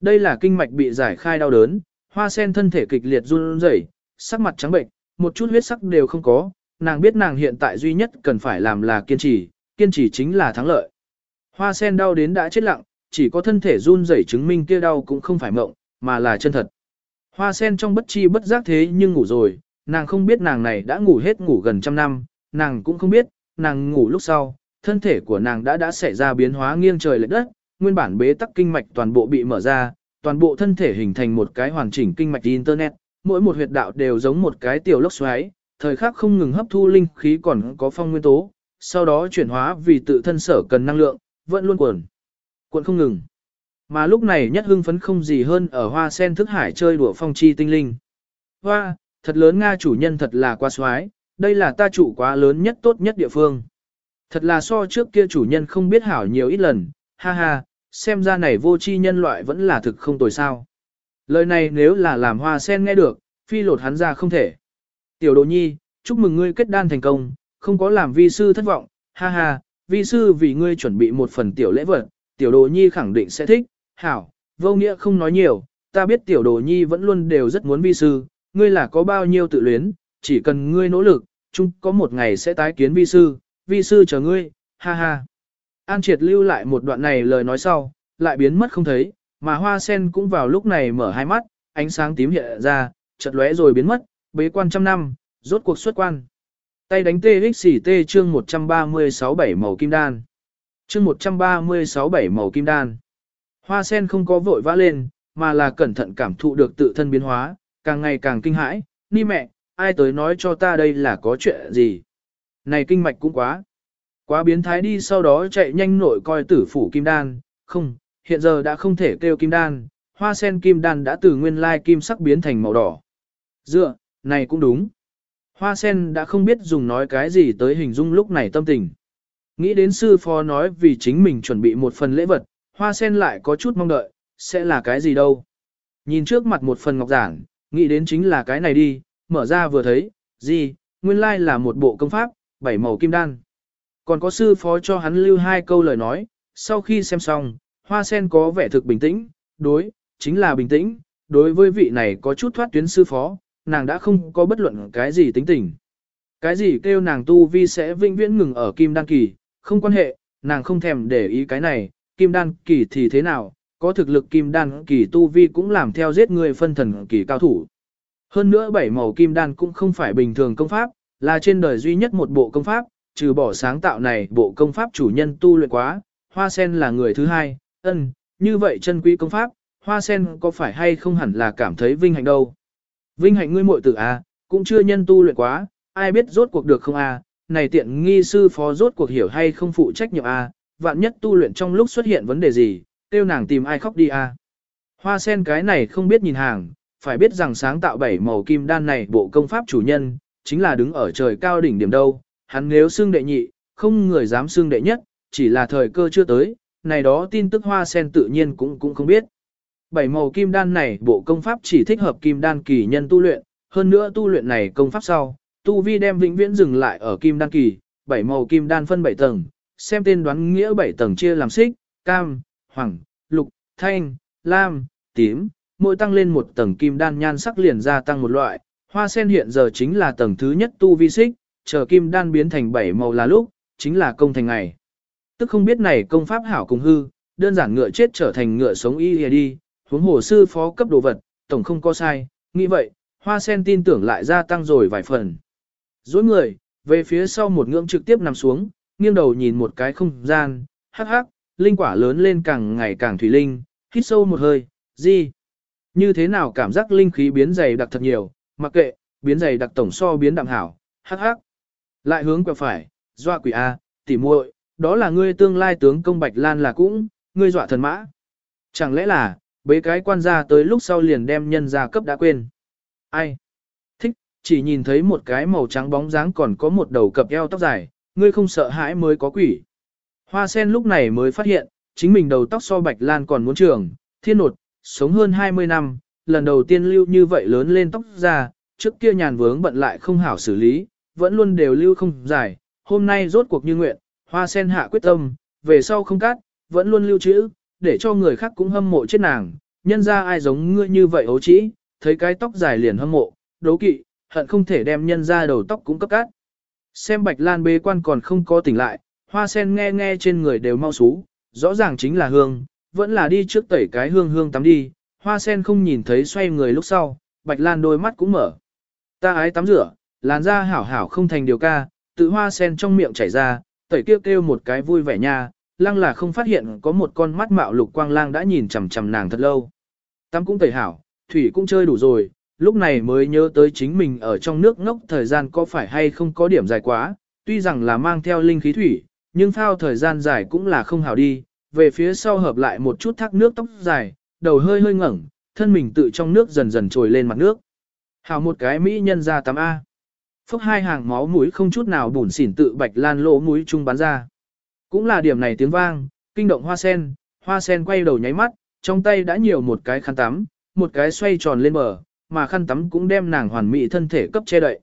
[SPEAKER 1] Đây là kinh mạch bị giải khai đau đớn, hoa sen thân thể kịch liệt run rẩy, sắc mặt trắng bệnh, một chút huyết sắc đều không có, nàng biết nàng hiện tại duy nhất cần phải làm là kiên trì, kiên trì chính là thắng lợi. Hoa sen đau đến đã chết lặng, chỉ có thân thể run rẩy chứng minh kia đau cũng không phải mộng, mà là chân thật. Hoa sen trong bất chi bất giác thế nhưng ngủ rồi, nàng không biết nàng này đã ngủ hết ngủ gần trăm năm, nàng cũng không biết, nàng ngủ lúc sau, thân thể của nàng đã đã xảy ra biến hóa nghiêng trời lệch đất, nguyên bản bế tắc kinh mạch toàn bộ bị mở ra, toàn bộ thân thể hình thành một cái hoàn chỉnh kinh mạch internet, mỗi một huyệt đạo đều giống một cái tiểu lốc xoáy, thời khắc không ngừng hấp thu linh khí còn có phong nguyên tố, sau đó chuyển hóa vì tự thân sở cần năng lượng, vẫn luôn cuộn. Cuộn không ngừng. Mà lúc này nhất hưng phấn không gì hơn ở hoa sen thức hải chơi đùa phong chi tinh linh. Hoa, thật lớn Nga chủ nhân thật là quá xoái, đây là ta chủ quá lớn nhất tốt nhất địa phương. Thật là so trước kia chủ nhân không biết hảo nhiều ít lần, ha ha, xem ra này vô chi nhân loại vẫn là thực không tồi sao. Lời này nếu là làm hoa sen nghe được, phi lột hắn ra không thể. Tiểu đồ nhi, chúc mừng ngươi kết đan thành công, không có làm vi sư thất vọng, ha ha, vi sư vì ngươi chuẩn bị một phần tiểu lễ vật, tiểu đồ nhi khẳng định sẽ thích, hảo, vô nghĩa không nói nhiều, ta biết tiểu đồ nhi vẫn luôn đều rất muốn vi sư, ngươi là có bao nhiêu tự luyến, chỉ cần ngươi nỗ lực, chung có một ngày sẽ tái kiến vi sư, vi sư chờ ngươi, ha ha. An triệt lưu lại một đoạn này lời nói sau, lại biến mất không thấy, mà hoa sen cũng vào lúc này mở hai mắt, ánh sáng tím hiện ra, chợt lóe rồi biến mất, bế quan trăm năm, rốt cuộc xuất quan. Tay đánh TXT chương 136 bảy màu kim đan. Chương 136 bảy màu kim đan. Hoa sen không có vội vã lên, mà là cẩn thận cảm thụ được tự thân biến hóa, càng ngày càng kinh hãi, ni mẹ, ai tới nói cho ta đây là có chuyện gì. Này kinh mạch cũng quá. Quá biến thái đi sau đó chạy nhanh nội coi tử phủ kim đan, không, hiện giờ đã không thể kêu kim đan, hoa sen kim đan đã từ nguyên lai kim sắc biến thành màu đỏ. Dựa, này cũng đúng. Hoa sen đã không biết dùng nói cái gì tới hình dung lúc này tâm tình. Nghĩ đến sư phó nói vì chính mình chuẩn bị một phần lễ vật, hoa sen lại có chút mong đợi, sẽ là cái gì đâu. Nhìn trước mặt một phần ngọc giản, nghĩ đến chính là cái này đi, mở ra vừa thấy, gì, nguyên lai là một bộ công pháp, bảy màu kim đan. Còn có sư phó cho hắn lưu hai câu lời nói, sau khi xem xong, hoa sen có vẻ thực bình tĩnh, đối, chính là bình tĩnh, đối với vị này có chút thoát tuyến sư phó, nàng đã không có bất luận cái gì tính tình. Cái gì kêu nàng tu vi sẽ vĩnh viễn ngừng ở kim đan kỳ, không quan hệ, nàng không thèm để ý cái này, kim đan kỳ thì thế nào, có thực lực kim đan kỳ tu vi cũng làm theo giết người phân thần kỳ cao thủ. Hơn nữa bảy màu kim đan cũng không phải bình thường công pháp, là trên đời duy nhất một bộ công pháp, trừ bỏ sáng tạo này bộ công pháp chủ nhân tu luyện quá, hoa sen là người thứ hai, ân, như vậy chân quý công pháp, hoa sen có phải hay không hẳn là cảm thấy vinh hạnh đâu. Vinh hạnh ngươi muội tử a, à, cũng chưa nhân tu luyện quá, ai biết rốt cuộc được không a, à, này tiện nghi sư phó rốt cuộc hiểu hay không phụ trách nhiệm a, à, vạn nhất tu luyện trong lúc xuất hiện vấn đề gì, tiêu nàng tìm ai khóc đi a. Hoa sen cái này không biết nhìn hàng, phải biết rằng sáng tạo bảy màu kim đan này bộ công pháp chủ nhân, chính là đứng ở trời cao đỉnh điểm đâu, hắn nếu xưng đệ nhị, không người dám xưng đệ nhất, chỉ là thời cơ chưa tới, này đó tin tức hoa sen tự nhiên cũng cũng không biết. Bảy màu kim đan này bộ công pháp chỉ thích hợp kim đan kỳ nhân tu luyện, hơn nữa tu luyện này công pháp sau, tu vi đem vĩnh viễn dừng lại ở kim đan kỳ, bảy màu kim đan phân bảy tầng, xem tên đoán nghĩa bảy tầng chia làm xích, cam, hoàng, lục, thanh, lam, tím, mỗi tăng lên một tầng kim đan nhan sắc liền gia tăng một loại, hoa sen hiện giờ chính là tầng thứ nhất tu vi xích, chờ kim đan biến thành bảy màu là lúc, chính là công thành ngày. Tức không biết này công pháp hảo cùng hư, đơn giản ngựa chết trở thành ngựa sống y đi, huống hồ sư phó cấp đồ vật, tổng không có sai, nghĩ vậy, hoa sen tin tưởng lại gia tăng rồi vài phần. Dối người, về phía sau một ngưỡng trực tiếp nằm xuống, nghiêng đầu nhìn một cái không gian, hắc hắc, linh quả lớn lên càng ngày càng thủy linh, hít sâu một hơi, gì? Như thế nào cảm giác linh khí biến dày đặc thật nhiều, mặc kệ, biến dày đặc tổng so biến đạm hảo, hắc hắc. Lại hướng quẹo phải, doa quỷ A, tỉ muội, đó là ngươi tương lai tướng công Bạch Lan là cũng, ngươi dọa thần mã. Chẳng lẽ là, bế cái quan gia tới lúc sau liền đem nhân gia cấp đã quên. Ai? Thích, chỉ nhìn thấy một cái màu trắng bóng dáng còn có một đầu cặp eo tóc dài, ngươi không sợ hãi mới có quỷ. Hoa sen lúc này mới phát hiện, chính mình đầu tóc so Bạch Lan còn muốn trường, thiên nột, sống hơn 20 năm, lần đầu tiên lưu như vậy lớn lên tóc ra, trước kia nhàn vướng bận lại không hảo xử lý, vẫn luôn đều lưu không dài, hôm nay rốt cuộc như nguyện, hoa sen hạ quyết tâm, về sau không cắt, vẫn luôn lưu trữ, để cho người khác cũng hâm mộ chết nàng, nhân ra ai giống ngươi như vậy ấu trĩ, thấy cái tóc dài liền hâm mộ, đấu kỵ, hận không thể đem nhân ra đầu tóc cũng cấp cắt. Xem bạch lan bế quan còn không có tỉnh lại, hoa sen nghe nghe trên người đều mau xú, rõ ràng chính là hương, vẫn là đi trước tẩy cái hương hương tắm đi, hoa sen không nhìn thấy xoay người lúc sau, bạch lan đôi mắt cũng mở. Ta ái tắm rửa, làn da hảo hảo không thành điều ca, tự hoa sen trong miệng chảy ra, tẩy kêu kêu một cái vui vẻ nha, lăng là không phát hiện có một con mắt mạo lục quang lang đã nhìn chằm chằm nàng thật lâu. Tắm cũng tẩy hảo, thủy cũng chơi đủ rồi, lúc này mới nhớ tới chính mình ở trong nước ngốc thời gian có phải hay không có điểm dài quá, tuy rằng là mang theo linh khí thủy, nhưng phao thời gian dài cũng là không hảo đi, về phía sau hợp lại một chút thác nước tóc dài, đầu hơi hơi ngẩng, thân mình tự trong nước dần dần trồi lên mặt nước. Hảo một cái mỹ nhân ra tắm A. Phốc hai hàng máu mũi không chút nào bùn xỉn tự bạch lan lỗ mũi trung bắn ra. Cũng là điểm này tiếng vang, kinh động hoa sen, hoa sen quay đầu nháy mắt, trong tay đã nhiều một cái khăn tắm, một cái xoay tròn lên bờ, mà khăn tắm cũng đem nàng hoàn mỹ thân thể cấp che đậy.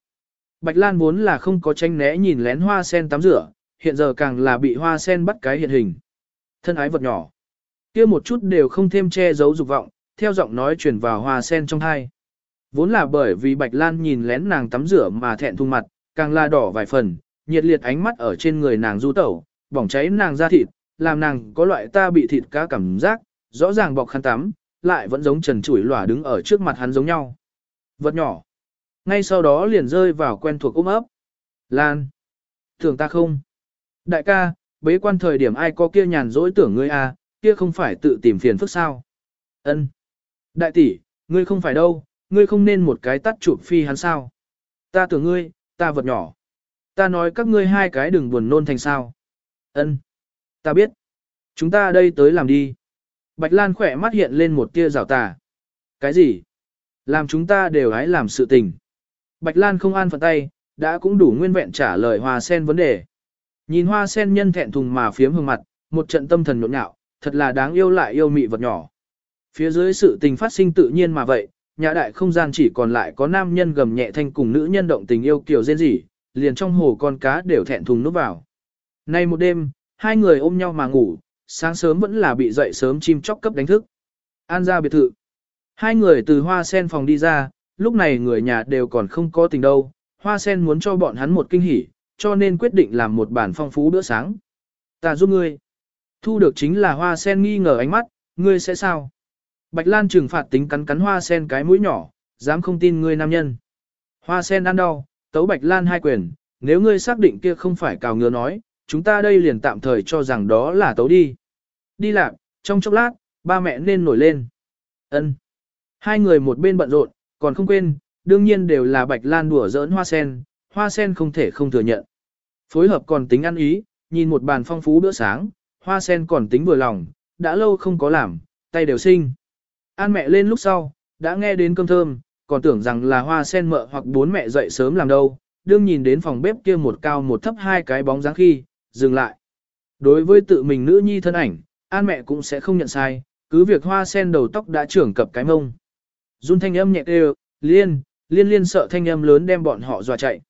[SPEAKER 1] Bạch Lan vốn là không có tranh né nhìn lén hoa sen tắm rửa, hiện giờ càng là bị hoa sen bắt cái hiện hình. Thân ái vật nhỏ, kia một chút đều không thêm che giấu dục vọng, theo giọng nói truyền vào hoa sen trong hai. Vốn là bởi vì Bạch Lan nhìn lén nàng tắm rửa mà thẹn thùng mặt, càng là đỏ vài phần, nhiệt liệt ánh mắt ở trên người nàng du tẩu, bỏng cháy nàng da thịt, làm nàng có loại ta bị thịt cá cảm giác, rõ ràng bọc khăn tắm, lại vẫn giống trần chủi lỏa đứng ở trước mặt hắn giống nhau. Vật nhỏ. Ngay sau đó liền rơi vào quen thuộc ôm ấp. Lan. Tưởng ta không. Đại ca, bế quan thời điểm ai có kia nhàn dỗi tưởng ngươi à, kia không phải tự tìm phiền phức sao. Ân. Đại tỷ, ngươi không phải đâu, ngươi không nên một cái tắt chụp phi hắn sao. Ta tưởng ngươi, ta vật nhỏ. Ta nói các ngươi hai cái đừng buồn nôn thành sao. Ân, Ta biết. Chúng ta đây tới làm đi. Bạch Lan khỏe mắt hiện lên một tia rào tà. Cái gì? Làm chúng ta đều hái làm sự tình. Bạch Lan không an phận tay, đã cũng đủ nguyên vẹn trả lời hoa sen vấn đề. Nhìn hoa sen nhân thẹn thùng mà phiếm hương mặt, một trận tâm thần nhộn nhạo, thật là đáng yêu lại yêu mị vật nhỏ. Phía dưới sự tình phát sinh tự nhiên mà vậy, nhà đại không gian chỉ còn lại có nam nhân gầm nhẹ thanh cùng nữ nhân động tình yêu kiểu rên rỉ, liền trong hồ con cá đều thẹn thùng núp vào. Nay một đêm, hai người ôm nhau mà ngủ, sáng sớm vẫn là bị dậy sớm chim chóc cấp đánh thức. An ra biệt thự. Hai người từ hoa sen phòng đi ra, lúc này người nhà đều còn không có tình đâu, hoa sen muốn cho bọn hắn một kinh hỉ, cho nên quyết định làm một bản phong phú bữa sáng. Ta giúp ngươi. Thu được chính là hoa sen nghi ngờ ánh mắt, ngươi sẽ sao? Bạch Lan trừng phạt tính cắn cắn hoa sen cái mũi nhỏ, dám không tin ngươi nam nhân. Hoa sen ăn đau, tấu Bạch Lan hai quyền, nếu ngươi xác định kia không phải cào ngứa nói, chúng ta đây liền tạm thời cho rằng đó là tấu đi. Đi lạc, trong chốc lát, ba mẹ nên nổi lên. ân Hai người một bên bận rộn, còn không quên, đương nhiên đều là Bạch Lan đùa giỡn hoa sen, hoa sen không thể không thừa nhận. Phối hợp còn tính ăn ý, nhìn một bàn phong phú bữa sáng, hoa sen còn tính vừa lòng, đã lâu không có làm, tay đều sinh. An mẹ lên lúc sau, đã nghe đến cơm thơm, còn tưởng rằng là hoa sen mợ hoặc bốn mẹ dậy sớm làm đâu, đương nhìn đến phòng bếp kia một cao một thấp hai cái bóng dáng khi, dừng lại. Đối với tự mình nữ nhi thân ảnh, an mẹ cũng sẽ không nhận sai, cứ việc hoa sen đầu tóc đã trưởng cập cái mông. Run thanh âm nhẹ kêu, liên, liên liên sợ thanh âm lớn đem bọn họ dọa chạy.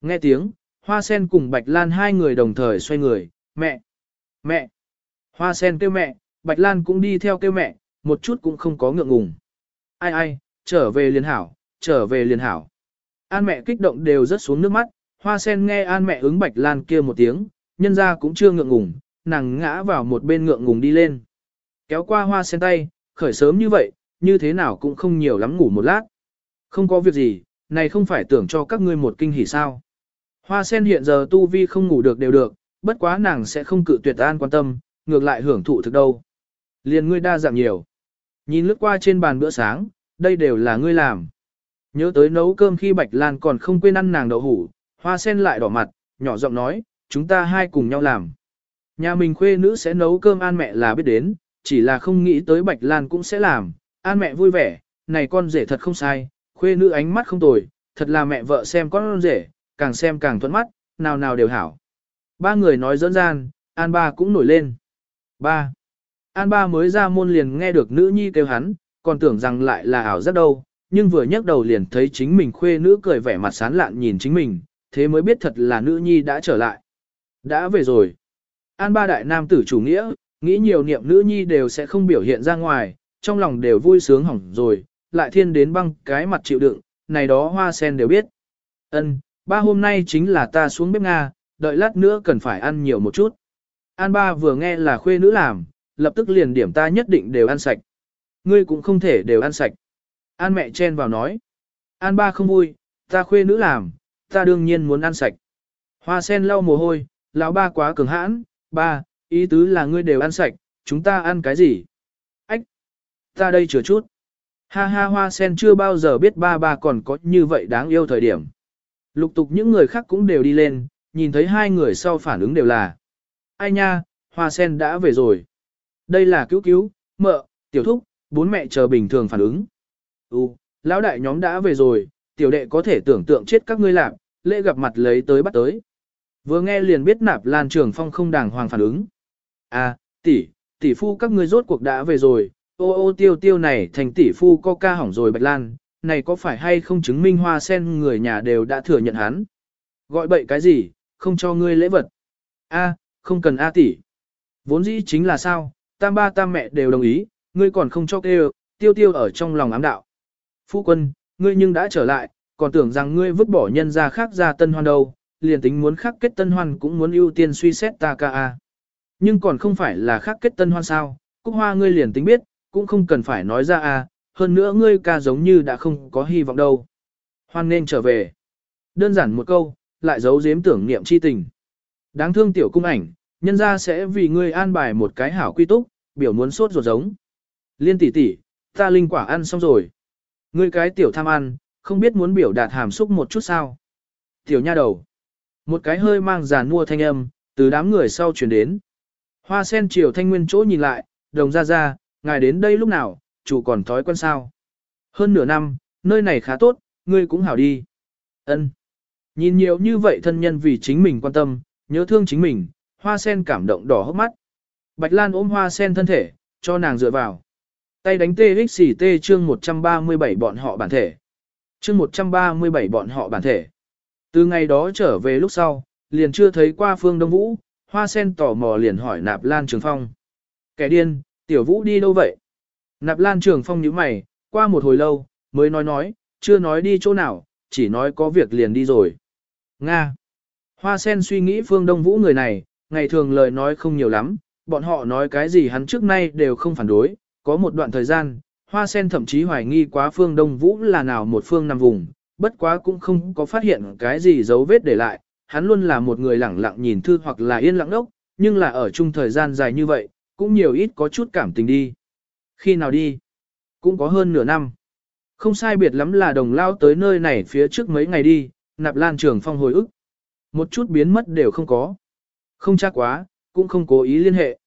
[SPEAKER 1] Nghe tiếng, hoa sen cùng bạch lan hai người đồng thời xoay người, mẹ, mẹ. Hoa sen kêu mẹ, bạch lan cũng đi theo kêu mẹ, một chút cũng không có ngượng ngùng. Ai ai, trở về liền hảo, trở về liền hảo. An mẹ kích động đều rất xuống nước mắt, hoa sen nghe an mẹ ứng bạch lan kia một tiếng, nhân ra cũng chưa ngượng ngùng, nàng ngã vào một bên ngượng ngùng đi lên. Kéo qua hoa sen tay, khởi sớm như vậy, như thế nào cũng không nhiều lắm ngủ một lát. Không có việc gì, này không phải tưởng cho các ngươi một kinh hỉ sao. Hoa sen hiện giờ tu vi không ngủ được đều được, bất quá nàng sẽ không cự tuyệt an quan tâm, ngược lại hưởng thụ thực đâu. Liền ngươi đa dạng nhiều. Nhìn lướt qua trên bàn bữa sáng, đây đều là ngươi làm. Nhớ tới nấu cơm khi Bạch Lan còn không quên ăn nàng đậu hủ, hoa sen lại đỏ mặt, nhỏ giọng nói, chúng ta hai cùng nhau làm. Nhà mình khuê nữ sẽ nấu cơm an mẹ là biết đến, chỉ là không nghĩ tới Bạch Lan cũng sẽ làm, an mẹ vui vẻ, này con rể thật không sai, khuê nữ ánh mắt không tồi, thật là mẹ vợ xem con rể, càng xem càng thuận mắt, nào nào đều hảo. Ba người nói dẫn gian, an ba cũng nổi lên. Ba. An ba mới ra môn liền nghe được nữ nhi kêu hắn, còn tưởng rằng lại là ảo rất đâu, nhưng vừa nhấc đầu liền thấy chính mình khuê nữ cười vẻ mặt sán lạn nhìn chính mình, thế mới biết thật là nữ nhi đã trở lại. Đã về rồi. An ba đại nam tử chủ nghĩa, nghĩ nhiều niệm nữ nhi đều sẽ không biểu hiện ra ngoài, trong lòng đều vui sướng hỏng rồi, lại thiên đến băng cái mặt chịu đựng, này đó hoa sen đều biết. Ân, ba hôm nay chính là ta xuống bếp Nga, đợi lát nữa cần phải ăn nhiều một chút. An ba vừa nghe là khuê nữ làm, lập tức liền điểm ta nhất định đều ăn sạch. Ngươi cũng không thể đều ăn sạch. An mẹ chen vào nói. An ba không vui, ta khuê nữ làm, ta đương nhiên muốn ăn sạch. Hoa sen lau mồ hôi, lão ba quá cường hãn, ba, ý tứ là ngươi đều ăn sạch, chúng ta ăn cái gì? Ách! Ta đây chừa chút. Ha ha hoa sen chưa bao giờ biết ba ba còn có như vậy đáng yêu thời điểm. Lục tục những người khác cũng đều đi lên, nhìn thấy hai người sau phản ứng đều là. Ai nha, hoa sen đã về rồi. Đây là cứu cứu, mợ, tiểu thúc, bốn mẹ chờ bình thường phản ứng. Ừ, lão đại nhóm đã về rồi, tiểu đệ có thể tưởng tượng chết các ngươi làm, lễ gặp mặt lấy tới bắt tới. Vừa nghe liền biết nạp lan trường phong không đàng hoàng phản ứng. À, tỷ, tỷ phu các ngươi rốt cuộc đã về rồi, ô ô tiêu tiêu này thành tỷ phu có ca hỏng rồi bạch lan, này có phải hay không chứng minh hoa sen người nhà đều đã thừa nhận hắn. Gọi bậy cái gì, không cho ngươi lễ vật. A, không cần A tỷ. Vốn dĩ chính là sao, tam ba tam mẹ đều đồng ý, ngươi còn không cho kêu, tiêu tiêu ở trong lòng ám đạo. Phu quân, ngươi nhưng đã trở lại, còn tưởng rằng ngươi vứt bỏ nhân ra khác ra tân hoan đâu, liền tính muốn khắc kết tân hoan cũng muốn ưu tiên suy xét ta ca a. Nhưng còn không phải là khắc kết tân hoan sao, cúc hoa ngươi liền tính biết, cũng không cần phải nói ra a, hơn nữa ngươi ca giống như đã không có hy vọng đâu. Hoan nên trở về. Đơn giản một câu, lại giấu giếm tưởng niệm chi tình. Đáng thương tiểu cung ảnh, nhân ra sẽ vì ngươi an bài một cái hảo quy túc, biểu muốn sốt ruột giống. Liên tỷ tỷ, ta linh quả ăn xong rồi. Ngươi cái tiểu tham ăn, không biết muốn biểu đạt hàm xúc một chút sao. Tiểu nha đầu. Một cái hơi mang giàn mua thanh âm, từ đám người sau chuyển đến. Hoa sen chiều thanh nguyên chỗ nhìn lại, đồng ra ra, ngài đến đây lúc nào, chủ còn thói quen sao. Hơn nửa năm, nơi này khá tốt, ngươi cũng hảo đi. ân Nhìn nhiều như vậy thân nhân vì chính mình quan tâm, nhớ thương chính mình, hoa sen cảm động đỏ hốc mắt. Bạch Lan ôm hoa sen thân thể, cho nàng dựa vào. Tay đánh TXT chương 137 bọn họ bản thể. Chương 137 bọn họ bản thể. Từ ngày đó trở về lúc sau, liền chưa thấy qua Phương Đông Vũ, Hoa Sen tò mò liền hỏi Nạp Lan Trường Phong. Kẻ điên, Tiểu Vũ đi đâu vậy? Nạp Lan Trường Phong nhíu mày, qua một hồi lâu, mới nói nói, chưa nói đi chỗ nào, chỉ nói có việc liền đi rồi. Nga. Hoa Sen suy nghĩ Phương Đông Vũ người này, ngày thường lời nói không nhiều lắm, bọn họ nói cái gì hắn trước nay đều không phản đối, có một đoạn thời gian, Hoa Sen thậm chí hoài nghi quá Phương Đông Vũ là nào một phương nằm vùng, bất quá cũng không có phát hiện cái gì dấu vết để lại, hắn luôn là một người lẳng lặng nhìn thư hoặc là yên lặng đốc, nhưng là ở chung thời gian dài như vậy, cũng nhiều ít có chút cảm tình đi. Khi nào đi? Cũng có hơn nửa năm. Không sai biệt lắm là đồng lao tới nơi này phía trước mấy ngày đi, nạp lan trường phong hồi ức. Một chút biến mất đều không có. Không chắc quá, cũng không cố ý liên hệ.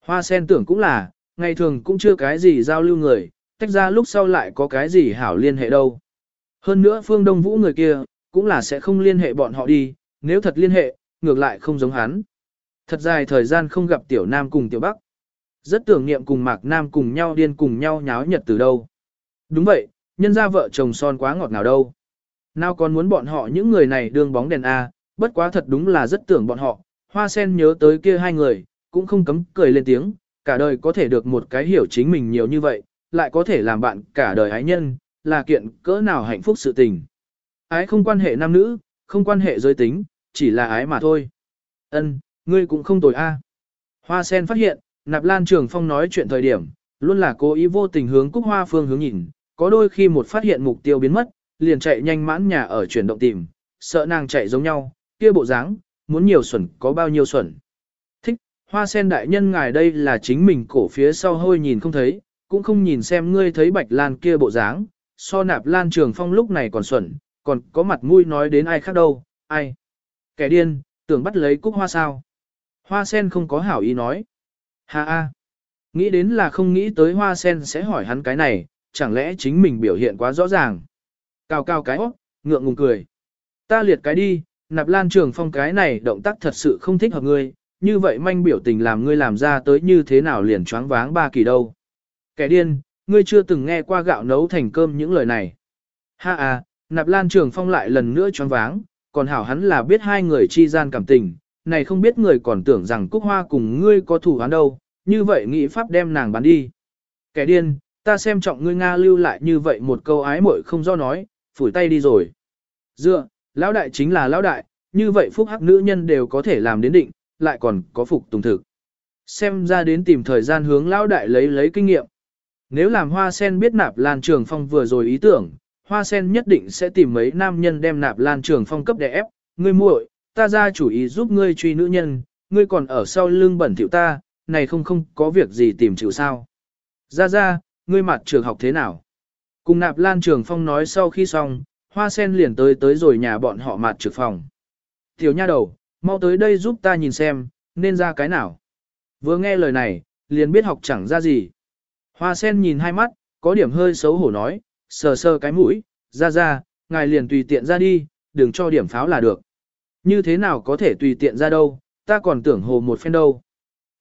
[SPEAKER 1] Hoa sen tưởng cũng là, ngày thường cũng chưa cái gì giao lưu người, tách ra lúc sau lại có cái gì hảo liên hệ đâu. Hơn nữa phương Đông Vũ người kia, cũng là sẽ không liên hệ bọn họ đi, nếu thật liên hệ, ngược lại không giống hắn. Thật dài thời gian không gặp Tiểu Nam cùng Tiểu Bắc. Rất tưởng niệm cùng Mạc Nam cùng nhau điên cùng nhau nháo nhật từ đâu. Đúng vậy, nhân ra vợ chồng son quá ngọt nào đâu. Nào còn muốn bọn họ những người này đương bóng đèn A, bất quá thật đúng là rất tưởng bọn họ. Hoa sen nhớ tới kia hai người, cũng không cấm cười lên tiếng, cả đời có thể được một cái hiểu chính mình nhiều như vậy, lại có thể làm bạn cả đời ái nhân, là kiện cỡ nào hạnh phúc sự tình. Ái không quan hệ nam nữ, không quan hệ giới tính, chỉ là ái mà thôi. Ân, ngươi cũng không tồi a. Hoa sen phát hiện, nạp lan trường phong nói chuyện thời điểm, luôn là cố ý vô tình hướng cúc hoa phương hướng nhìn, có đôi khi một phát hiện mục tiêu biến mất, liền chạy nhanh mãn nhà ở chuyển động tìm, sợ nàng chạy giống nhau, kia bộ dáng, muốn nhiều xuẩn có bao nhiêu xuẩn. Thích, hoa sen đại nhân ngài đây là chính mình cổ phía sau hôi nhìn không thấy, cũng không nhìn xem ngươi thấy bạch lan kia bộ dáng, so nạp lan trường phong lúc này còn xuẩn, còn có mặt mũi nói đến ai khác đâu, ai. Kẻ điên, tưởng bắt lấy cúc hoa sao. Hoa sen không có hảo ý nói. Ha ha. Nghĩ đến là không nghĩ tới hoa sen sẽ hỏi hắn cái này, chẳng lẽ chính mình biểu hiện quá rõ ràng. Cao cao cái ốc, ngượng ngùng cười. Ta liệt cái đi, nạp lan trường phong cái này động tác thật sự không thích hợp ngươi, như vậy manh biểu tình làm ngươi làm ra tới như thế nào liền choáng váng ba kỳ đâu. Kẻ điên, ngươi chưa từng nghe qua gạo nấu thành cơm những lời này. Ha à, nạp lan trường phong lại lần nữa choáng váng, còn hảo hắn là biết hai người chi gian cảm tình, này không biết người còn tưởng rằng Cúc Hoa cùng ngươi có thủ hắn đâu, như vậy nghĩ pháp đem nàng bán đi. Kẻ điên, ta xem trọng ngươi Nga lưu lại như vậy một câu ái muội không do nói, phủi tay đi rồi. Dựa, lão đại chính là lão đại, như vậy phúc hắc nữ nhân đều có thể làm đến định, lại còn có phục tùng thực. Xem ra đến tìm thời gian hướng lão đại lấy lấy kinh nghiệm. Nếu làm hoa sen biết nạp lan trường phong vừa rồi ý tưởng, hoa sen nhất định sẽ tìm mấy nam nhân đem nạp lan trường phong cấp đè ép, ngươi muội, ta ra chủ ý giúp ngươi truy nữ nhân, ngươi còn ở sau lưng bẩn thỉu ta, này không không có việc gì tìm chịu sao. Ra ra, ngươi mặt trường học thế nào? Cùng nạp lan trường phong nói sau khi xong, hoa sen liền tới tới rồi nhà bọn họ mặt trực phòng. Tiểu nha đầu, mau tới đây giúp ta nhìn xem, nên ra cái nào. Vừa nghe lời này, liền biết học chẳng ra gì. Hoa sen nhìn hai mắt, có điểm hơi xấu hổ nói, sờ sờ cái mũi, ra ra, ngài liền tùy tiện ra đi, đừng cho điểm pháo là được. Như thế nào có thể tùy tiện ra đâu, ta còn tưởng hồ một phen đâu.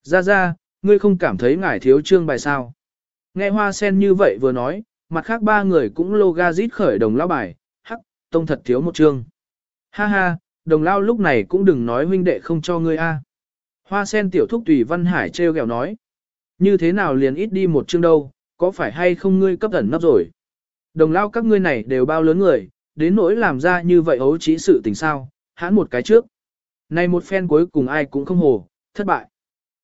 [SPEAKER 1] Ra ra, ngươi không cảm thấy ngài thiếu trương bài sao. Nghe hoa sen như vậy vừa nói, mặt khác ba người cũng lô ga rít khởi đồng lao bài, hắc, tông thật thiếu một trương. Ha ha, đồng lao lúc này cũng đừng nói huynh đệ không cho ngươi a. Hoa sen tiểu thúc tùy văn hải treo gẹo nói. Như thế nào liền ít đi một chương đâu, có phải hay không ngươi cấp ẩn nấp rồi? Đồng lao các ngươi này đều bao lớn người, đến nỗi làm ra như vậy ấu trí sự tình sao, hãn một cái trước. Này một phen cuối cùng ai cũng không hồ, thất bại.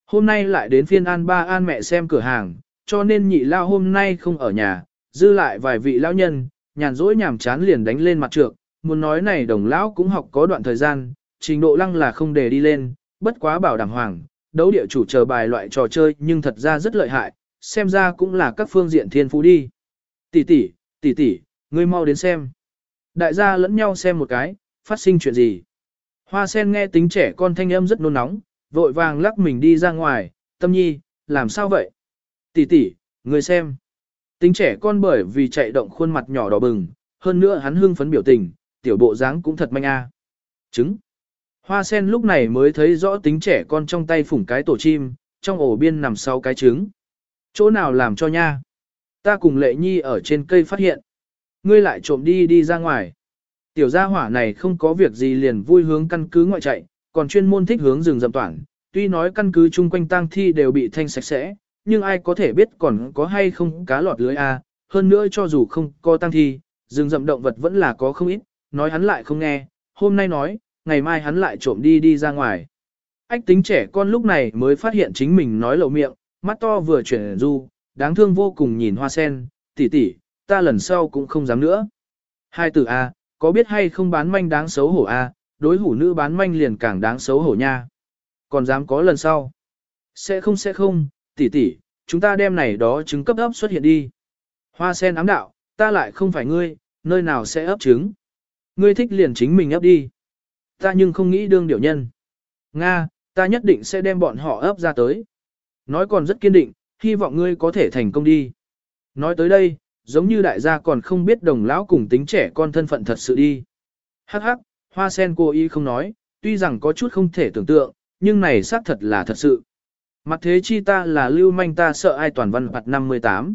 [SPEAKER 1] Hôm nay lại đến phiên an ba an mẹ xem cửa hàng, cho nên nhị lao hôm nay không ở nhà, dư lại vài vị lão nhân, nhàn rỗi nhảm chán liền đánh lên mặt trượng. muốn nói này đồng lão cũng học có đoạn thời gian, trình độ lăng là không để đi lên, bất quá bảo đảm hoàng, đấu địa chủ chờ bài loại trò chơi nhưng thật ra rất lợi hại, xem ra cũng là các phương diện thiên phú đi. Tỷ tỷ, tỷ tỷ, ngươi mau đến xem. Đại gia lẫn nhau xem một cái, phát sinh chuyện gì? Hoa sen nghe tính trẻ con thanh âm rất nôn nóng, vội vàng lắc mình đi ra ngoài, tâm nhi, làm sao vậy? Tỷ tỷ, người xem. Tính trẻ con bởi vì chạy động khuôn mặt nhỏ đỏ bừng, hơn nữa hắn hưng phấn biểu tình, tiểu bộ dáng cũng thật manh a. Trứng. Hoa sen lúc này mới thấy rõ tính trẻ con trong tay phủng cái tổ chim, trong ổ biên nằm sau cái trứng. Chỗ nào làm cho nha? Ta cùng lệ nhi ở trên cây phát hiện. Ngươi lại trộm đi đi ra ngoài. Tiểu gia hỏa này không có việc gì liền vui hướng căn cứ ngoại chạy, còn chuyên môn thích hướng rừng rậm toàn. Tuy nói căn cứ chung quanh tang thi đều bị thanh sạch sẽ, nhưng ai có thể biết còn có hay không cá lọt lưới a? hơn nữa cho dù không có tang thi, rừng rậm động vật vẫn là có không ít, nói hắn lại không nghe, hôm nay nói, ngày mai hắn lại trộm đi đi ra ngoài. Ách tính trẻ con lúc này mới phát hiện chính mình nói lậu miệng, mắt to vừa chuyển du, đáng thương vô cùng nhìn hoa sen, tỷ tỷ, ta lần sau cũng không dám nữa. Hai tử A, có biết hay không bán manh đáng xấu hổ A, đối hủ nữ bán manh liền càng đáng xấu hổ nha. Còn dám có lần sau. Sẽ không sẽ không, tỷ tỷ, chúng ta đem này đó trứng cấp ấp xuất hiện đi. Hoa sen ám đạo, ta lại không phải ngươi, nơi nào sẽ ấp trứng. Ngươi thích liền chính mình ấp đi. Ta nhưng không nghĩ đương điểu nhân. Nga, ta nhất định sẽ đem bọn họ ấp ra tới. Nói còn rất kiên định, hy vọng ngươi có thể thành công đi. Nói tới đây, giống như đại gia còn không biết đồng lão cùng tính trẻ con thân phận thật sự đi. Hắc hắc, hoa sen cô y không nói, tuy rằng có chút không thể tưởng tượng, nhưng này xác thật là thật sự. Mặt thế chi ta là lưu manh ta sợ ai toàn văn hoạt 58.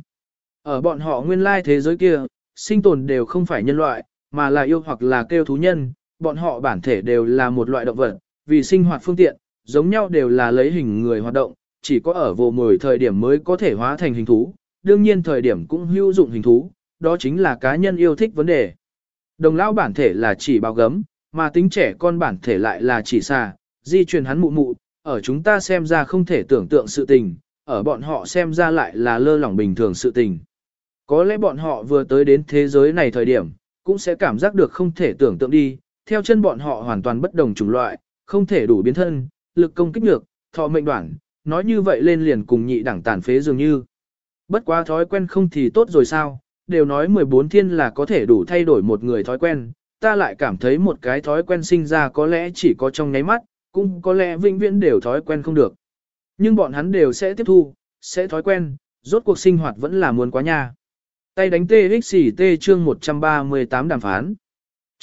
[SPEAKER 1] Ở bọn họ nguyên lai thế giới kia, sinh tồn đều không phải nhân loại, mà là yêu hoặc là kêu thú nhân, bọn họ bản thể đều là một loại động vật, vì sinh hoạt phương tiện, giống nhau đều là lấy hình người hoạt động, chỉ có ở vô mồi thời điểm mới có thể hóa thành hình thú, đương nhiên thời điểm cũng hữu dụng hình thú, đó chính là cá nhân yêu thích vấn đề. Đồng lão bản thể là chỉ bao gấm, mà tính trẻ con bản thể lại là chỉ xà, di truyền hắn mụ mụ, ở chúng ta xem ra không thể tưởng tượng sự tình, ở bọn họ xem ra lại là lơ lỏng bình thường sự tình. Có lẽ bọn họ vừa tới đến thế giới này thời điểm, cũng sẽ cảm giác được không thể tưởng tượng đi, theo chân bọn họ hoàn toàn bất đồng chủng loại, không thể đủ biến thân, lực công kích nhược, thọ mệnh đoạn, nói như vậy lên liền cùng nhị đẳng tàn phế dường như. Bất quá thói quen không thì tốt rồi sao, đều nói 14 thiên là có thể đủ thay đổi một người thói quen, ta lại cảm thấy một cái thói quen sinh ra có lẽ chỉ có trong nháy mắt, cũng có lẽ vĩnh viễn đều thói quen không được. Nhưng bọn hắn đều sẽ tiếp thu, sẽ thói quen, rốt cuộc sinh hoạt vẫn là muốn quá nha. Tay đánh TXT chương 138 đàm phán.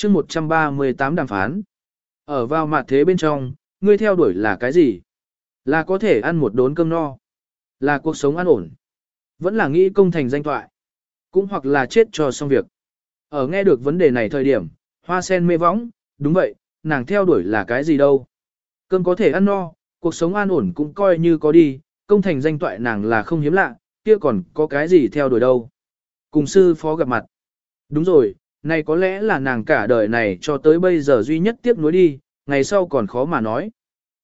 [SPEAKER 1] Chương 138 đàm phán. Ở vào mặt thế bên trong, ngươi theo đuổi là cái gì? Là có thể ăn một đốn cơm no. Là cuộc sống an ổn. Vẫn là nghĩ công thành danh toại Cũng hoặc là chết cho xong việc. Ở nghe được vấn đề này thời điểm, hoa sen mê võng, đúng vậy, nàng theo đuổi là cái gì đâu. Cơm có thể ăn no, cuộc sống an ổn cũng coi như có đi, công thành danh toại nàng là không hiếm lạ, kia còn có cái gì theo đuổi đâu. Cùng sư phó gặp mặt. Đúng rồi, này có lẽ là nàng cả đời này cho tới bây giờ duy nhất tiếc nuối đi, ngày sau còn khó mà nói.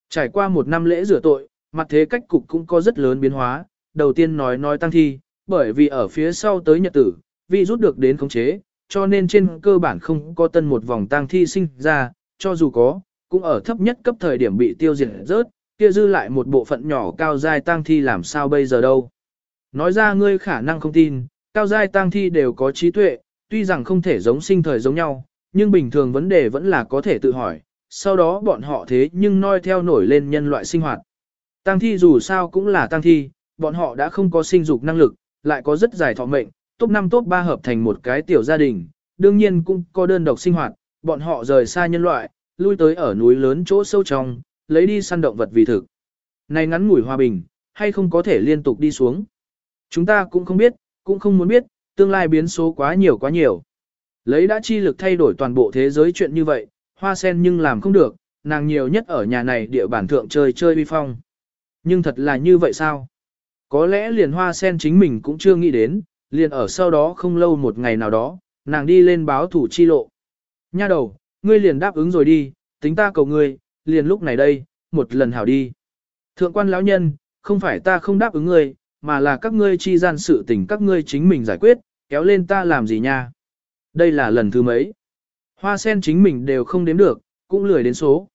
[SPEAKER 1] Trải qua một năm lễ rửa tội, mặt thế cách cục cũng có rất lớn biến hóa, đầu tiên nói nói tăng thi, bởi vì ở phía sau tới nhật tử, vi rút được đến khống chế, cho nên trên cơ bản không có tân một vòng tăng thi sinh ra, cho dù có, cũng ở thấp nhất cấp thời điểm bị tiêu diệt rớt, kia dư lại một bộ phận nhỏ cao giai tăng thi làm sao bây giờ đâu. Nói ra ngươi khả năng không tin, cao giai tăng thi đều có trí tuệ, tuy rằng không thể giống sinh thời giống nhau, nhưng bình thường vấn đề vẫn là có thể tự hỏi, sau đó bọn họ thế nhưng noi theo nổi lên nhân loại sinh hoạt. Tăng thi dù sao cũng là tăng thi, bọn họ đã không có sinh dục năng lực, lại có rất dài thọ mệnh, top 5 top 3 hợp thành một cái tiểu gia đình, đương nhiên cũng có đơn độc sinh hoạt, bọn họ rời xa nhân loại, lui tới ở núi lớn chỗ sâu trong, lấy đi săn động vật vì thực. Này ngắn ngủi hòa bình, hay không có thể liên tục đi xuống. Chúng ta cũng không biết, cũng không muốn biết, tương lai biến số quá nhiều quá nhiều. Lấy đã chi lực thay đổi toàn bộ thế giới chuyện như vậy, hoa sen nhưng làm không được, nàng nhiều nhất ở nhà này địa bản thượng chơi chơi vi phong. Nhưng thật là như vậy sao? Có lẽ liền hoa sen chính mình cũng chưa nghĩ đến, liền ở sau đó không lâu một ngày nào đó, nàng đi lên báo thủ chi lộ. Nha đầu, ngươi liền đáp ứng rồi đi, tính ta cầu ngươi, liền lúc này đây, một lần hảo đi. Thượng quan lão nhân, không phải ta không đáp ứng ngươi, mà là các ngươi chi gian sự tình các ngươi chính mình giải quyết, kéo lên ta làm gì nha. Đây là lần thứ mấy. Hoa sen chính mình đều không đếm được, cũng lười đến số.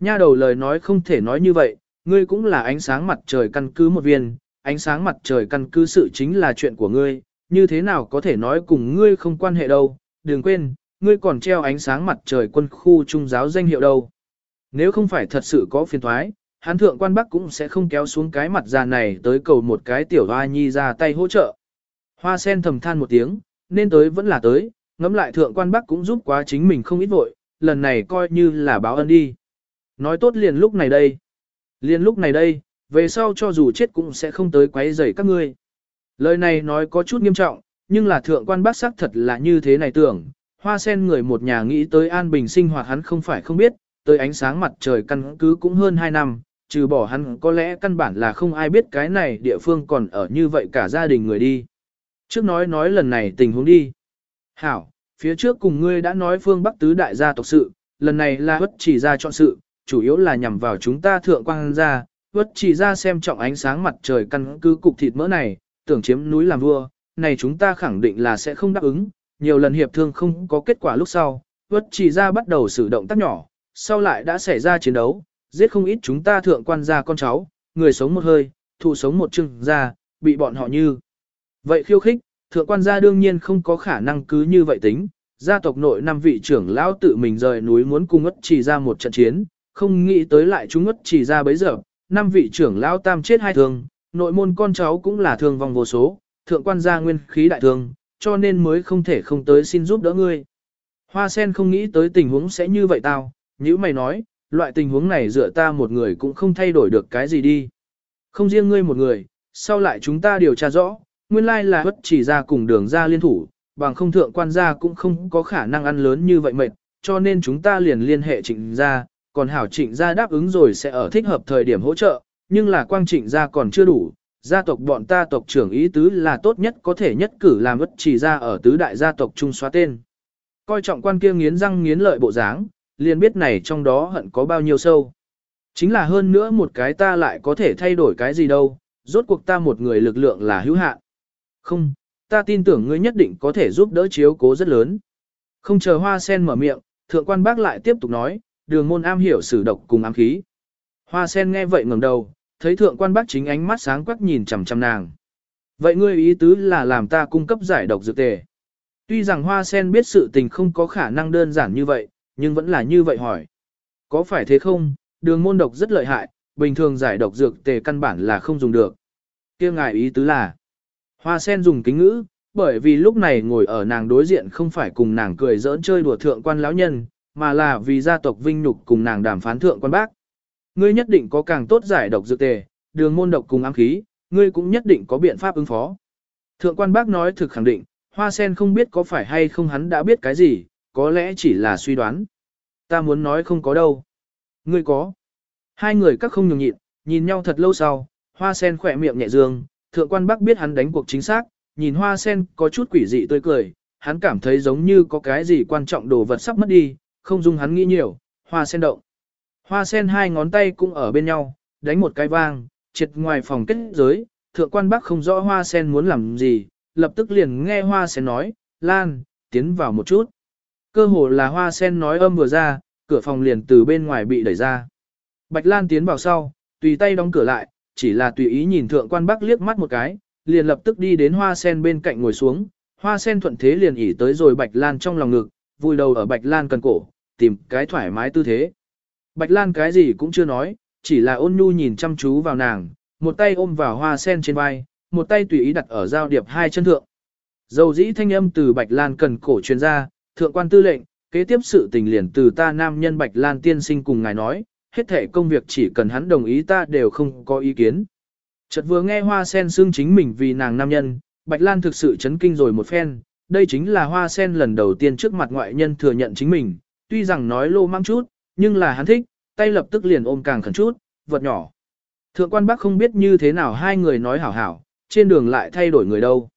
[SPEAKER 1] Nha đầu lời nói không thể nói như vậy, ngươi cũng là ánh sáng mặt trời căn cứ một viên, ánh sáng mặt trời căn cứ sự chính là chuyện của ngươi, như thế nào có thể nói cùng ngươi không quan hệ đâu, đừng quên, ngươi còn treo ánh sáng mặt trời quân khu trung giáo danh hiệu đâu. Nếu không phải thật sự có phiền thoái, hán thượng quan bắc cũng sẽ không kéo xuống cái mặt già này tới cầu một cái tiểu hoa nhi ra tay hỗ trợ. Hoa sen thầm than một tiếng, nên tới vẫn là tới, ngẫm lại thượng quan bắc cũng giúp quá chính mình không ít vội, lần này coi như là báo ân đi. Nói tốt liền lúc này đây. Liền lúc này đây, về sau cho dù chết cũng sẽ không tới quấy rầy các ngươi. Lời này nói có chút nghiêm trọng, nhưng là thượng quan bác sắc thật là như thế này tưởng. Hoa sen người một nhà nghĩ tới an bình sinh hoạt hắn không phải không biết, tới ánh sáng mặt trời căn cứ cũng hơn 2 năm, trừ bỏ hắn có lẽ căn bản là không ai biết cái này địa phương còn ở như vậy cả gia đình người đi. Trước nói nói lần này tình huống đi. Hảo, phía trước cùng ngươi đã nói phương Bắc tứ đại gia tộc sự, lần này là bất chỉ ra chọn sự, chủ yếu là nhằm vào chúng ta thượng quang gia, bất chỉ ra xem trọng ánh sáng mặt trời căn cứ cục thịt mỡ này, tưởng chiếm núi làm vua, này chúng ta khẳng định là sẽ không đáp ứng, nhiều lần hiệp thương không có kết quả lúc sau, bất chỉ ra bắt đầu sử động tác nhỏ, sau lại đã xảy ra chiến đấu, giết không ít chúng ta thượng quan gia con cháu, người sống một hơi, thụ sống một chừng ra, bị bọn họ như. Vậy khiêu khích, thượng quan gia đương nhiên không có khả năng cứ như vậy tính, gia tộc nội năm vị trưởng lão tự mình rời núi muốn cung ất chỉ ra một trận chiến, không nghĩ tới lại chúng ất chỉ ra bấy giờ, năm vị trưởng lão tam chết hai thương, nội môn con cháu cũng là thương vong vô số, thượng quan gia nguyên khí đại thương, cho nên mới không thể không tới xin giúp đỡ ngươi. Hoa sen không nghĩ tới tình huống sẽ như vậy tao, như mày nói, loại tình huống này dựa ta một người cũng không thay đổi được cái gì đi. Không riêng ngươi một người, sau lại chúng ta điều tra rõ, nguyên lai là bất chỉ ra cùng đường ra liên thủ, bằng không thượng quan gia cũng không có khả năng ăn lớn như vậy mệt, cho nên chúng ta liền liên hệ trịnh gia, còn hảo trịnh gia đáp ứng rồi sẽ ở thích hợp thời điểm hỗ trợ, nhưng là quang trịnh gia còn chưa đủ, gia tộc bọn ta tộc trưởng ý tứ là tốt nhất có thể nhất cử làm bất chỉ ra ở tứ đại gia tộc trung xóa tên. Coi trọng quan kia nghiến răng nghiến lợi bộ dáng, liền biết này trong đó hận có bao nhiêu sâu. Chính là hơn nữa một cái ta lại có thể thay đổi cái gì đâu, rốt cuộc ta một người lực lượng là hữu hạn. Không, ta tin tưởng ngươi nhất định có thể giúp đỡ chiếu cố rất lớn. Không chờ hoa sen mở miệng, thượng quan bác lại tiếp tục nói, đường môn am hiểu sử độc cùng ám khí. Hoa sen nghe vậy ngẩng đầu, thấy thượng quan bác chính ánh mắt sáng quắc nhìn chằm chằm nàng. Vậy ngươi ý tứ là làm ta cung cấp giải độc dược tề. Tuy rằng hoa sen biết sự tình không có khả năng đơn giản như vậy, nhưng vẫn là như vậy hỏi. Có phải thế không, đường môn độc rất lợi hại, bình thường giải độc dược tề căn bản là không dùng được. kia ngài ý tứ là, hoa sen dùng kính ngữ, bởi vì lúc này ngồi ở nàng đối diện không phải cùng nàng cười giỡn chơi đùa thượng quan lão nhân, mà là vì gia tộc vinh nhục cùng nàng đàm phán thượng quan bác. Ngươi nhất định có càng tốt giải độc dược tề, đường môn độc cùng ám khí, ngươi cũng nhất định có biện pháp ứng phó. Thượng quan bác nói thực khẳng định, hoa sen không biết có phải hay không hắn đã biết cái gì, có lẽ chỉ là suy đoán. Ta muốn nói không có đâu. Ngươi có. Hai người các không nhường nhịn, nhìn nhau thật lâu sau, hoa sen khỏe miệng nhẹ dương, thượng quan Bắc biết hắn đánh cuộc chính xác, nhìn hoa sen có chút quỷ dị tươi cười, hắn cảm thấy giống như có cái gì quan trọng đồ vật sắp mất đi, không dung hắn nghĩ nhiều, hoa sen động. Hoa sen hai ngón tay cũng ở bên nhau, đánh một cái vang, triệt ngoài phòng kết giới, thượng quan Bắc không rõ hoa sen muốn làm gì, lập tức liền nghe hoa sen nói, Lan, tiến vào một chút. Cơ hồ là hoa sen nói âm vừa ra, cửa phòng liền từ bên ngoài bị đẩy ra. Bạch Lan tiến vào sau, tùy tay đóng cửa lại, chỉ là tùy ý nhìn thượng quan bắc liếc mắt một cái, liền lập tức đi đến hoa sen bên cạnh ngồi xuống. Hoa sen thuận thế liền ỉ tới rồi Bạch Lan trong lòng ngực, vui đầu ở Bạch Lan cần cổ, tìm cái thoải mái tư thế. Bạch Lan cái gì cũng chưa nói, chỉ là ôn nhu nhìn chăm chú vào nàng, một tay ôm vào hoa sen trên vai, một tay tùy ý đặt ở giao điệp hai chân thượng. Dầu dĩ thanh âm từ Bạch Lan cần cổ truyền ra, thượng quan tư lệnh, kế tiếp sự tình liền từ ta nam nhân Bạch Lan tiên sinh cùng ngài nói, hết thể công việc chỉ cần hắn đồng ý ta đều không có ý kiến. Chợt vừa nghe hoa sen xương chính mình vì nàng nam nhân, Bạch Lan thực sự chấn kinh rồi một phen, đây chính là hoa sen lần đầu tiên trước mặt ngoại nhân thừa nhận chính mình, tuy rằng nói lô mang chút, nhưng là hắn thích, tay lập tức liền ôm càng khẩn chút, vật nhỏ. Thượng quan bác không biết như thế nào hai người nói hảo hảo, trên đường lại thay đổi người đâu.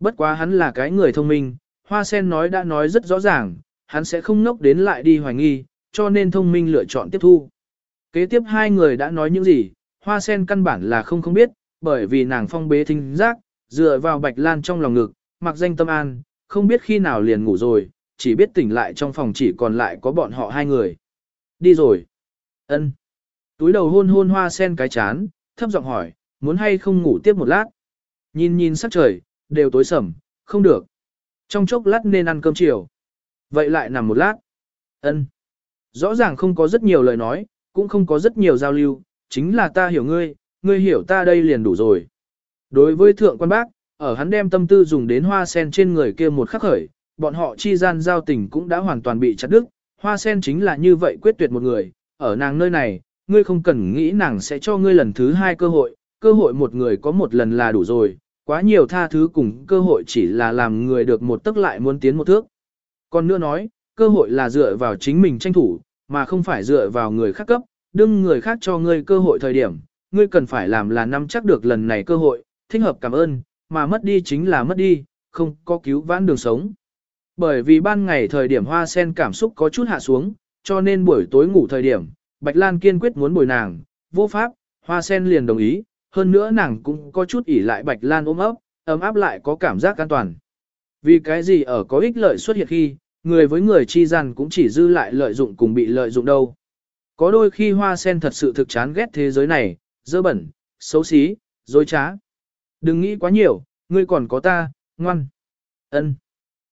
[SPEAKER 1] Bất quá hắn là cái người thông minh, Hoa sen nói đã nói rất rõ ràng, hắn sẽ không ngốc đến lại đi hoài nghi, cho nên thông minh lựa chọn tiếp thu. Kế tiếp hai người đã nói những gì, hoa sen căn bản là không không biết, bởi vì nàng phong bế thính giác, dựa vào bạch lan trong lòng ngực, mặc danh tâm an, không biết khi nào liền ngủ rồi, chỉ biết tỉnh lại trong phòng chỉ còn lại có bọn họ hai người. Đi rồi. ân Túi đầu hôn hôn hoa sen cái chán, thấp giọng hỏi, muốn hay không ngủ tiếp một lát. Nhìn nhìn sắc trời, đều tối sầm, không được. Trong chốc lát nên ăn cơm chiều. Vậy lại nằm một lát. ân Rõ ràng không có rất nhiều lời nói, cũng không có rất nhiều giao lưu, chính là ta hiểu ngươi, ngươi hiểu ta đây liền đủ rồi. Đối với thượng quan bác, ở hắn đem tâm tư dùng đến hoa sen trên người kia một khắc khởi, bọn họ chi gian giao tình cũng đã hoàn toàn bị chặt đứt, hoa sen chính là như vậy quyết tuyệt một người, ở nàng nơi này, ngươi không cần nghĩ nàng sẽ cho ngươi lần thứ hai cơ hội, cơ hội một người có một lần là đủ rồi, quá nhiều tha thứ cùng cơ hội chỉ là làm người được một tức lại muốn tiến một thước. Còn nữa nói, cơ hội là dựa vào chính mình tranh thủ, mà không phải dựa vào người khác cấp, đương người khác cho ngươi cơ hội thời điểm, ngươi cần phải làm là nắm chắc được lần này cơ hội, thích hợp cảm ơn, mà mất đi chính là mất đi, không có cứu vãn đường sống. Bởi vì ban ngày thời điểm hoa sen cảm xúc có chút hạ xuống, cho nên buổi tối ngủ thời điểm, Bạch Lan kiên quyết muốn bồi nàng, vô pháp, hoa sen liền đồng ý, hơn nữa nàng cũng có chút ỉ lại Bạch Lan ôm ấp, ấm áp lại có cảm giác an toàn. Vì cái gì ở có ích lợi xuất hiện khi, người với người chi gian cũng chỉ dư lại lợi dụng cùng bị lợi dụng đâu. Có đôi khi hoa sen thật sự thực chán ghét thế giới này, dơ bẩn, xấu xí, dối trá. Đừng nghĩ quá nhiều, ngươi còn có ta, ngoan. ân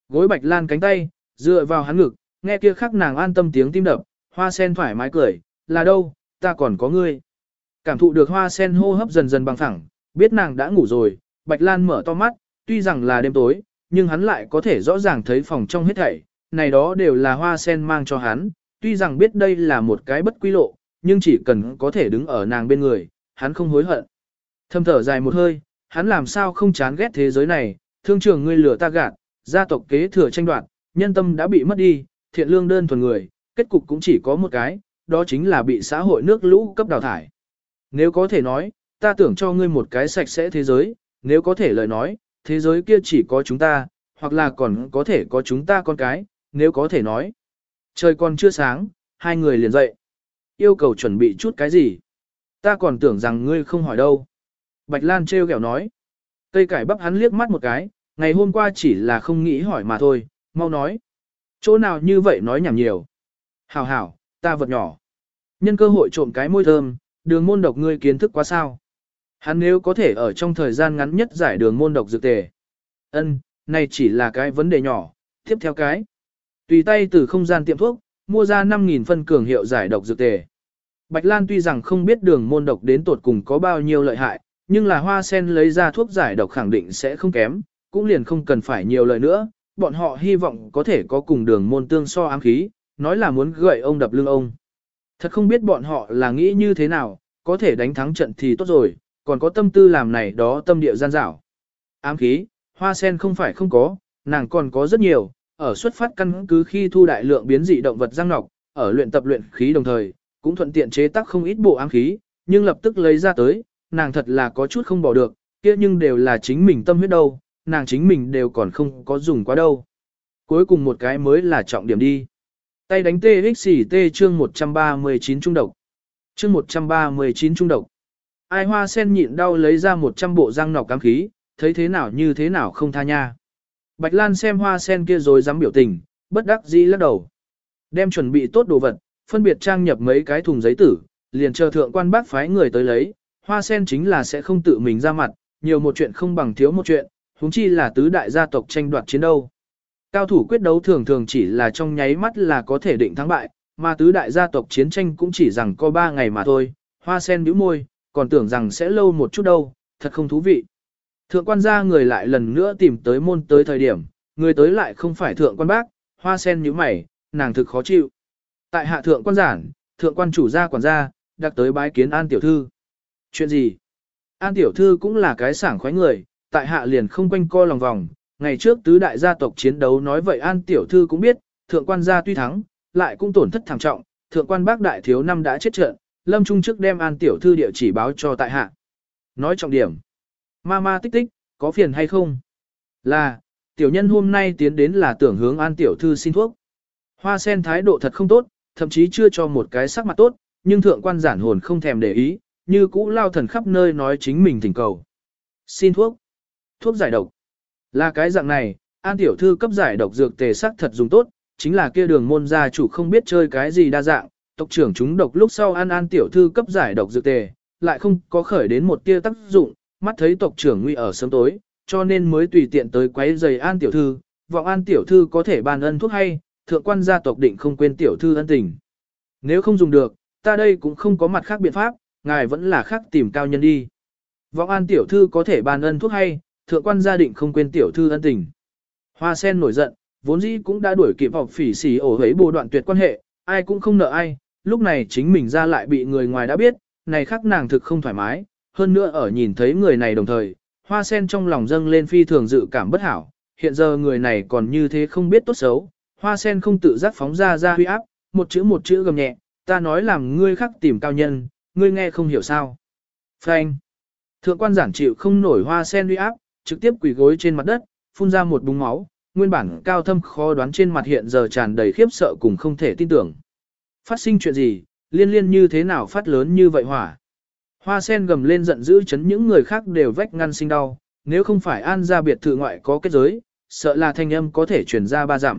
[SPEAKER 1] Gối bạch lan cánh tay, dựa vào hắn ngực, nghe kia khắc nàng an tâm tiếng tim đập, hoa sen thoải mái cười, là đâu, ta còn có ngươi. Cảm thụ được hoa sen hô hấp dần dần bằng thẳng, biết nàng đã ngủ rồi, bạch lan mở to mắt, tuy rằng là đêm tối, nhưng hắn lại có thể rõ ràng thấy phòng trong hết thảy, này đó đều là hoa sen mang cho hắn, tuy rằng biết đây là một cái bất quy lộ, nhưng chỉ cần có thể đứng ở nàng bên người, hắn không hối hận. Thâm thở dài một hơi, hắn làm sao không chán ghét thế giới này, thương trường ngươi lửa ta gạt, gia tộc kế thừa tranh đoạt, nhân tâm đã bị mất đi, thiện lương đơn thuần người, kết cục cũng chỉ có một cái, đó chính là bị xã hội nước lũ cấp đào thải. Nếu có thể nói, ta tưởng cho ngươi một cái sạch sẽ thế giới, nếu có thể lời nói, thế giới kia chỉ có chúng ta, hoặc là còn có thể có chúng ta con cái, nếu có thể nói. Trời còn chưa sáng, hai người liền dậy. Yêu cầu chuẩn bị chút cái gì? Ta còn tưởng rằng ngươi không hỏi đâu. Bạch Lan trêu ghẹo nói. Cây cải bắp hắn liếc mắt một cái, ngày hôm qua chỉ là không nghĩ hỏi mà thôi, mau nói. Chỗ nào như vậy nói nhảm nhiều. Hảo hảo, ta vật nhỏ. Nhân cơ hội trộm cái môi thơm, đường môn độc ngươi kiến thức quá sao. Hắn nếu có thể ở trong thời gian ngắn nhất giải đường môn độc dược tề. Ân, này chỉ là cái vấn đề nhỏ, tiếp theo cái. Tùy tay từ không gian tiệm thuốc, mua ra 5.000 phân cường hiệu giải độc dược tề. Bạch Lan tuy rằng không biết đường môn độc đến tột cùng có bao nhiêu lợi hại, nhưng là hoa sen lấy ra thuốc giải độc khẳng định sẽ không kém, cũng liền không cần phải nhiều lời nữa, bọn họ hy vọng có thể có cùng đường môn tương so ám khí, nói là muốn gợi ông đập lưng ông. Thật không biết bọn họ là nghĩ như thế nào, có thể đánh thắng trận thì tốt rồi, còn có tâm tư làm này đó tâm địa gian dảo. Ám khí, hoa sen không phải không có, nàng còn có rất nhiều, ở xuất phát căn cứ khi thu đại lượng biến dị động vật răng nọc, ở luyện tập luyện khí đồng thời, cũng thuận tiện chế tác không ít bộ ám khí, nhưng lập tức lấy ra tới, nàng thật là có chút không bỏ được, kia nhưng đều là chính mình tâm huyết đâu, nàng chính mình đều còn không có dùng quá đâu. Cuối cùng một cái mới là trọng điểm đi. Tay đánh TXT chương 139 trung độc. Chương 139 trung độc. Ai hoa sen nhịn đau lấy ra 100 bộ răng nọc cám khí, thấy thế nào như thế nào không tha nha. Bạch Lan xem hoa sen kia rồi dám biểu tình, bất đắc dĩ lắc đầu. Đem chuẩn bị tốt đồ vật, phân biệt trang nhập mấy cái thùng giấy tử, liền chờ thượng quan bác phái người tới lấy, hoa sen chính là sẽ không tự mình ra mặt, nhiều một chuyện không bằng thiếu một chuyện, huống chi là tứ đại gia tộc tranh đoạt chiến đâu. Cao thủ quyết đấu thường thường chỉ là trong nháy mắt là có thể định thắng bại, mà tứ đại gia tộc chiến tranh cũng chỉ rằng có ba ngày mà thôi, hoa sen bĩu môi, còn tưởng rằng sẽ lâu một chút đâu, thật không thú vị. Thượng quan gia người lại lần nữa tìm tới môn tới thời điểm, người tới lại không phải thượng quan bác, hoa sen như mày, nàng thực khó chịu. Tại hạ thượng quan giản, thượng quan chủ gia quản gia, đặc tới bái kiến an tiểu thư. Chuyện gì? An tiểu thư cũng là cái sảng khoái người, tại hạ liền không quanh co lòng vòng. Ngày trước tứ đại gia tộc chiến đấu nói vậy an tiểu thư cũng biết, thượng quan gia tuy thắng, lại cũng tổn thất thảm trọng, thượng quan bác đại thiếu năm đã chết trận, lâm trung trước đem an tiểu thư địa chỉ báo cho tại hạ. Nói trọng điểm. Ma ma tích tích, có phiền hay không? Là, tiểu nhân hôm nay tiến đến là tưởng hướng an tiểu thư xin thuốc. Hoa sen thái độ thật không tốt, thậm chí chưa cho một cái sắc mặt tốt, nhưng thượng quan giản hồn không thèm để ý, như cũ lao thần khắp nơi nói chính mình thỉnh cầu. Xin thuốc. Thuốc giải độc. Là cái dạng này, an tiểu thư cấp giải độc dược tề sắc thật dùng tốt, chính là kia đường môn gia chủ không biết chơi cái gì đa dạng, tộc trưởng chúng độc lúc sau an an tiểu thư cấp giải độc dược tề, lại không có khởi đến một tia tác dụng, mắt thấy tộc trưởng nguy ở sớm tối, cho nên mới tùy tiện tới quấy giày an tiểu thư, vọng an tiểu thư có thể ban ân thuốc hay, thượng quan gia tộc định không quên tiểu thư ân tình. Nếu không dùng được, ta đây cũng không có mặt khác biện pháp, ngài vẫn là khác tìm cao nhân đi. Vọng an tiểu thư có thể ban ân thuốc hay, thượng quan gia định không quên tiểu thư ân tình. Hoa sen nổi giận, vốn dĩ cũng đã đuổi kịp học phỉ xỉ ổ hấy bồ đoạn tuyệt quan hệ, ai cũng không nợ ai, lúc này chính mình ra lại bị người ngoài đã biết, này khác nàng thực không thoải mái, hơn nữa ở nhìn thấy người này đồng thời, hoa sen trong lòng dâng lên phi thường dự cảm bất hảo, hiện giờ người này còn như thế không biết tốt xấu, hoa sen không tự giác phóng ra ra huy áp, một chữ một chữ gầm nhẹ, ta nói làm ngươi khắc tìm cao nhân, ngươi nghe không hiểu sao. Frank, Thượng quan giản chịu không nổi hoa sen huy áp, trực tiếp quỳ gối trên mặt đất, phun ra một búng máu, nguyên bản cao thâm khó đoán trên mặt hiện giờ tràn đầy khiếp sợ cùng không thể tin tưởng. Phát sinh chuyện gì, liên liên như thế nào phát lớn như vậy hỏa. Hoa sen gầm lên giận dữ chấn những người khác đều vách ngăn sinh đau, nếu không phải an ra biệt thự ngoại có kết giới, sợ là thanh âm có thể truyền ra ba dặm.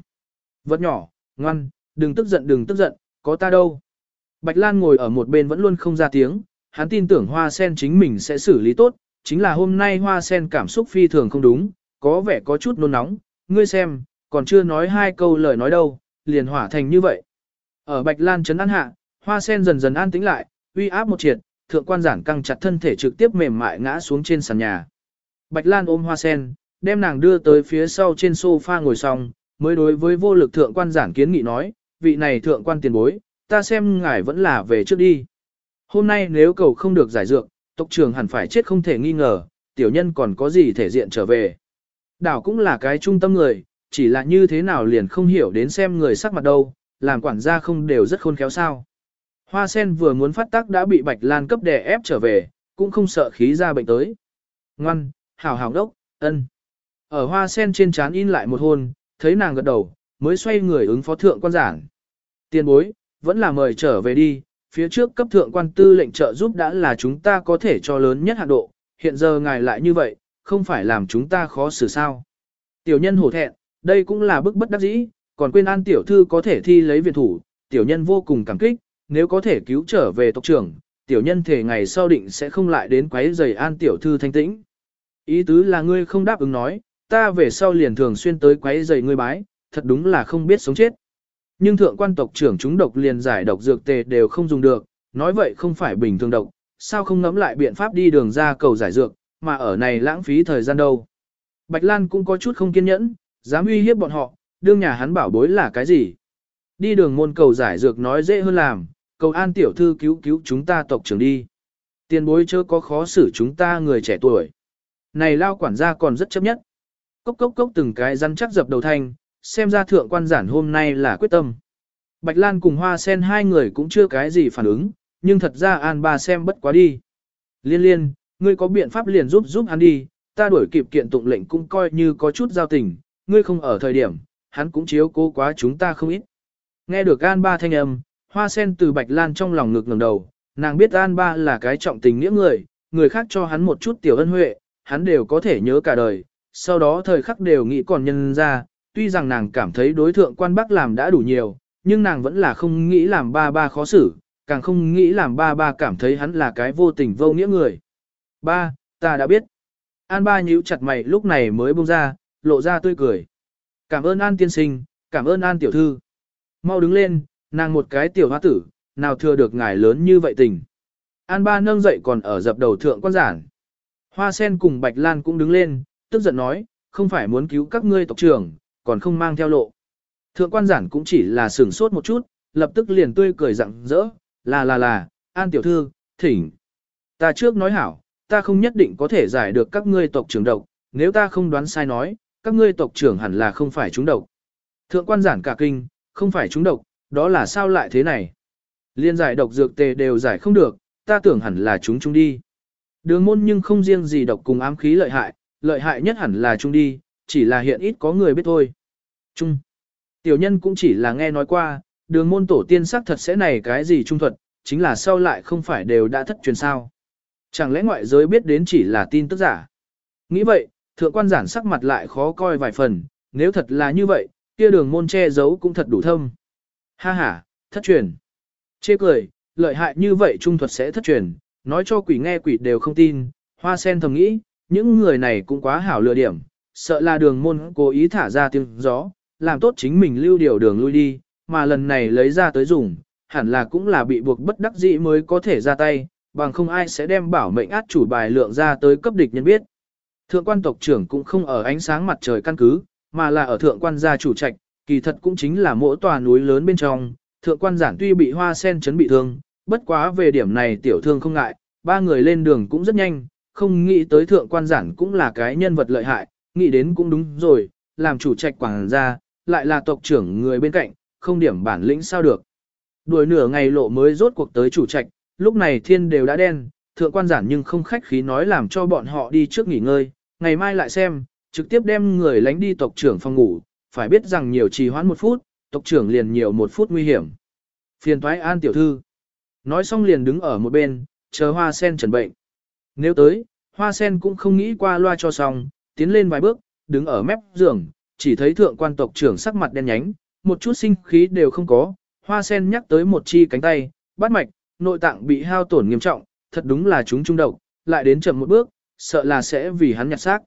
[SPEAKER 1] Vật nhỏ, ngoan, đừng tức giận đừng tức giận, có ta đâu. Bạch Lan ngồi ở một bên vẫn luôn không ra tiếng, hắn tin tưởng hoa sen chính mình sẽ xử lý tốt, chính là hôm nay hoa sen cảm xúc phi thường không đúng, có vẻ có chút nôn nóng, ngươi xem, còn chưa nói hai câu lời nói đâu, liền hỏa thành như vậy. Ở Bạch Lan chấn an hạ, hoa sen dần dần an tĩnh lại, uy áp một triệt, thượng quan giản căng chặt thân thể trực tiếp mềm mại ngã xuống trên sàn nhà. Bạch Lan ôm hoa sen, đem nàng đưa tới phía sau trên sofa ngồi xong, mới đối với vô lực thượng quan giản kiến nghị nói, vị này thượng quan tiền bối, ta xem ngài vẫn là về trước đi. Hôm nay nếu cầu không được giải dược, tộc trưởng hẳn phải chết không thể nghi ngờ, tiểu nhân còn có gì thể diện trở về. Đảo cũng là cái trung tâm người, chỉ là như thế nào liền không hiểu đến xem người sắc mặt đâu, làm quản gia không đều rất khôn khéo sao. Hoa sen vừa muốn phát tác đã bị Bạch Lan cấp đè ép trở về, cũng không sợ khí ra bệnh tới. Ngoan, hảo hảo đốc, ân. Ở hoa sen trên trán in lại một hôn, thấy nàng gật đầu, mới xoay người ứng phó thượng quan giảng. Tiền bối, vẫn là mời trở về đi, phía trước cấp thượng quan tư lệnh trợ giúp đã là chúng ta có thể cho lớn nhất hạn độ, hiện giờ ngài lại như vậy, không phải làm chúng ta khó xử sao. Tiểu nhân hổ thẹn, đây cũng là bức bất đắc dĩ, còn quên an tiểu thư có thể thi lấy viện thủ, tiểu nhân vô cùng cảm kích, nếu có thể cứu trở về tộc trưởng, tiểu nhân thể ngày sau định sẽ không lại đến quấy rầy an tiểu thư thanh tĩnh. Ý tứ là ngươi không đáp ứng nói, ta về sau liền thường xuyên tới quấy rầy ngươi bái, thật đúng là không biết sống chết. Nhưng thượng quan tộc trưởng chúng độc liền giải độc dược tề đều không dùng được, nói vậy không phải bình thường độc, sao không ngẫm lại biện pháp đi đường ra cầu giải dược, mà ở này lãng phí thời gian đâu. Bạch Lan cũng có chút không kiên nhẫn, dám uy hiếp bọn họ, đương nhà hắn bảo bối là cái gì. Đi đường môn cầu giải dược nói dễ hơn làm, cầu an tiểu thư cứu cứu chúng ta tộc trưởng đi. Tiền bối chớ có khó xử chúng ta người trẻ tuổi. Này lao quản gia còn rất chấp nhất. Cốc cốc cốc từng cái răn chắc dập đầu thanh, xem ra thượng quan giản hôm nay là quyết tâm. Bạch Lan cùng Hoa Sen hai người cũng chưa cái gì phản ứng, nhưng thật ra An ba xem bất quá đi. Liên liên, ngươi có biện pháp liền giúp giúp hắn đi, ta đuổi kịp kiện tụng lệnh cũng coi như có chút giao tình, ngươi không ở thời điểm, hắn cũng chiếu cố quá chúng ta không ít. Nghe được An ba thanh âm, Hoa Sen từ Bạch Lan trong lòng ngực ngẩng đầu, nàng biết An ba là cái trọng tình nghĩa người, người khác cho hắn một chút tiểu ân huệ, hắn đều có thể nhớ cả đời, sau đó thời khắc đều nghĩ còn nhân ra, tuy rằng nàng cảm thấy đối thượng quan bắc làm đã đủ nhiều, nhưng nàng vẫn là không nghĩ làm ba ba khó xử, càng không nghĩ làm ba ba cảm thấy hắn là cái vô tình vô nghĩa người. Ba, ta đã biết. An ba nhíu chặt mày lúc này mới buông ra, lộ ra tươi cười. Cảm ơn An tiên sinh, cảm ơn An tiểu thư. Mau đứng lên, nàng một cái tiểu hoa tử, nào thừa được ngài lớn như vậy tình. An ba nâng dậy còn ở dập đầu thượng quan giản. Hoa sen cùng Bạch Lan cũng đứng lên, tức giận nói, không phải muốn cứu các ngươi tộc trưởng, còn không mang theo lộ. Thượng quan giản cũng chỉ là sửng sốt một chút, lập tức liền tươi cười rặng rỡ, là là là, an tiểu thư, thỉnh. Ta trước nói hảo, ta không nhất định có thể giải được các ngươi tộc trưởng độc, nếu ta không đoán sai nói, các ngươi tộc trưởng hẳn là không phải chúng độc. Thượng quan giản cả kinh, không phải chúng độc, đó là sao lại thế này? Liên giải độc dược tề đều giải không được, ta tưởng hẳn là chúng chúng đi. Đường môn nhưng không riêng gì độc cùng ám khí lợi hại, lợi hại nhất hẳn là chúng đi, chỉ là hiện ít có người biết thôi. Trung. Tiểu nhân cũng chỉ là nghe nói qua, đường môn tổ tiên xác thật sẽ này cái gì trung thuật, chính là sau lại không phải đều đã thất truyền sao. Chẳng lẽ ngoại giới biết đến chỉ là tin tức giả. Nghĩ vậy, thượng quan giản sắc mặt lại khó coi vài phần, nếu thật là như vậy, kia đường môn che giấu cũng thật đủ thâm. Ha ha, thất truyền. Chê cười, lợi hại như vậy trung thuật sẽ thất truyền, nói cho quỷ nghe quỷ đều không tin, hoa sen thầm nghĩ, những người này cũng quá hảo lừa điểm, sợ là đường môn cố ý thả ra tiếng gió, làm tốt chính mình lưu điều đường lui đi, mà lần này lấy ra tới dùng, hẳn là cũng là bị buộc bất đắc dĩ mới có thể ra tay, bằng không ai sẽ đem bảo mệnh át chủ bài lượng ra tới cấp địch nhân biết. Thượng quan tộc trưởng cũng không ở ánh sáng mặt trời căn cứ, mà là ở thượng quan gia chủ trạch, kỳ thật cũng chính là mỗi tòa núi lớn bên trong, thượng quan giản tuy bị hoa sen chấn bị thương, bất quá về điểm này tiểu thương không ngại, ba người lên đường cũng rất nhanh, không nghĩ tới thượng quan giản cũng là cái nhân vật lợi hại, nghĩ đến cũng đúng rồi, làm chủ trạch quảng gia, lại là tộc trưởng người bên cạnh, không điểm bản lĩnh sao được. Đuổi nửa ngày lộ mới rốt cuộc tới chủ trạch, lúc này thiên đều đã đen, thượng quan giản nhưng không khách khí nói làm cho bọn họ đi trước nghỉ ngơi, ngày mai lại xem, trực tiếp đem người lánh đi tộc trưởng phòng ngủ, phải biết rằng nhiều trì hoãn một phút, tộc trưởng liền nhiều một phút nguy hiểm. Phiền thoái an tiểu thư. Nói xong liền đứng ở một bên, chờ hoa sen trần bệnh. Nếu tới, hoa sen cũng không nghĩ qua loa cho xong, tiến lên vài bước, đứng ở mép giường, chỉ thấy thượng quan tộc trưởng sắc mặt đen nhánh, một chút sinh khí đều không có. Hoa sen nhắc tới một chi cánh tay, bắt mạch, nội tạng bị hao tổn nghiêm trọng, thật đúng là chúng trung độc, lại đến chậm một bước, sợ là sẽ vì hắn nhặt xác.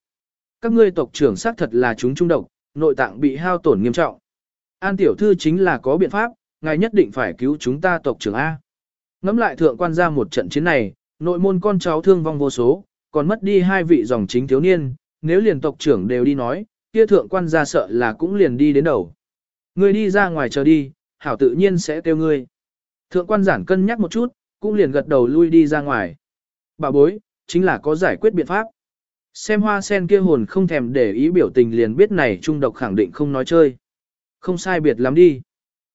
[SPEAKER 1] Các ngươi tộc trưởng xác thật là chúng trung độc, nội tạng bị hao tổn nghiêm trọng. An tiểu thư chính là có biện pháp, ngài nhất định phải cứu chúng ta tộc trưởng A. Ngắm lại thượng quan ra một trận chiến này, nội môn con cháu thương vong vô số, còn mất đi hai vị dòng chính thiếu niên, nếu liền tộc trưởng đều đi nói, kia thượng quan ra sợ là cũng liền đi đến đầu. Ngươi đi ra ngoài chờ đi, hảo tự nhiên sẽ kêu ngươi. Thượng quan giản cân nhắc một chút, cũng liền gật đầu lui đi ra ngoài. Bà bối, chính là có giải quyết biện pháp. Xem hoa sen kia hồn không thèm để ý biểu tình liền biết này trung độc khẳng định không nói chơi. Không sai biệt lắm đi.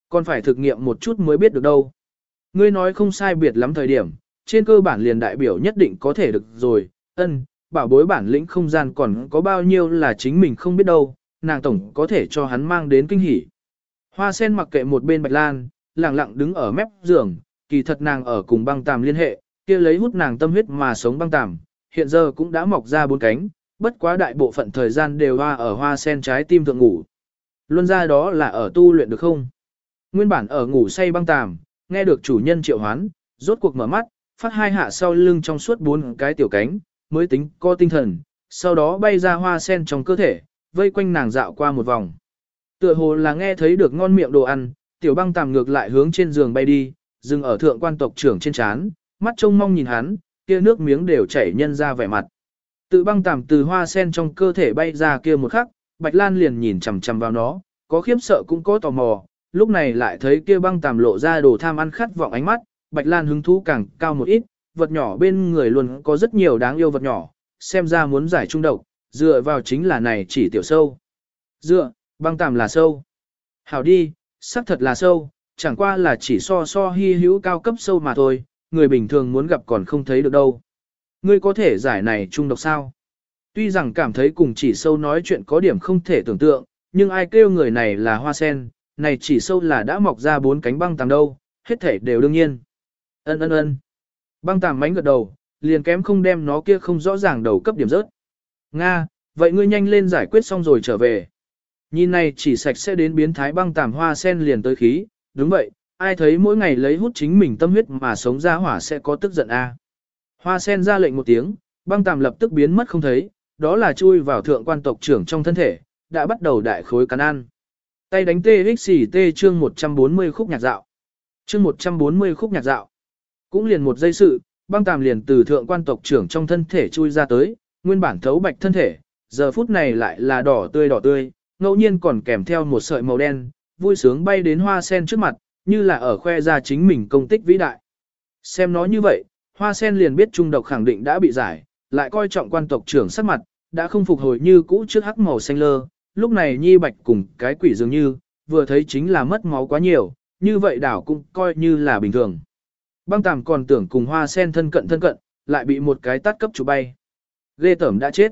[SPEAKER 1] Còn phải thực nghiệm một chút mới biết được đâu. Ngươi nói không sai biệt lắm thời điểm, trên cơ bản liền đại biểu nhất định có thể được rồi, ân, bảo bối bản lĩnh không gian còn có bao nhiêu là chính mình không biết đâu, nàng tổng có thể cho hắn mang đến kinh hỉ. Hoa sen mặc kệ một bên bạch lan, lặng lặng đứng ở mép giường, kỳ thật nàng ở cùng băng tàm liên hệ, kia lấy hút nàng tâm huyết mà sống băng tàm, hiện giờ cũng đã mọc ra bốn cánh, bất quá đại bộ phận thời gian đều hoa ở hoa sen trái tim thượng ngủ. Luân ra đó là ở tu luyện được không? Nguyên bản ở ngủ say băng tàm, nghe được chủ nhân triệu hoán, rốt cuộc mở mắt, phát hai hạ sau lưng trong suốt bốn cái tiểu cánh, mới tính có tinh thần, sau đó bay ra hoa sen trong cơ thể, vây quanh nàng dạo qua một vòng. Tựa hồ là nghe thấy được ngon miệng đồ ăn, tiểu băng tàm ngược lại hướng trên giường bay đi, dừng ở thượng quan tộc trưởng trên chán, mắt trông mong nhìn hắn, kia nước miếng đều chảy nhân ra vẻ mặt. Tự băng tàm từ hoa sen trong cơ thể bay ra kia một khắc, Bạch Lan liền nhìn chằm chằm vào nó, có khiếp sợ cũng có tò mò, lúc này lại thấy kia băng tàm lộ ra đồ tham ăn khát vọng ánh mắt, Bạch Lan hứng thú càng cao một ít, vật nhỏ bên người luôn có rất nhiều đáng yêu vật nhỏ, xem ra muốn giải trung độc, dựa vào chính là này chỉ tiểu sâu. Dựa, băng tàm là sâu. Hảo đi, xác thật là sâu, chẳng qua là chỉ so so hy hữu cao cấp sâu mà thôi, người bình thường muốn gặp còn không thấy được đâu. Ngươi có thể giải này trung độc sao? Tuy rằng cảm thấy cùng chỉ sâu nói chuyện có điểm không thể tưởng tượng, nhưng ai kêu người này là hoa sen, này chỉ sâu là đã mọc ra bốn cánh băng tàng đâu, hết thể đều đương nhiên. Ân ân ân. Băng tàng mánh gật đầu, liền kém không đem nó kia không rõ ràng đầu cấp điểm rớt. Nga, vậy ngươi nhanh lên giải quyết xong rồi trở về. Nhìn này chỉ sạch sẽ đến biến thái băng tàm hoa sen liền tới khí, đúng vậy, ai thấy mỗi ngày lấy hút chính mình tâm huyết mà sống ra hỏa sẽ có tức giận a. Hoa sen ra lệnh một tiếng, băng tàm lập tức biến mất không thấy, đó là chui vào thượng quan tộc trưởng trong thân thể, đã bắt đầu đại khối cắn ăn. Tay đánh TXT chương 140 khúc nhạc dạo. Chương 140 khúc nhạc dạo. Cũng liền một giây sự, băng tàm liền từ thượng quan tộc trưởng trong thân thể chui ra tới, nguyên bản thấu bạch thân thể, giờ phút này lại là đỏ tươi đỏ tươi, ngẫu nhiên còn kèm theo một sợi màu đen, vui sướng bay đến hoa sen trước mặt, như là ở khoe ra chính mình công tích vĩ đại. Xem nó như vậy, hoa sen liền biết trung độc khẳng định đã bị giải, lại coi trọng quan tộc trưởng sắc mặt, đã không phục hồi như cũ trước hắc màu xanh lơ, lúc này nhi bạch cùng cái quỷ dường như, vừa thấy chính là mất máu quá nhiều, như vậy đảo cũng coi như là bình thường. Băng tàm còn tưởng cùng hoa sen thân cận thân cận, lại bị một cái tắt cấp chủ bay. Ghê tởm đã chết.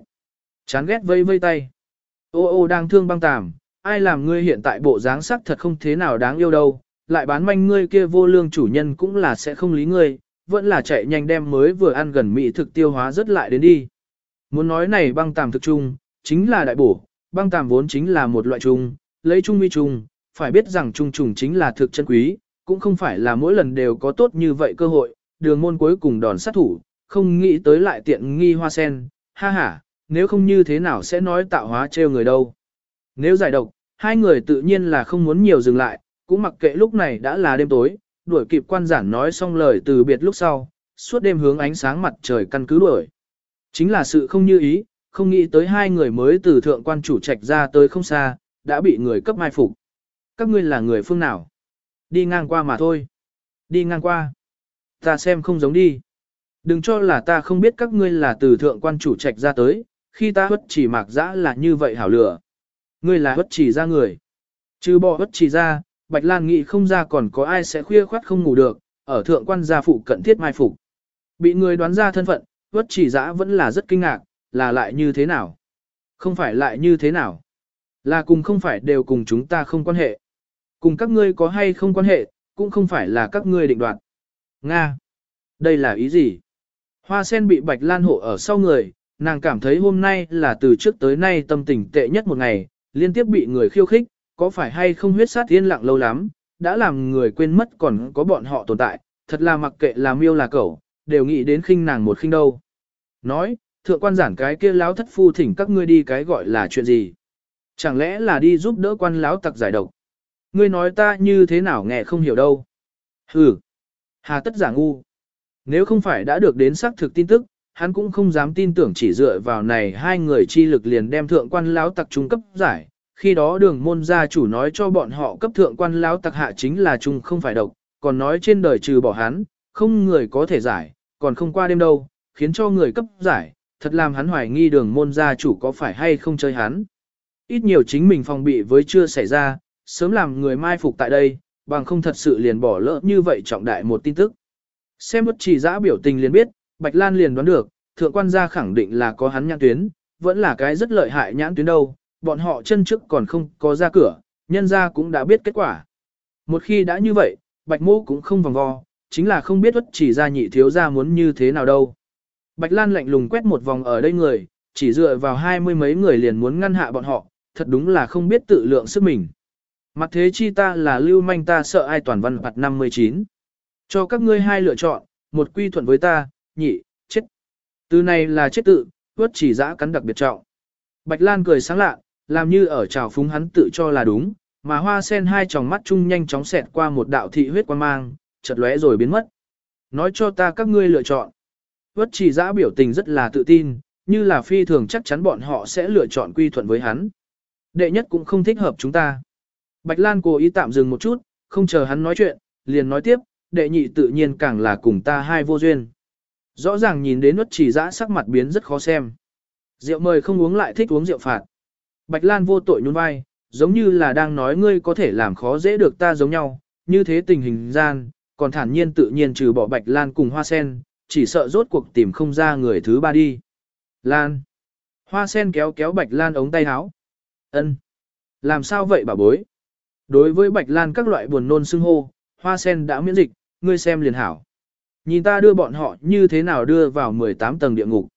[SPEAKER 1] Chán ghét vây vây tay. Ô ô đang thương băng tàm, ai làm ngươi hiện tại bộ dáng sắc thật không thế nào đáng yêu đâu, lại bán manh ngươi kia vô lương chủ nhân cũng là sẽ không lý ngươi, vẫn là chạy nhanh đem mới vừa ăn gần mỹ thực tiêu hóa rất lại đến đi. Muốn nói này băng tàm thực trung, chính là đại bổ, băng tàm vốn chính là một loại trung, lấy trung uy trung, phải biết rằng trung trùng chính là thực chân quý, cũng không phải là mỗi lần đều có tốt như vậy cơ hội, đường môn cuối cùng đòn sát thủ, không nghĩ tới lại tiện nghi hoa sen, ha ha, nếu không như thế nào sẽ nói tạo hóa trêu người đâu. Nếu giải độc, hai người tự nhiên là không muốn nhiều dừng lại, cũng mặc kệ lúc này đã là đêm tối, đuổi kịp quan giản nói xong lời từ biệt lúc sau, suốt đêm hướng ánh sáng mặt trời căn cứ đuổi. Chính là sự không như ý, không nghĩ tới hai người mới từ thượng quan chủ trạch ra tới không xa, đã bị người cấp mai phục. Các ngươi là người phương nào? Đi ngang qua mà thôi. Đi ngang qua. Ta xem không giống đi. Đừng cho là ta không biết các ngươi là từ thượng quan chủ trạch ra tới, khi ta hất chỉ mạc dã là như vậy hảo lửa. Ngươi là hất chỉ ra người. Chứ bỏ hất chỉ ra, Bạch Lan nghĩ không ra còn có ai sẽ khuya khoát không ngủ được, ở thượng quan gia phụ cận thiết mai phục. Bị người đoán ra thân phận, hất chỉ dã vẫn là rất kinh ngạc, là lại như thế nào? Không phải lại như thế nào? Là cùng không phải đều cùng chúng ta không quan hệ. Cùng các ngươi có hay không quan hệ, cũng không phải là các ngươi định đoạt. Nga! Đây là ý gì? Hoa sen bị Bạch Lan hộ ở sau người, nàng cảm thấy hôm nay là từ trước tới nay tâm tình tệ nhất một ngày, liên tiếp bị người khiêu khích, có phải hay không huyết sát yên lặng lâu lắm, đã làm người quên mất còn có bọn họ tồn tại, thật là mặc kệ là miêu là cẩu, đều nghĩ đến khinh nàng một khinh đâu. Nói, thượng quan giản cái kia láo thất phu thỉnh các ngươi đi cái gọi là chuyện gì? Chẳng lẽ là đi giúp đỡ quan láo tặc giải độc? Ngươi nói ta như thế nào nghe không hiểu đâu. Hừ, hà tất giả ngu. Nếu không phải đã được đến xác thực tin tức, hắn cũng không dám tin tưởng chỉ dựa vào này hai người chi lực liền đem thượng quan lão tặc trung cấp giải. Khi đó đường môn gia chủ nói cho bọn họ cấp thượng quan lão tặc hạ chính là trung không phải độc, còn nói trên đời trừ bỏ hắn, không người có thể giải, còn không qua đêm đâu, khiến cho người cấp giải, thật làm hắn hoài nghi đường môn gia chủ có phải hay không chơi hắn. Ít nhiều chính mình phòng bị với chưa xảy ra, sớm làm người mai phục tại đây, bằng không thật sự liền bỏ lỡ như vậy trọng đại một tin tức. Xem bất chỉ giã biểu tình liền biết, Bạch Lan liền đoán được, thượng quan gia khẳng định là có hắn nhãn tuyến, vẫn là cái rất lợi hại nhãn tuyến đâu, bọn họ chân trước còn không có ra cửa, nhân gia cũng đã biết kết quả. Một khi đã như vậy, Bạch Mô cũng không vòng vo, chính là không biết bất chỉ ra nhị thiếu gia muốn như thế nào đâu. Bạch Lan lạnh lùng quét một vòng ở đây người, chỉ dựa vào hai mươi mấy người liền muốn ngăn hạ bọn họ, thật đúng là không biết tự lượng sức mình. Mặt thế chi ta là lưu manh ta sợ ai toàn văn phạt 59. Cho các ngươi hai lựa chọn, một quy thuận với ta, nhị, chết. Từ này là chết tự, tuất chỉ giã cắn đặc biệt trọng. Bạch Lan cười sáng lạ, làm như ở trào phúng hắn tự cho là đúng, mà hoa sen hai tròng mắt chung nhanh chóng xẹt qua một đạo thị huyết quan mang, chợt lóe rồi biến mất. Nói cho ta các ngươi lựa chọn. Vất chỉ giã biểu tình rất là tự tin, như là phi thường chắc chắn bọn họ sẽ lựa chọn quy thuận với hắn. Đệ nhất cũng không thích hợp chúng ta. Bạch Lan cố ý tạm dừng một chút, không chờ hắn nói chuyện, liền nói tiếp, đệ nhị tự nhiên càng là cùng ta hai vô duyên. Rõ ràng nhìn đến Vất chỉ Giã sắc mặt biến rất khó xem. Rượu mời không uống lại thích uống rượu phạt. Bạch Lan vô tội nhún vai, giống như là đang nói ngươi có thể làm khó dễ được ta giống nhau, như thế tình hình gian, còn thản nhiên tự nhiên trừ bỏ Bạch Lan cùng Hoa Sen, chỉ sợ rốt cuộc tìm không ra người thứ ba đi. Lan. Hoa Sen kéo kéo Bạch Lan ống tay áo. Ân. Làm sao vậy bà bối? Đối với Bạch Lan các loại buồn nôn xưng hô, Hoa Sen đã miễn dịch, ngươi xem liền hảo. Nhìn ta đưa bọn họ như thế nào đưa vào 18 tầng địa ngục.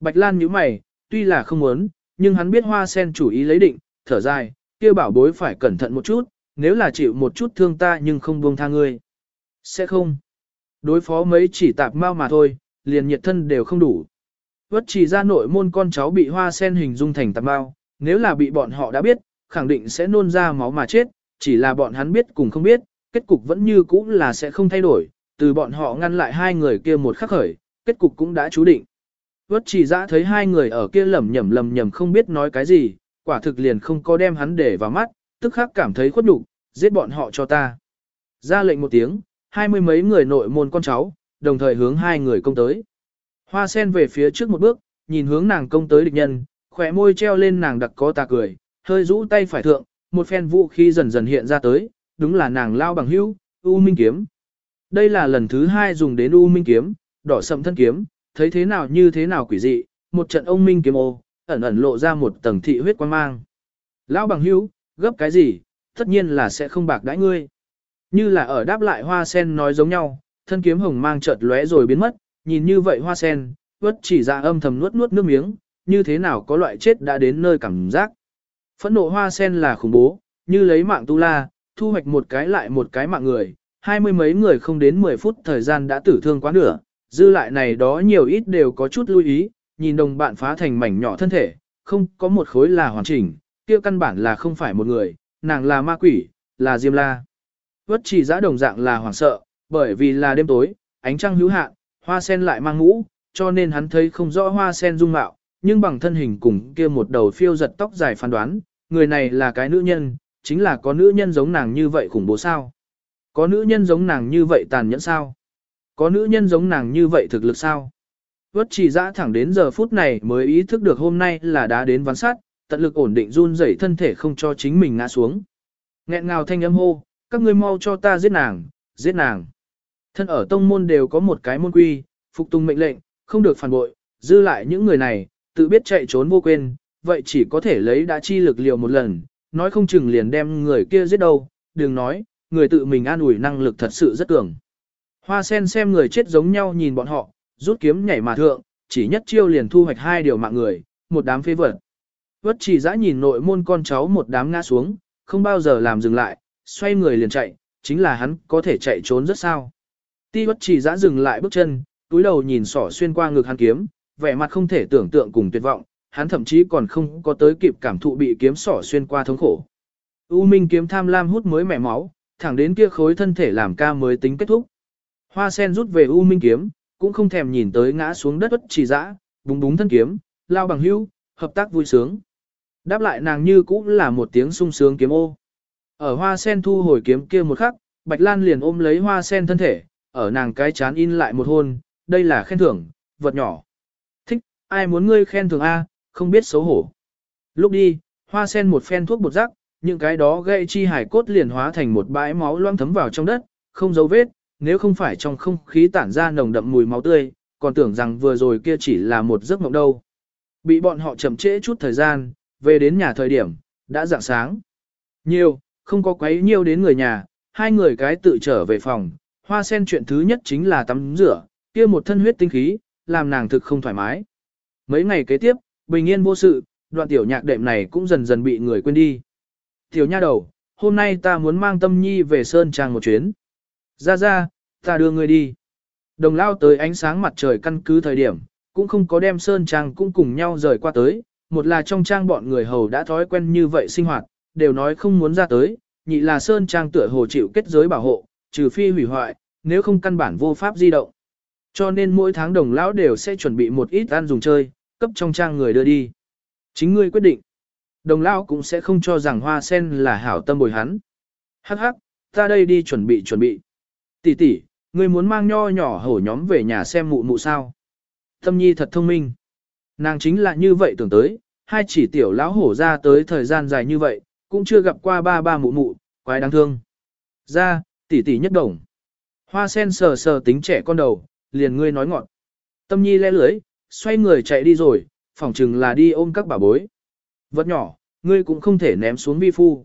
[SPEAKER 1] Bạch Lan nhíu mày, tuy là không muốn, nhưng hắn biết hoa sen chủ ý lấy định, thở dài, kia bảo bối phải cẩn thận một chút, nếu là chịu một chút thương ta nhưng không buông tha ngươi. Sẽ không. Đối phó mấy chỉ tạp mau mà thôi, liền nhiệt thân đều không đủ. Vất chỉ ra nội môn con cháu bị hoa sen hình dung thành tạp mau, nếu là bị bọn họ đã biết, khẳng định sẽ nôn ra máu mà chết, chỉ là bọn hắn biết cùng không biết, kết cục vẫn như cũ là sẽ không thay đổi, từ bọn họ ngăn lại hai người kia một khắc khởi, kết cục cũng đã chú định. Vất chỉ dã thấy hai người ở kia lầm nhầm lầm nhầm không biết nói cái gì, quả thực liền không có đem hắn để vào mắt, tức khắc cảm thấy khuất nhục, giết bọn họ cho ta. Ra lệnh một tiếng, hai mươi mấy người nội môn con cháu, đồng thời hướng hai người công tới. Hoa sen về phía trước một bước, nhìn hướng nàng công tới địch nhân, khỏe môi treo lên nàng đặc có tà cười, hơi rũ tay phải thượng, một phen vũ khí dần dần hiện ra tới, đúng là nàng lao bằng hữu, U Minh kiếm. Đây là lần thứ hai dùng đến U Minh kiếm, đỏ sậm thân kiếm, thấy thế nào như thế nào quỷ dị, một trận ông Minh kiếm ô, ẩn ẩn lộ ra một tầng thị huyết quan mang. Lão bằng hữu, gấp cái gì, tất nhiên là sẽ không bạc đãi ngươi. Như là ở đáp lại hoa sen nói giống nhau, thân kiếm hồng mang chợt lóe rồi biến mất, nhìn như vậy hoa sen, vất chỉ ra âm thầm nuốt nuốt nước miếng, như thế nào có loại chết đã đến nơi cảm giác. Phẫn nộ hoa sen là khủng bố, như lấy mạng tu la, thu hoạch một cái lại một cái mạng người, hai mươi mấy người không đến 10 phút thời gian đã tử thương quá nửa, dư lại này đó nhiều ít đều có chút lưu ý, nhìn đồng bạn phá thành mảnh nhỏ thân thể, không có một khối là hoàn chỉnh, kia căn bản là không phải một người, nàng là ma quỷ, là Diêm La. Vất chỉ giã đồng dạng là hoảng sợ, bởi vì là đêm tối, ánh trăng hữu hạn, hoa sen lại mang ngũ, cho nên hắn thấy không rõ hoa sen dung mạo, nhưng bằng thân hình cùng kia một đầu phiêu giật tóc dài phán đoán, người này là cái nữ nhân, chính là có nữ nhân giống nàng như vậy khủng bố sao? Có nữ nhân giống nàng như vậy tàn nhẫn sao? Có nữ nhân giống nàng như vậy thực lực sao? Vất chỉ dã thẳng đến giờ phút này mới ý thức được hôm nay là đã đến ván sát, tận lực ổn định run rẩy thân thể không cho chính mình ngã xuống. Nghẹn ngào thanh âm hô, các ngươi mau cho ta giết nàng, giết nàng. Thân ở tông môn đều có một cái môn quy, phục tùng mệnh lệnh, không được phản bội, dư lại những người này, tự biết chạy trốn vô quên, vậy chỉ có thể lấy đã chi lực liều một lần, nói không chừng liền đem người kia giết đâu, đừng nói, người tự mình an ủi năng lực thật sự rất cường. Hoa sen xem người chết giống nhau nhìn bọn họ, rút kiếm nhảy mà thượng, chỉ nhất chiêu liền thu hoạch hai điều mạng người, một đám phế vật. Vất chỉ dã nhìn nội môn con cháu một đám ngã xuống, không bao giờ làm dừng lại, xoay người liền chạy, chính là hắn có thể chạy trốn rất sao. Ti vất chỉ dã dừng lại bước chân, túi đầu nhìn sỏ xuyên qua ngực hắn kiếm, vẻ mặt không thể tưởng tượng cùng tuyệt vọng, hắn thậm chí còn không có tới kịp cảm thụ bị kiếm sỏ xuyên qua thống khổ. U Minh kiếm tham lam hút mới mẻ máu, thẳng đến kia khối thân thể làm ca mới tính kết thúc. Hoa sen rút về U Minh kiếm, cũng không thèm nhìn tới ngã xuống đất bất chỉ dã, búng búng thân kiếm, lao bằng hưu, hợp tác vui sướng. Đáp lại nàng như cũng là một tiếng sung sướng kiếm ô. Ở hoa sen thu hồi kiếm kia một khắc, Bạch Lan liền ôm lấy hoa sen thân thể, ở nàng cái chán in lại một hôn, đây là khen thưởng, vật nhỏ. Thích, ai muốn ngươi khen thưởng A, không biết xấu hổ. Lúc đi, hoa sen một phen thuốc bột rắc, những cái đó gây chi hải cốt liền hóa thành một bãi máu loang thấm vào trong đất, không dấu vết, nếu không phải trong không khí tản ra nồng đậm mùi máu tươi, còn tưởng rằng vừa rồi kia chỉ là một giấc mộng đâu. Bị bọn họ chậm trễ chút thời gian, về đến nhà thời điểm, đã dạng sáng. Nhiều, không có quấy nhiều đến người nhà, hai người cái tự trở về phòng, hoa sen chuyện thứ nhất chính là tắm rửa, kia một thân huyết tinh khí, làm nàng thực không thoải mái. Mấy ngày kế tiếp, bình yên vô sự, đoạn tiểu nhạc đệm này cũng dần dần bị người quên đi. Tiểu nha đầu, hôm nay ta muốn mang tâm nhi về Sơn Trang một chuyến. Ra ra, ta đưa ngươi đi. Đồng lao tới ánh sáng mặt trời căn cứ thời điểm, cũng không có đem Sơn Trang cũng cùng nhau rời qua tới. Một là trong trang bọn người hầu đã thói quen như vậy sinh hoạt, đều nói không muốn ra tới, nhị là Sơn Trang tựa hồ chịu kết giới bảo hộ, trừ phi hủy hoại, nếu không căn bản vô pháp di động. Cho nên mỗi tháng đồng lão đều sẽ chuẩn bị một ít ăn dùng chơi, cấp trong trang người đưa đi. Chính ngươi quyết định. Đồng lão cũng sẽ không cho rằng hoa sen là hảo tâm bồi hắn. Hắc hắc, ta đây đi chuẩn bị chuẩn bị. Tỷ tỷ, ngươi muốn mang nho nhỏ hổ nhóm về nhà xem mụ mụ sao. Tâm nhi thật thông minh. Nàng chính là như vậy tưởng tới, hai chỉ tiểu lão hổ ra tới thời gian dài như vậy, cũng chưa gặp qua ba ba mụ mụ, quái đáng thương. Ra, tỷ tỷ nhất đồng. Hoa sen sờ sờ tính trẻ con đầu, liền ngươi nói ngọn. Tâm nhi le lưới, xoay người chạy đi rồi, phỏng chừng là đi ôm các bà bối. Vật nhỏ, ngươi cũng không thể ném xuống vi phu.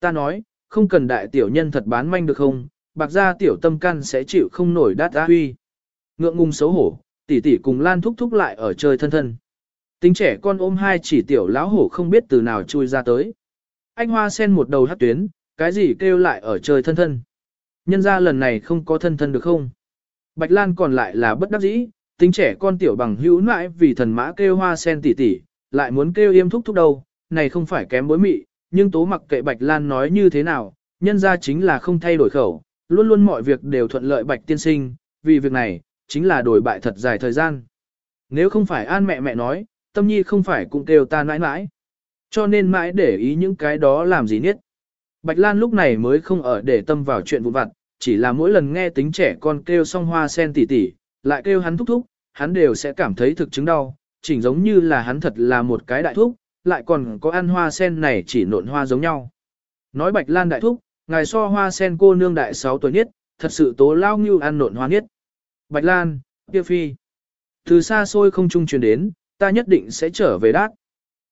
[SPEAKER 1] Ta nói, không cần đại tiểu nhân thật bán manh được không, bạc gia tiểu tâm can sẽ chịu không nổi đát á huy. Ngượng ngùng xấu hổ, tỷ tỷ cùng Lan thúc thúc lại ở chơi thân thân. Tính trẻ con ôm hai chỉ tiểu lão hổ không biết từ nào chui ra tới. Anh hoa sen một đầu hát tuyến, cái gì kêu lại ở chơi thân thân. Nhân ra lần này không có thân thân được không? Bạch Lan còn lại là bất đắc dĩ, tính trẻ con tiểu bằng hữu nãi vì thần mã kêu hoa sen tỷ tỷ, lại muốn kêu yêm thúc thúc đâu, này không phải kém bối mị, nhưng tố mặc kệ Bạch Lan nói như thế nào, nhân ra chính là không thay đổi khẩu, luôn luôn mọi việc đều thuận lợi Bạch tiên sinh, vì việc này, chính là đổi bại thật dài thời gian. Nếu không phải an mẹ mẹ nói, tâm nhi không phải cũng kêu ta mãi mãi Cho nên mãi để ý những cái đó làm gì nhất. Bạch Lan lúc này mới không ở để tâm vào chuyện vụn vặt, chỉ là mỗi lần nghe tính trẻ con kêu song hoa sen tỉ tỉ, lại kêu hắn thúc thúc, hắn đều sẽ cảm thấy thực chứng đau, chỉnh giống như là hắn thật là một cái đại thúc, lại còn có ăn hoa sen này chỉ nộn hoa giống nhau. Nói Bạch Lan đại thúc, ngài so hoa sen cô nương đại 6 tuổi nhất, thật sự tố lao như ăn nộn hoa nhất. Bạch Lan, Tiêu Phi, từ xa xôi không trung truyền đến, ta nhất định sẽ trở về đát.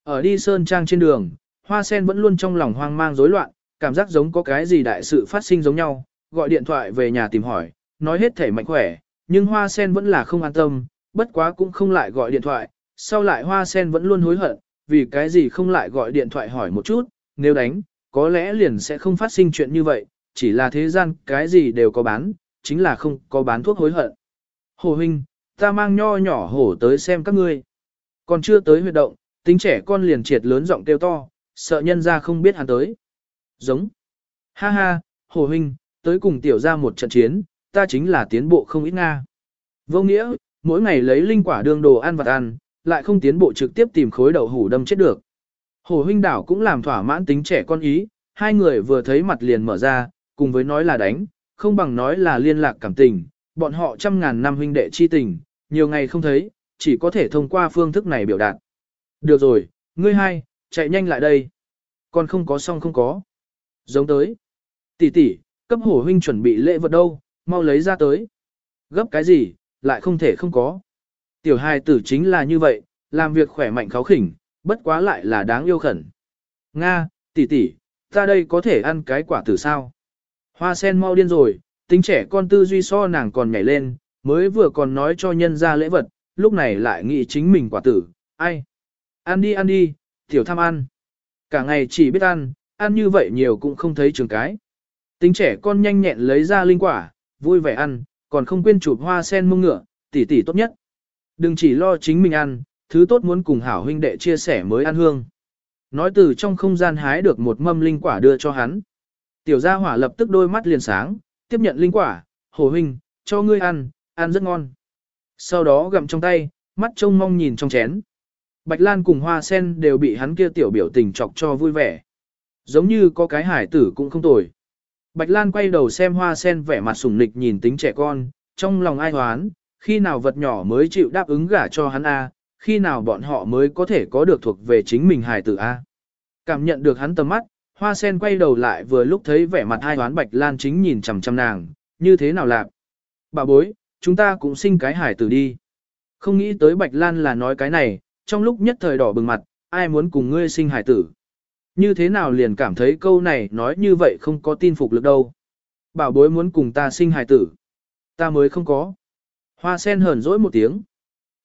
[SPEAKER 1] Ở đi sơn trang trên đường, hoa sen vẫn luôn trong lòng hoang mang rối loạn, cảm giác giống có cái gì đại sự phát sinh giống nhau, gọi điện thoại về nhà tìm hỏi, nói hết thể mạnh khỏe, nhưng hoa sen vẫn là không an tâm, bất quá cũng không lại gọi điện thoại, sau lại hoa sen vẫn luôn hối hận, vì cái gì không lại gọi điện thoại hỏi một chút, nếu đánh, có lẽ liền sẽ không phát sinh chuyện như vậy, chỉ là thế gian cái gì đều có bán, chính là không có bán thuốc hối hận. Hồ huynh, ta mang nho nhỏ hổ tới xem các ngươi. Còn chưa tới huyệt động, tính trẻ con liền triệt lớn giọng kêu to, sợ nhân ra không biết hắn tới. Giống. Ha ha, hồ huynh, tới cùng tiểu ra một trận chiến, ta chính là tiến bộ không ít Nga. Vô nghĩa, mỗi ngày lấy linh quả đương đồ ăn vặt ăn, lại không tiến bộ trực tiếp tìm khối đậu hủ đâm chết được. Hồ huynh đảo cũng làm thỏa mãn tính trẻ con ý, hai người vừa thấy mặt liền mở ra, cùng với nói là đánh, không bằng nói là liên lạc cảm tình, bọn họ trăm ngàn năm huynh đệ chi tình, nhiều ngày không thấy, chỉ có thể thông qua phương thức này biểu đạt. Được rồi, ngươi hai, chạy nhanh lại đây. Còn không có xong không có. Giống tới. Tỷ tỷ, cấp hổ huynh chuẩn bị lễ vật đâu, mau lấy ra tới. Gấp cái gì, lại không thể không có. Tiểu hài tử chính là như vậy, làm việc khỏe mạnh kháo khỉnh, bất quá lại là đáng yêu khẩn. Nga, tỷ tỷ, ta đây có thể ăn cái quả tử sao? Hoa sen mau điên rồi, tính trẻ con tư duy so nàng còn nhảy lên, mới vừa còn nói cho nhân ra lễ vật, lúc này lại nghĩ chính mình quả tử, ai? Ăn đi ăn đi, tiểu tham ăn. Cả ngày chỉ biết ăn, ăn như vậy nhiều cũng không thấy trường cái. Tính trẻ con nhanh nhẹn lấy ra linh quả, vui vẻ ăn, còn không quên chụp hoa sen mông ngựa, tỷ tỷ tốt nhất. Đừng chỉ lo chính mình ăn, thứ tốt muốn cùng hảo huynh đệ chia sẻ mới ăn hương. Nói từ trong không gian hái được một mâm linh quả đưa cho hắn. Tiểu gia hỏa lập tức đôi mắt liền sáng, tiếp nhận linh quả, hồ huynh, cho ngươi ăn, ăn rất ngon. Sau đó gặm trong tay, mắt trông mong nhìn trong chén. Bạch Lan cùng hoa sen đều bị hắn kia tiểu biểu tình chọc cho vui vẻ. Giống như có cái hải tử cũng không tồi. Bạch Lan quay đầu xem hoa sen vẻ mặt sủng nịch nhìn tính trẻ con, trong lòng ai hoán, khi nào vật nhỏ mới chịu đáp ứng gả cho hắn A, khi nào bọn họ mới có thể có được thuộc về chính mình hài tử A. Cảm nhận được hắn tầm mắt, hoa sen quay đầu lại vừa lúc thấy vẻ mặt hai hoán Bạch Lan chính nhìn chằm chằm nàng, như thế nào lạc. Bà bối, chúng ta cũng sinh cái hài tử đi. Không nghĩ tới Bạch Lan là nói cái này, trong lúc nhất thời đỏ bừng mặt, ai muốn cùng ngươi sinh hài tử. Như thế nào liền cảm thấy câu này nói như vậy không có tin phục lực đâu. Bảo bối muốn cùng ta sinh hài tử. Ta mới không có. Hoa sen hờn dỗi một tiếng.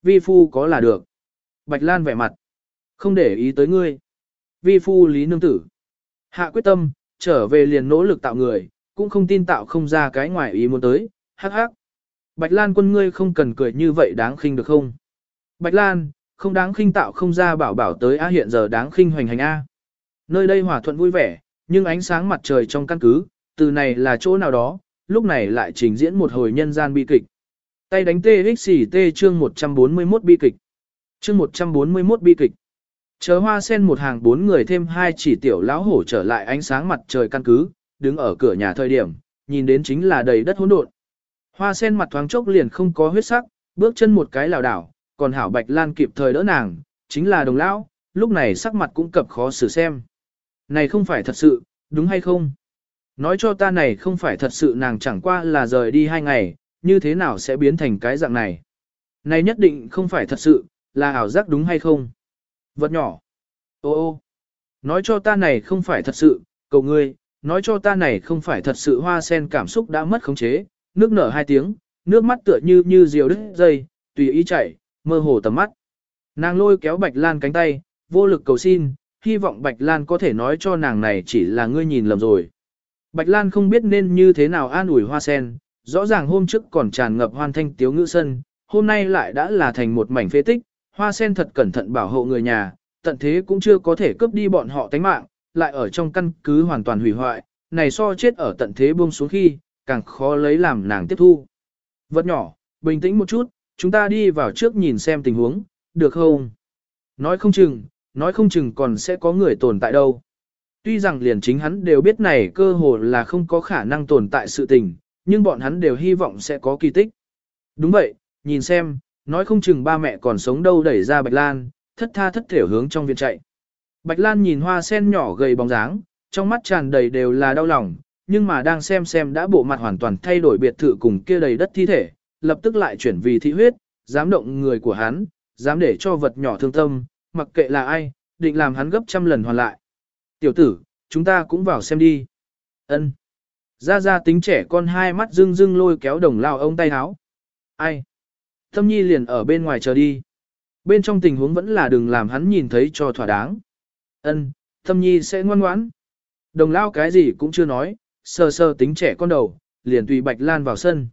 [SPEAKER 1] Vi phu có là được. Bạch Lan vẻ mặt. Không để ý tới ngươi. Vi phu lý nương tử. Hạ quyết tâm, trở về liền nỗ lực tạo người, cũng không tin tạo không ra cái ngoài ý muốn tới. Hắc hắc. Bạch Lan quân ngươi không cần cười như vậy đáng khinh được không? Bạch Lan, không đáng khinh tạo không ra bảo bảo tới A hiện giờ đáng khinh hoành hành A. Nơi đây hòa thuận vui vẻ, nhưng ánh sáng mặt trời trong căn cứ, từ này là chỗ nào đó, lúc này lại trình diễn một hồi nhân gian bi kịch. Tay đánh TXT chương 141 bi kịch. Chương 141 bi kịch. Chờ hoa sen một hàng bốn người thêm hai chỉ tiểu lão hổ trở lại ánh sáng mặt trời căn cứ, đứng ở cửa nhà thời điểm, nhìn đến chính là đầy đất hỗn độn. Hoa sen mặt thoáng chốc liền không có huyết sắc, bước chân một cái lảo đảo, còn hảo bạch lan kịp thời đỡ nàng, chính là đồng lão, lúc này sắc mặt cũng cập khó xử xem. Này không phải thật sự, đúng hay không? Nói cho ta này không phải thật sự nàng chẳng qua là rời đi hai ngày, như thế nào sẽ biến thành cái dạng này? Này nhất định không phải thật sự, là ảo giác đúng hay không? Vật nhỏ. Ô ô. Nói cho ta này không phải thật sự, cầu ngươi, nói cho ta này không phải thật sự hoa sen cảm xúc đã mất khống chế, nước nở hai tiếng, nước mắt tựa như như diều đứt dây, tùy ý chảy, mơ hồ tầm mắt. Nàng lôi kéo Bạch Lan cánh tay, vô lực cầu xin, hy vọng Bạch Lan có thể nói cho nàng này chỉ là ngươi nhìn lầm rồi. Bạch Lan không biết nên như thế nào an ủi hoa sen, rõ ràng hôm trước còn tràn ngập hoan thanh tiếu ngữ sân, hôm nay lại đã là thành một mảnh phế tích, hoa sen thật cẩn thận bảo hộ người nhà, tận thế cũng chưa có thể cướp đi bọn họ tánh mạng, lại ở trong căn cứ hoàn toàn hủy hoại, này so chết ở tận thế buông xuống khi, càng khó lấy làm nàng tiếp thu. Vật nhỏ, bình tĩnh một chút, chúng ta đi vào trước nhìn xem tình huống, được không? Nói không chừng, nói không chừng còn sẽ có người tồn tại đâu. Tuy rằng liền chính hắn đều biết này cơ hồ là không có khả năng tồn tại sự tình, nhưng bọn hắn đều hy vọng sẽ có kỳ tích. Đúng vậy, nhìn xem, nói không chừng ba mẹ còn sống đâu đẩy ra Bạch Lan, thất tha thất thể hướng trong viện chạy. Bạch Lan nhìn hoa sen nhỏ gầy bóng dáng, trong mắt tràn đầy đều là đau lòng, nhưng mà đang xem xem đã bộ mặt hoàn toàn thay đổi biệt thự cùng kia đầy đất thi thể, lập tức lại chuyển vì thị huyết, dám động người của hắn, dám để cho vật nhỏ thương tâm, mặc kệ là ai, định làm hắn gấp trăm lần hoàn lại. Tiểu tử, chúng ta cũng vào xem đi. Ân. Ra ra tính trẻ con hai mắt rưng rưng lôi kéo đồng lao ông tay háo. Ai? Tâm nhi liền ở bên ngoài chờ đi. Bên trong tình huống vẫn là đừng làm hắn nhìn thấy cho thỏa đáng. Ân, tâm nhi sẽ ngoan ngoãn. Đồng lao cái gì cũng chưa nói, sờ sờ tính trẻ con đầu, liền tùy Bạch Lan vào sân.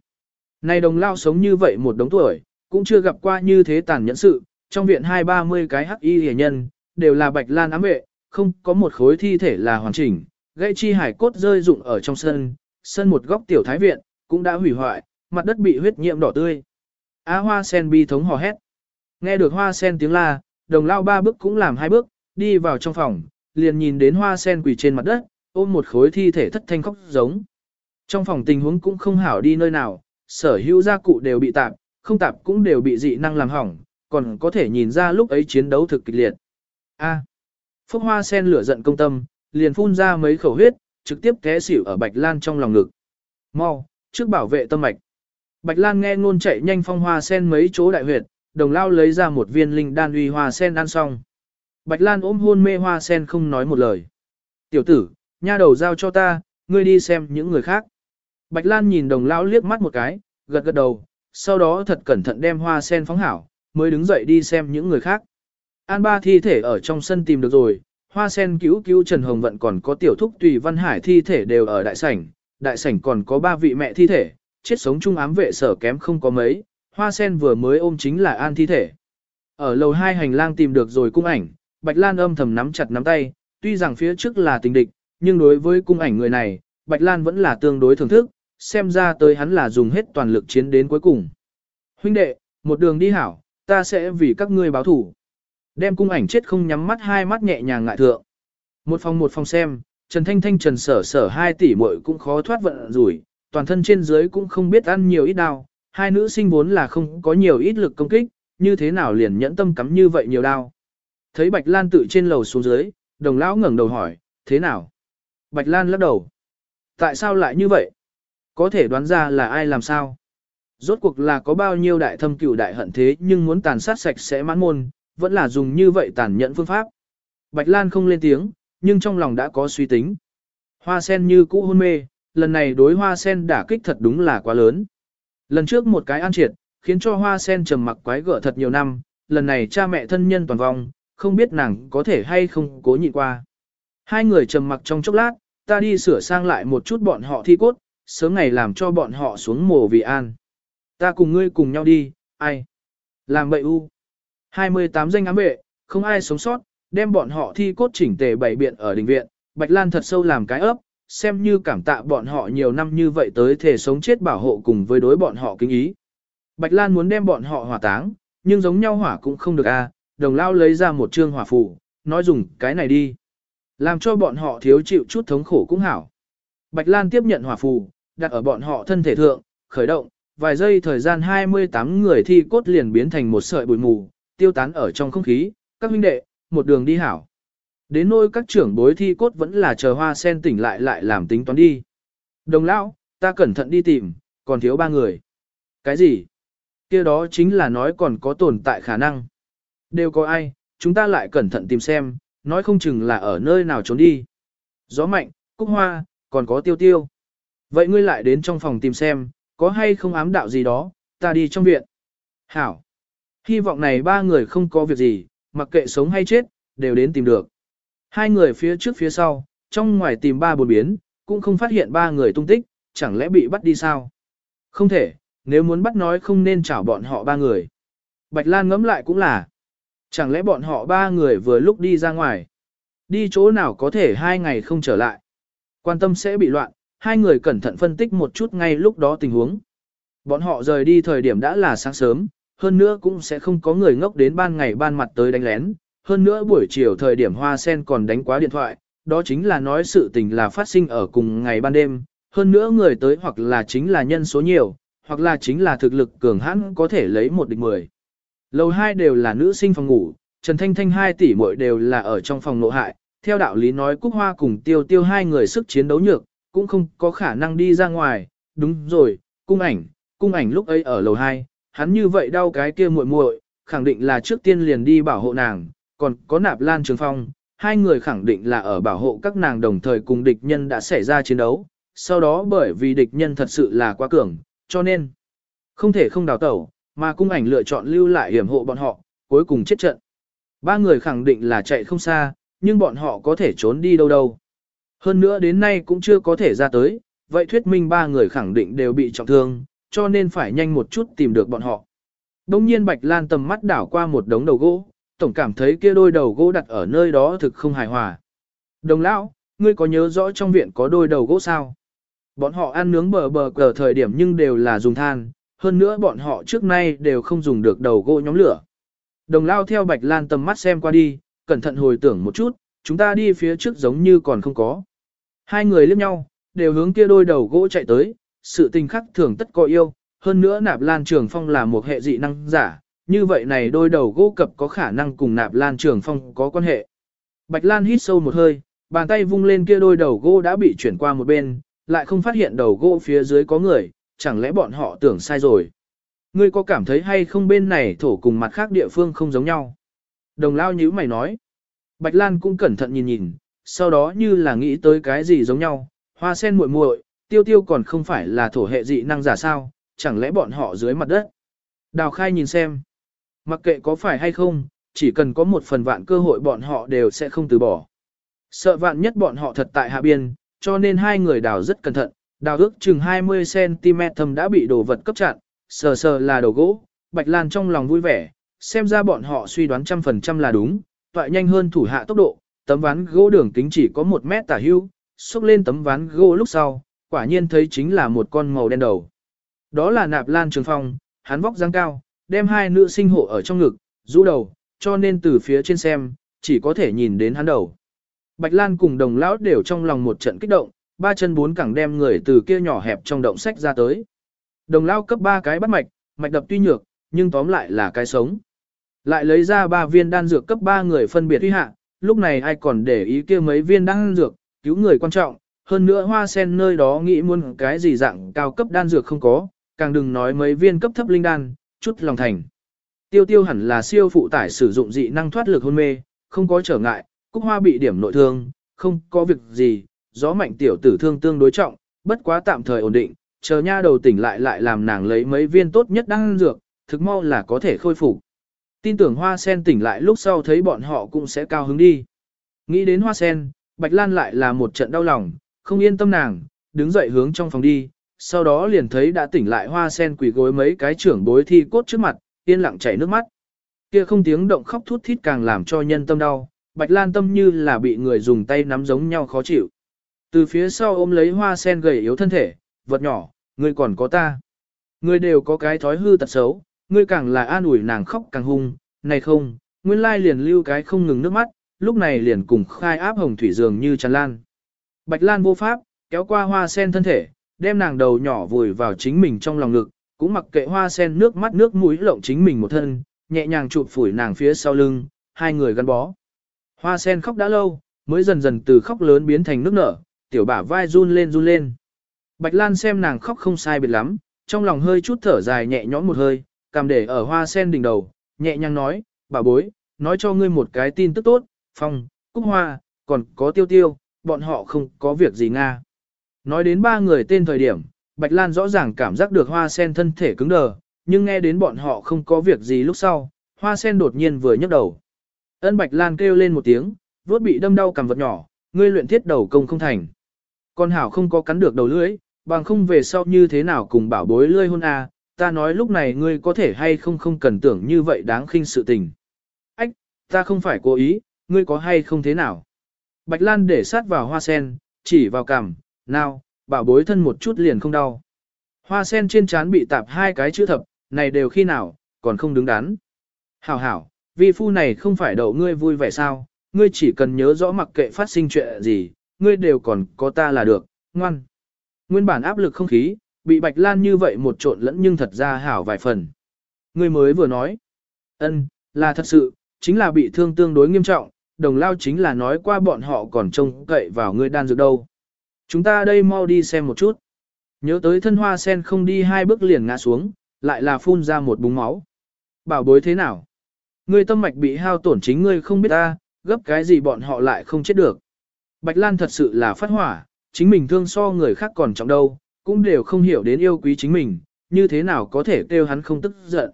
[SPEAKER 1] Này đồng lao sống như vậy một đống tuổi, cũng chưa gặp qua như thế tàn nhẫn sự, trong viện hai ba mươi cái hắc y hề nhân, đều là Bạch Lan ám vệ, không có một khối thi thể là hoàn chỉnh, gây chi hải cốt rơi rụng ở trong sân, sân một góc tiểu thái viện, cũng đã hủy hoại, mặt đất bị huyết nhiễm đỏ tươi. Á hoa sen bi thống hò hét. Nghe được hoa sen tiếng la, đồng lao ba bước cũng làm hai bước, đi vào trong phòng, liền nhìn đến hoa sen quỳ trên mặt đất, ôm một khối thi thể thất thanh khóc giống. Trong phòng tình huống cũng không hảo đi nơi nào, sở hữu gia cụ đều bị tạp, không tạp cũng đều bị dị năng làm hỏng, còn có thể nhìn ra lúc ấy chiến đấu thực kịch liệt. A. Phúc hoa sen lửa giận công tâm, liền phun ra mấy khẩu huyết, trực tiếp té xỉu ở Bạch Lan trong lòng ngực. Mau, trước bảo vệ tâm mạch. Bạch Lan nghe ngôn chạy nhanh phong hoa sen mấy chỗ đại huyệt, đồng lao lấy ra một viên linh đan uy hoa sen ăn xong. Bạch Lan ôm hôn mê hoa sen không nói một lời. Tiểu tử, nha đầu giao cho ta, ngươi đi xem những người khác. Bạch Lan nhìn đồng lao liếc mắt một cái, gật gật đầu, sau đó thật cẩn thận đem hoa sen phóng hảo, mới đứng dậy đi xem những người khác. An ba thi thể ở trong sân tìm được rồi, hoa sen cứu cứu Trần Hồng Vận còn có tiểu thúc tùy văn hải thi thể đều ở đại sảnh, đại sảnh còn có ba vị mẹ thi thể, chết sống chung ám vệ sở kém không có mấy, hoa sen vừa mới ôm chính là an thi thể. Ở lầu hai hành lang tìm được rồi cung ảnh, Bạch Lan âm thầm nắm chặt nắm tay, tuy rằng phía trước là tình địch, nhưng đối với cung ảnh người này, Bạch Lan vẫn là tương đối thưởng thức, xem ra tới hắn là dùng hết toàn lực chiến đến cuối cùng. Huynh đệ, một đường đi hảo, ta sẽ vì các ngươi báo thủ. Đem cung ảnh chết không nhắm mắt hai mắt nhẹ nhàng ngại thượng. Một phòng một phòng xem, Trần Thanh Thanh Trần Sở Sở hai tỷ muội cũng khó thoát vận rủi, toàn thân trên dưới cũng không biết ăn nhiều ít đau, hai nữ sinh vốn là không có nhiều ít lực công kích, như thế nào liền nhẫn tâm cắm như vậy nhiều đau. Thấy Bạch Lan tự trên lầu xuống dưới, đồng lão ngẩng đầu hỏi, thế nào? Bạch Lan lắc đầu. Tại sao lại như vậy? Có thể đoán ra là ai làm sao? Rốt cuộc là có bao nhiêu đại thâm cửu đại hận thế nhưng muốn tàn sát sạch sẽ mãn môn, vẫn là dùng như vậy tàn nhẫn phương pháp. Bạch Lan không lên tiếng, nhưng trong lòng đã có suy tính. Hoa sen như cũ hôn mê, lần này đối hoa sen đả kích thật đúng là quá lớn. Lần trước một cái an triệt, khiến cho hoa sen trầm mặc quái gở thật nhiều năm, lần này cha mẹ thân nhân toàn vong, không biết nàng có thể hay không cố nhịn qua. Hai người trầm mặc trong chốc lát, ta đi sửa sang lại một chút bọn họ thi cốt, sớm ngày làm cho bọn họ xuống mồ vì an. Ta cùng ngươi cùng nhau đi, ai? Làm bậy u. 28 danh ám vệ, không ai sống sót, đem bọn họ thi cốt chỉnh tề bày biện ở đình viện, Bạch Lan thật sâu làm cái ấp, xem như cảm tạ bọn họ nhiều năm như vậy tới thể sống chết bảo hộ cùng với đối bọn họ kính ý. Bạch Lan muốn đem bọn họ hỏa táng, nhưng giống nhau hỏa cũng không được a. đồng lao lấy ra một trương hỏa phù, nói dùng cái này đi. Làm cho bọn họ thiếu chịu chút thống khổ cũng hảo. Bạch Lan tiếp nhận hỏa phù, đặt ở bọn họ thân thể thượng, khởi động, vài giây thời gian 28 người thi cốt liền biến thành một sợi bụi mù, tiêu tán ở trong không khí, các huynh đệ, một đường đi hảo. Đến nôi các trưởng bối thi cốt vẫn là chờ hoa sen tỉnh lại lại làm tính toán đi. Đồng lão, ta cẩn thận đi tìm, còn thiếu ba người. Cái gì? kia đó chính là nói còn có tồn tại khả năng. Đều có ai, chúng ta lại cẩn thận tìm xem, nói không chừng là ở nơi nào trốn đi. Gió mạnh, cúc hoa, còn có tiêu tiêu. Vậy ngươi lại đến trong phòng tìm xem, có hay không ám đạo gì đó, ta đi trong viện. Hảo. Hy vọng này ba người không có việc gì, mặc kệ sống hay chết, đều đến tìm được. Hai người phía trước phía sau, trong ngoài tìm ba buồn biến, cũng không phát hiện ba người tung tích, chẳng lẽ bị bắt đi sao? Không thể, nếu muốn bắt nói không nên chảo bọn họ ba người. Bạch Lan ngẫm lại cũng là, chẳng lẽ bọn họ ba người vừa lúc đi ra ngoài, đi chỗ nào có thể hai ngày không trở lại. Quan tâm sẽ bị loạn, hai người cẩn thận phân tích một chút ngay lúc đó tình huống. Bọn họ rời đi thời điểm đã là sáng sớm, hơn nữa cũng sẽ không có người ngốc đến ban ngày ban mặt tới đánh lén, hơn nữa buổi chiều thời điểm hoa sen còn đánh quá điện thoại, đó chính là nói sự tình là phát sinh ở cùng ngày ban đêm, hơn nữa người tới hoặc là chính là nhân số nhiều, hoặc là chính là thực lực cường hãn có thể lấy một địch mười. Lầu hai đều là nữ sinh phòng ngủ, Trần Thanh Thanh hai tỷ muội đều là ở trong phòng nội hại, theo đạo lý nói Cúc Hoa cùng Tiêu Tiêu hai người sức chiến đấu nhược, cũng không có khả năng đi ra ngoài, đúng rồi, cung ảnh, cung ảnh lúc ấy ở lầu hai, hắn như vậy đau cái kia muội muội, khẳng định là trước tiên liền đi bảo hộ nàng, còn có nạp lan trường phong, hai người khẳng định là ở bảo hộ các nàng đồng thời cùng địch nhân đã xảy ra chiến đấu, sau đó bởi vì địch nhân thật sự là quá cường, cho nên không thể không đào tẩu, mà cung ảnh lựa chọn lưu lại hiểm hộ bọn họ, cuối cùng chết trận. Ba người khẳng định là chạy không xa, nhưng bọn họ có thể trốn đi đâu đâu. Hơn nữa đến nay cũng chưa có thể ra tới, vậy thuyết minh ba người khẳng định đều bị trọng thương, cho nên phải nhanh một chút tìm được bọn họ. Đông nhiên Bạch Lan tầm mắt đảo qua một đống đầu gỗ, tổng cảm thấy kia đôi đầu gỗ đặt ở nơi đó thực không hài hòa. Đồng lão, ngươi có nhớ rõ trong viện có đôi đầu gỗ sao? Bọn họ ăn nướng bờ bờ cờ thời điểm nhưng đều là dùng than, hơn nữa bọn họ trước nay đều không dùng được đầu gỗ nhóm lửa. Đồng lao theo Bạch Lan tầm mắt xem qua đi, cẩn thận hồi tưởng một chút, chúng ta đi phía trước giống như còn không có. Hai người liếc nhau, đều hướng kia đôi đầu gỗ chạy tới, sự tình khắc thường tất có yêu, hơn nữa nạp lan trường phong là một hệ dị năng giả, như vậy này đôi đầu gỗ cập có khả năng cùng nạp lan trường phong có quan hệ. Bạch Lan hít sâu một hơi, bàn tay vung lên kia đôi đầu gỗ đã bị chuyển qua một bên, lại không phát hiện đầu gỗ phía dưới có người, chẳng lẽ bọn họ tưởng sai rồi. Ngươi có cảm thấy hay không bên này thổ cùng mặt khác địa phương không giống nhau? Đồng lao nhíu mày nói. Bạch Lan cũng cẩn thận nhìn nhìn, sau đó như là nghĩ tới cái gì giống nhau, hoa sen muội muội, tiêu tiêu còn không phải là thổ hệ dị năng giả sao, chẳng lẽ bọn họ dưới mặt đất. Đào khai nhìn xem. Mặc kệ có phải hay không, chỉ cần có một phần vạn cơ hội bọn họ đều sẽ không từ bỏ. Sợ vạn nhất bọn họ thật tại hạ biên, cho nên hai người đào rất cẩn thận, đào ước chừng 20cm thâm đã bị đồ vật cấp chặn, sờ sờ là đầu gỗ, Bạch Lan trong lòng vui vẻ, xem ra bọn họ suy đoán trăm phần trăm là đúng, toại nhanh hơn thủ hạ tốc độ, tấm ván gỗ đường kính chỉ có một mét tả hưu, xúc lên tấm ván gỗ lúc sau, quả nhiên thấy chính là một con màu đen đầu. Đó là nạp lan trường phong, hắn vóc dáng cao, đem hai nữ sinh hộ ở trong ngực, rũ đầu, cho nên từ phía trên xem, chỉ có thể nhìn đến hắn đầu. Bạch Lan cùng đồng lão đều trong lòng một trận kích động, ba chân bốn cẳng đem người từ kia nhỏ hẹp trong động sách ra tới. Đồng lão cấp ba cái bắt mạch, mạch đập tuy nhược, nhưng tóm lại là cái sống. Lại lấy ra ba viên đan dược cấp ba người phân biệt huy hạ, lúc này ai còn để ý kia mấy viên đan dược, cứu người quan trọng, hơn nữa hoa sen nơi đó nghĩ muốn cái gì dạng cao cấp đan dược không có, càng đừng nói mấy viên cấp thấp linh đan, chút lòng thành. Tiêu tiêu hẳn là siêu phụ tải sử dụng dị năng thoát lực hôn mê, không có trở ngại, cúc hoa bị điểm nội thương, không có việc gì, gió mạnh tiểu tử thương tương đối trọng, bất quá tạm thời ổn định, chờ nha đầu tỉnh lại lại làm nàng lấy mấy viên tốt nhất đan dược, thực mau là có thể khôi phục. Tin tưởng hoa sen tỉnh lại lúc sau thấy bọn họ cũng sẽ cao hứng đi. Nghĩ đến hoa sen, Bạch Lan lại là một trận đau lòng, không yên tâm nàng, đứng dậy hướng trong phòng đi, sau đó liền thấy đã tỉnh lại hoa sen quỷ gối mấy cái trưởng bối thi cốt trước mặt, yên lặng chảy nước mắt. Kia không tiếng động khóc thút thít càng làm cho nhân tâm đau, Bạch Lan tâm như là bị người dùng tay nắm giống nhau khó chịu. Từ phía sau ôm lấy hoa sen gầy yếu thân thể, vật nhỏ, ngươi còn có ta. Ngươi đều có cái thói hư tật xấu, ngươi càng là an ủi nàng khóc càng hung, này không, nguyên lai liền lưu cái không ngừng nước mắt, lúc này liền cùng khai áp hồng thủy dường như tràn lan. Bạch Lan vô pháp, kéo qua hoa sen thân thể, đem nàng đầu nhỏ vùi vào chính mình trong lòng ngực, cũng mặc kệ hoa sen nước mắt nước mũi lộng chính mình một thân, nhẹ nhàng chụp phủi nàng phía sau lưng, hai người gắn bó. Hoa sen khóc đã lâu, mới dần dần từ khóc lớn biến thành nước nở, tiểu bả vai run lên run lên. Bạch Lan xem nàng khóc không sai biệt lắm, trong lòng hơi chút thở dài nhẹ nhõm một hơi, cầm để ở hoa sen đỉnh đầu, nhẹ nhàng nói, bà bối, nói cho ngươi một cái tin tức tốt, phong, cúc hoa, còn có tiêu tiêu, bọn họ không có việc gì nga. Nói đến ba người tên thời điểm, Bạch Lan rõ ràng cảm giác được hoa sen thân thể cứng đờ, nhưng nghe đến bọn họ không có việc gì lúc sau, hoa sen đột nhiên vừa nhấc đầu. Ân Bạch Lan kêu lên một tiếng, vốt bị đâm đau cảm vật nhỏ, ngươi luyện thiết đầu công không thành. Con hảo không có cắn được đầu lưỡi, bằng không về sau như thế nào cùng bảo bối lươi hôn à, ta nói lúc này ngươi có thể hay không không cần tưởng như vậy đáng khinh sự tình. Ách, ta không phải cố ý, ngươi có hay không thế nào. Bạch Lan để sát vào hoa sen, chỉ vào cằm, nào, bảo bối thân một chút liền không đau. Hoa sen trên trán bị tạp hai cái chữ thập, này đều khi nào, còn không đứng đắn. Hảo hảo, vi phu này không phải đậu ngươi vui vẻ sao, ngươi chỉ cần nhớ rõ mặc kệ phát sinh chuyện gì, ngươi đều còn có ta là được, ngoan. Nguyên bản áp lực không khí, bị Bạch Lan như vậy một trộn lẫn nhưng thật ra hảo vài phần. Ngươi mới vừa nói, ân, là thật sự, chính là bị thương tương đối nghiêm trọng, đồng lao chính là nói qua bọn họ còn trông cậy vào ngươi đan dược đâu. Chúng ta đây mau đi xem một chút. Nhớ tới thân hoa sen không đi hai bước liền ngã xuống, lại là phun ra một búng máu. Bảo bối thế nào? Ngươi tâm mạch bị hao tổn chính ngươi không biết ta, gấp cái gì bọn họ lại không chết được. Bạch Lan thật sự là phát hỏa, chính mình thương so người khác còn trọng đâu, cũng đều không hiểu đến yêu quý chính mình, như thế nào có thể kêu hắn không tức giận.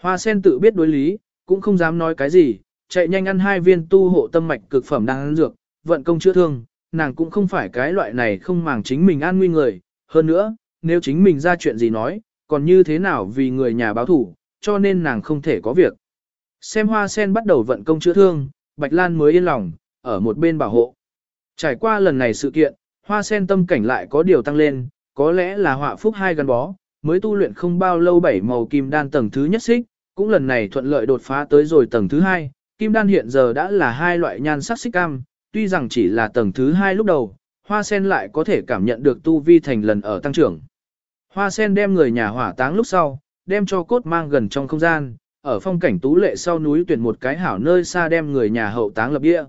[SPEAKER 1] Hoa sen tự biết đối lý, cũng không dám nói cái gì, chạy nhanh ăn hai viên tu hộ tâm mạch cực phẩm đang ăn dược, vận công chữa thương, nàng cũng không phải cái loại này không màng chính mình an nguy người, hơn nữa, nếu chính mình ra chuyện gì nói, còn như thế nào vì người nhà báo thủ, cho nên nàng không thể có việc. Xem hoa sen bắt đầu vận công chữa thương, Bạch Lan mới yên lòng, ở một bên bảo hộ. Trải qua lần này sự kiện, hoa sen tâm cảnh lại có điều tăng lên, có lẽ là họa phúc hai gắn bó, mới tu luyện không bao lâu bảy màu kim đan tầng thứ nhất xích, cũng lần này thuận lợi đột phá tới rồi tầng thứ hai, kim đan hiện giờ đã là hai loại nhan sắc xích cam, tuy rằng chỉ là tầng thứ hai lúc đầu, hoa sen lại có thể cảm nhận được tu vi thành lần ở tăng trưởng. Hoa sen đem người nhà hỏa táng lúc sau, đem cho cốt mang gần trong không gian, ở phong cảnh tú lệ sau núi tuyển một cái hảo nơi xa đem người nhà hậu táng lập địa.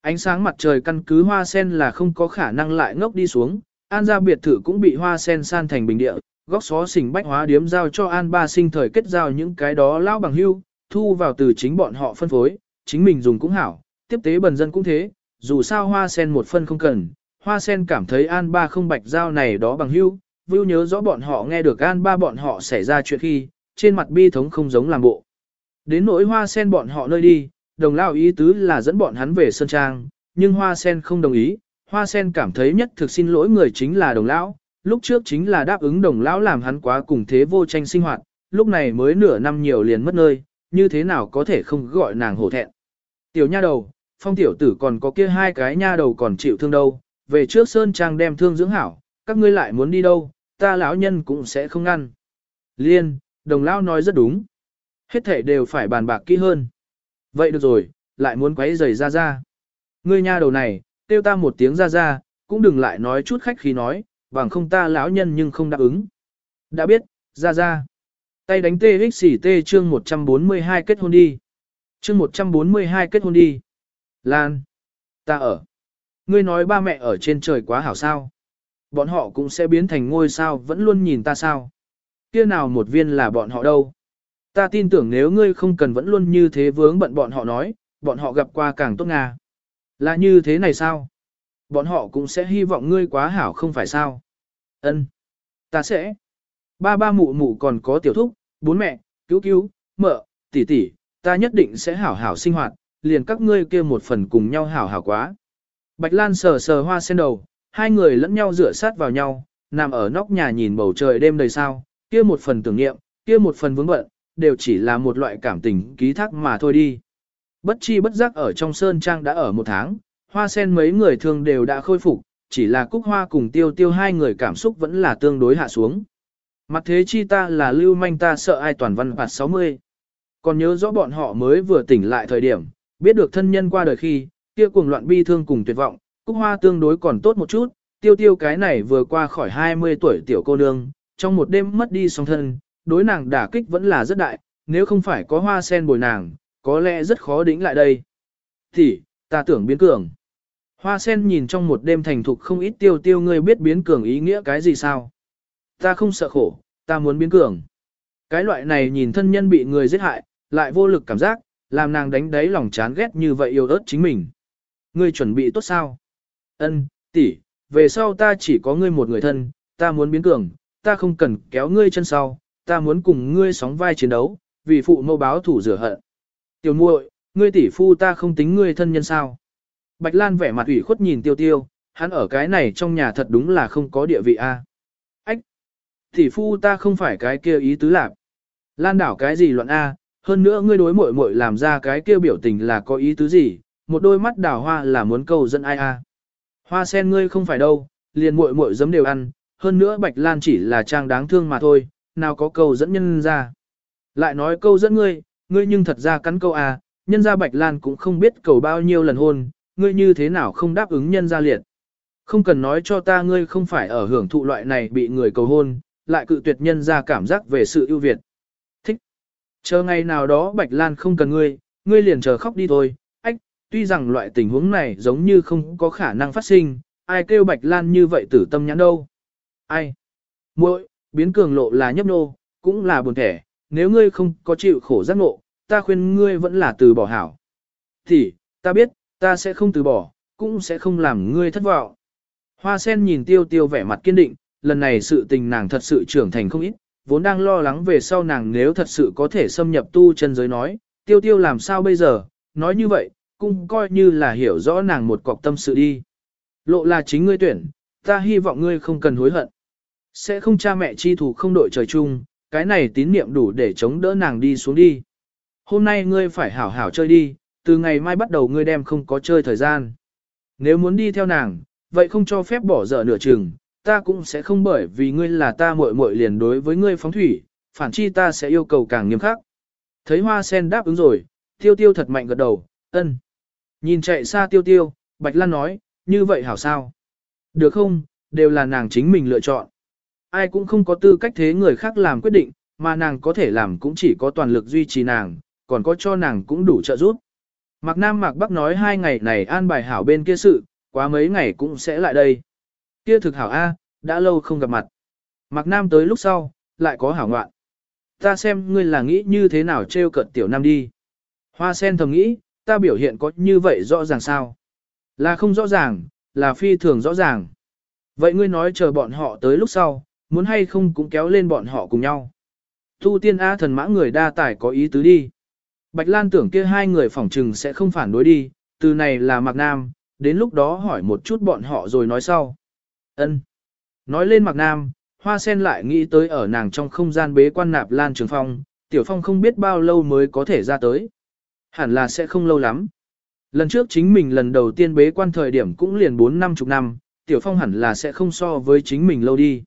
[SPEAKER 1] Ánh sáng mặt trời căn cứ hoa sen là không có khả năng lại ngốc đi xuống, an gia biệt thự cũng bị hoa sen san thành bình địa, góc xó xỉnh bách hóa điếm giao cho an ba sinh thời kết giao những cái đó lao bằng hưu, thu vào từ chính bọn họ phân phối, chính mình dùng cũng hảo, tiếp tế bần dân cũng thế, dù sao hoa sen một phân không cần, hoa sen cảm thấy an ba không bạch giao này đó bằng hưu, vưu nhớ rõ bọn họ nghe được an ba bọn họ xảy ra chuyện khi, trên mặt bi thống không giống làm bộ. Đến nỗi hoa sen bọn họ nơi đi, đồng lao ý tứ là dẫn bọn hắn về Sơn Trang, nhưng hoa sen không đồng ý, hoa sen cảm thấy nhất thực xin lỗi người chính là đồng lão, lúc trước chính là đáp ứng đồng lão làm hắn quá cùng thế vô tranh sinh hoạt, lúc này mới nửa năm nhiều liền mất nơi, như thế nào có thể không gọi nàng hổ thẹn. Tiểu nha đầu, phong tiểu tử còn có kia hai cái nha đầu còn chịu thương đâu, về trước Sơn Trang đem thương dưỡng hảo, các ngươi lại muốn đi đâu, ta lão nhân cũng sẽ không ngăn. Liên, đồng lão nói rất đúng. Hết thể đều phải bàn bạc kỹ hơn. Vậy được rồi, lại muốn quấy giày ra ra. Ngươi nha đầu này, tiêu ta một tiếng ra ra, cũng đừng lại nói chút khách khí nói, bằng không ta lão nhân nhưng không đáp ứng. Đã biết, ra ra. Tay đánh TXT xỉ chương 142 kết hôn đi. Chương 142 kết hôn đi. Lan. Ta ở. Ngươi nói ba mẹ ở trên trời quá hảo sao. Bọn họ cũng sẽ biến thành ngôi sao vẫn luôn nhìn ta sao. Kia nào một viên là bọn họ đâu. Ta tin tưởng nếu ngươi không cần vẫn luôn như thế vướng bận bọn họ nói, bọn họ gặp qua càng tốt nga. Là như thế này sao? Bọn họ cũng sẽ hy vọng ngươi quá hảo không phải sao? Ân, Ta sẽ. Ba ba mụ mụ còn có tiểu thúc, bốn mẹ, cứu cứu, mợ, tỷ tỷ, ta nhất định sẽ hảo hảo sinh hoạt, liền các ngươi kia một phần cùng nhau hảo hảo quá. Bạch Lan sờ sờ hoa sen đầu, hai người lẫn nhau rửa sát vào nhau, nằm ở nóc nhà nhìn bầu trời đêm đầy sao, kia một phần tưởng niệm, kia một phần vướng bận, đều chỉ là một loại cảm tình ký thác mà thôi đi. Bất chi bất giác ở trong sơn trang đã ở một tháng, hoa sen mấy người thường đều đã khôi phục, chỉ là cúc hoa cùng tiêu tiêu hai người cảm xúc vẫn là tương đối hạ xuống. Mặt thế chi ta là lưu manh ta sợ ai toàn văn phạt 60. Còn nhớ rõ bọn họ mới vừa tỉnh lại thời điểm, biết được thân nhân qua đời khi, kia cuồng loạn bi thương cùng tuyệt vọng, cúc hoa tương đối còn tốt một chút, tiêu tiêu cái này vừa qua khỏi 20 tuổi tiểu cô nương, trong một đêm mất đi song thân, đối nàng đả kích vẫn là rất đại, nếu không phải có hoa sen bồi nàng, có lẽ rất khó đỉnh lại đây. Thì, ta tưởng biến cường. Hoa sen nhìn trong một đêm thành thục không ít tiêu tiêu ngươi biết biến cường ý nghĩa cái gì sao? Ta không sợ khổ, ta muốn biến cường. Cái loại này nhìn thân nhân bị người giết hại, lại vô lực cảm giác, làm nàng đánh đáy lòng chán ghét như vậy yêu ớt chính mình. Ngươi chuẩn bị tốt sao? Ân, tỷ, về sau ta chỉ có ngươi một người thân, ta muốn biến cường, ta không cần kéo ngươi chân sau, ta muốn cùng ngươi sóng vai chiến đấu, vì phụ mẫu báo thủ rửa hận. Tiểu muội, ngươi tỷ phu ta không tính ngươi thân nhân sao? Bạch Lan vẻ mặt ủy khuất nhìn Tiêu Tiêu, hắn ở cái này trong nhà thật đúng là không có địa vị a. Thì phu ta không phải cái kia ý tứ lạc. Lan đảo cái gì luận a? Hơn nữa ngươi đối muội muội làm ra cái kia biểu tình là có ý tứ gì? Một đôi mắt đảo hoa là muốn cầu dẫn ai a? Hoa sen ngươi không phải đâu, liền muội muội giấm đều ăn. Hơn nữa Bạch Lan chỉ là trang đáng thương mà thôi, nào có cầu dẫn nhân ra. Lại nói câu dẫn ngươi, ngươi nhưng thật ra cắn câu à, nhân gia Bạch Lan cũng không biết cầu bao nhiêu lần hôn, ngươi như thế nào không đáp ứng nhân gia liệt. Không cần nói cho ta ngươi không phải ở hưởng thụ loại này bị người cầu hôn, lại cự tuyệt nhân gia cảm giác về sự ưu việt. Thích. Chờ ngày nào đó Bạch Lan không cần ngươi, ngươi liền chờ khóc đi thôi. Ách, tuy rằng loại tình huống này giống như không có khả năng phát sinh, ai kêu Bạch Lan như vậy tử tâm nhãn đâu. Ai? muội biến cường lộ là nhấp nô, cũng là buồn thẻ, nếu ngươi không có chịu khổ giác ngộ, ta khuyên ngươi vẫn là từ bỏ hảo. Thì, ta biết, ta sẽ không từ bỏ, cũng sẽ không làm ngươi thất vọng. Hoa sen nhìn tiêu tiêu vẻ mặt kiên định, lần này sự tình nàng thật sự trưởng thành không ít, vốn đang lo lắng về sau nàng nếu thật sự có thể xâm nhập tu chân giới nói, tiêu tiêu làm sao bây giờ, nói như vậy, cũng coi như là hiểu rõ nàng một cọc tâm sự đi. Lộ là chính ngươi tuyển, ta hy vọng ngươi không cần hối hận. Sẽ không cha mẹ chi thủ không đội trời chung, cái này tín niệm đủ để chống đỡ nàng đi xuống đi. Hôm nay ngươi phải hảo hảo chơi đi, từ ngày mai bắt đầu ngươi đem không có chơi thời gian. Nếu muốn đi theo nàng, vậy không cho phép bỏ dở nửa chừng, ta cũng sẽ không bởi vì ngươi là ta muội muội liền đối với ngươi phóng thủy, phản chi ta sẽ yêu cầu càng nghiêm khắc. Thấy hoa sen đáp ứng rồi, tiêu tiêu thật mạnh gật đầu, ân. Nhìn chạy xa tiêu tiêu, Bạch Lan nói, như vậy hảo sao? Được không, đều là nàng chính mình lựa chọn. Ai cũng không có tư cách thế người khác làm quyết định, mà nàng có thể làm cũng chỉ có toàn lực duy trì nàng, còn có cho nàng cũng đủ trợ giúp. Mạc Nam Mạc Bắc nói hai ngày này an bài hảo bên kia sự, quá mấy ngày cũng sẽ lại đây. Kia thực hảo A, đã lâu không gặp mặt. Mạc Nam tới lúc sau, lại có hảo ngoạn. Ta xem ngươi là nghĩ như thế nào trêu cợt tiểu nam đi. Hoa sen thầm nghĩ, ta biểu hiện có như vậy rõ ràng sao? Là không rõ ràng, là phi thường rõ ràng. Vậy ngươi nói chờ bọn họ tới lúc sau, muốn hay không cũng kéo lên bọn họ cùng nhau. Tu tiên A thần mã người đa tài có ý tứ đi. Bạch Lan tưởng kia hai người phỏng trừng sẽ không phản đối đi, từ này là Mạc Nam, đến lúc đó hỏi một chút bọn họ rồi nói sau. Ân. Nói lên Mạc Nam, Hoa Sen lại nghĩ tới ở nàng trong không gian bế quan nạp Lan Trường Phong, Tiểu Phong không biết bao lâu mới có thể ra tới. Hẳn là sẽ không lâu lắm. Lần trước chính mình lần đầu tiên bế quan thời điểm cũng liền 4 năm chục năm, Tiểu Phong hẳn là sẽ không so với chính mình lâu đi.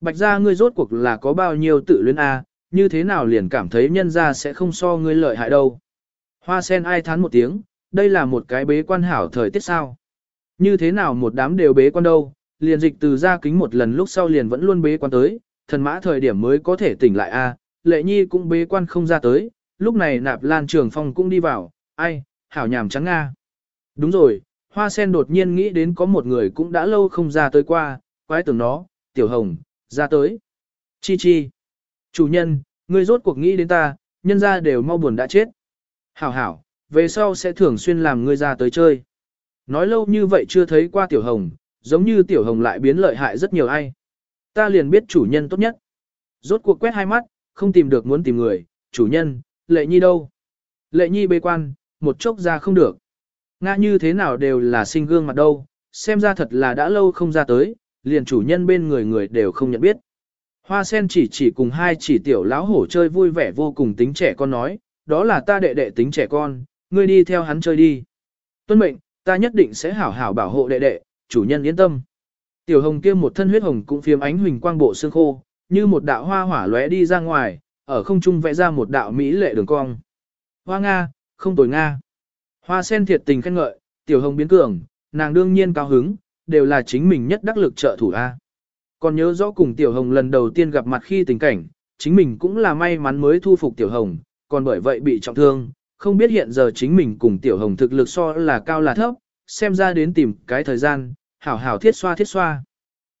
[SPEAKER 1] Bạch ra ngươi rốt cuộc là có bao nhiêu tự luyến A, như thế nào liền cảm thấy nhân ra sẽ không so ngươi lợi hại đâu. Hoa sen ai thán một tiếng, đây là một cái bế quan hảo thời tiết sao. Như thế nào một đám đều bế quan đâu, liền dịch từ ra kính một lần lúc sau liền vẫn luôn bế quan tới, thần mã thời điểm mới có thể tỉnh lại a. À, lệ nhi cũng bế quan không ra tới, lúc này nạp lan trường phong cũng đi vào, ai, hảo nhàm trắng nga. Đúng rồi, hoa sen đột nhiên nghĩ đến có một người cũng đã lâu không ra tới qua, quái tưởng nó, tiểu hồng, ra tới. Chi chi. Chủ nhân, ngươi rốt cuộc nghĩ đến ta, nhân ra đều mau buồn đã chết. Hảo hảo, về sau sẽ thường xuyên làm ngươi ra tới chơi. Nói lâu như vậy chưa thấy qua tiểu hồng, giống như tiểu hồng lại biến lợi hại rất nhiều ai. Ta liền biết chủ nhân tốt nhất. Rốt cuộc quét hai mắt, không tìm được muốn tìm người, chủ nhân, lệ nhi đâu? Lệ nhi bê quan, một chốc ra không được. Nga như thế nào đều là sinh gương mặt đâu, xem ra thật là đã lâu không ra tới, liền chủ nhân bên người người đều không nhận biết. Hoa sen chỉ chỉ cùng hai chỉ tiểu lão hổ chơi vui vẻ vô cùng tính trẻ con nói, đó là ta đệ đệ tính trẻ con, ngươi đi theo hắn chơi đi. Tuân mệnh, ta nhất định sẽ hảo hảo bảo hộ đệ đệ, chủ nhân yên tâm. Tiểu hồng kia một thân huyết hồng cũng phiếm ánh huỳnh quang bộ xương khô, như một đạo hoa hỏa lóe đi ra ngoài, ở không trung vẽ ra một đạo mỹ lệ đường cong. Hoa Nga, không tồi Nga. Hoa sen thiệt tình khen ngợi, tiểu hồng biến cường, nàng đương nhiên cao hứng, đều là chính mình nhất đắc lực trợ thủ A. Còn nhớ rõ cùng tiểu hồng lần đầu tiên gặp mặt khi tình cảnh, chính mình cũng là may mắn mới thu phục tiểu hồng, còn bởi vậy bị trọng thương, không biết hiện giờ chính mình cùng tiểu hồng thực lực so là cao là thấp, xem ra đến tìm cái thời gian, hảo hảo thiết xoa thiết xoa.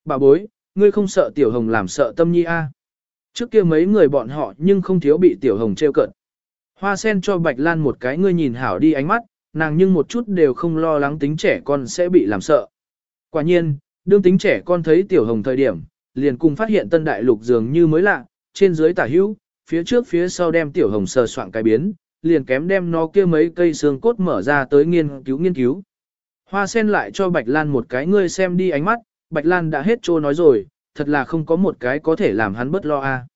[SPEAKER 1] Bà bối, ngươi không sợ tiểu hồng làm sợ tâm nhi a? Trước kia mấy người bọn họ nhưng không thiếu bị tiểu hồng trêu cận. Hoa sen cho Bạch Lan một cái ngươi nhìn hảo đi ánh mắt, nàng nhưng một chút đều không lo lắng tính trẻ con sẽ bị làm sợ. Quả nhiên, đương tính trẻ con thấy tiểu hồng thời điểm, liền cùng phát hiện tân đại lục dường như mới lạ, trên dưới tả hữu, phía trước phía sau đem tiểu hồng sờ soạn cái biến, liền kém đem nó kia mấy cây xương cốt mở ra tới nghiên cứu nghiên cứu. Hoa sen lại cho Bạch Lan một cái ngươi xem đi ánh mắt, Bạch Lan đã hết trô nói rồi, thật là không có một cái có thể làm hắn bất lo a.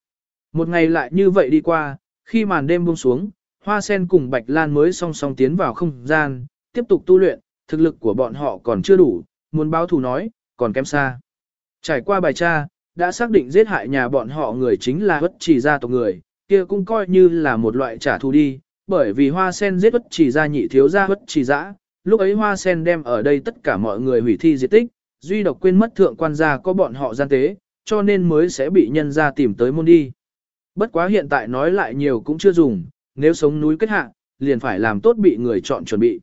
[SPEAKER 1] Một ngày lại như vậy đi qua, khi màn đêm buông xuống, Hoa sen cùng Bạch Lan mới song song tiến vào không gian, tiếp tục tu luyện, thực lực của bọn họ còn chưa đủ, muốn báo thù nói, còn kém xa. Trải qua bài tra, đã xác định giết hại nhà bọn họ người chính là bất chỉ gia tộc người, kia cũng coi như là một loại trả thù đi, bởi vì hoa sen giết bất chỉ gia nhị thiếu gia bất chỉ dã, lúc ấy hoa sen đem ở đây tất cả mọi người hủy thi diệt tích, duy độc quên mất thượng quan gia có bọn họ gian tế, cho nên mới sẽ bị nhân gia tìm tới môn đi. Bất quá hiện tại nói lại nhiều cũng chưa dùng, nếu sống núi kết hạ, liền phải làm tốt bị người chọn chuẩn bị.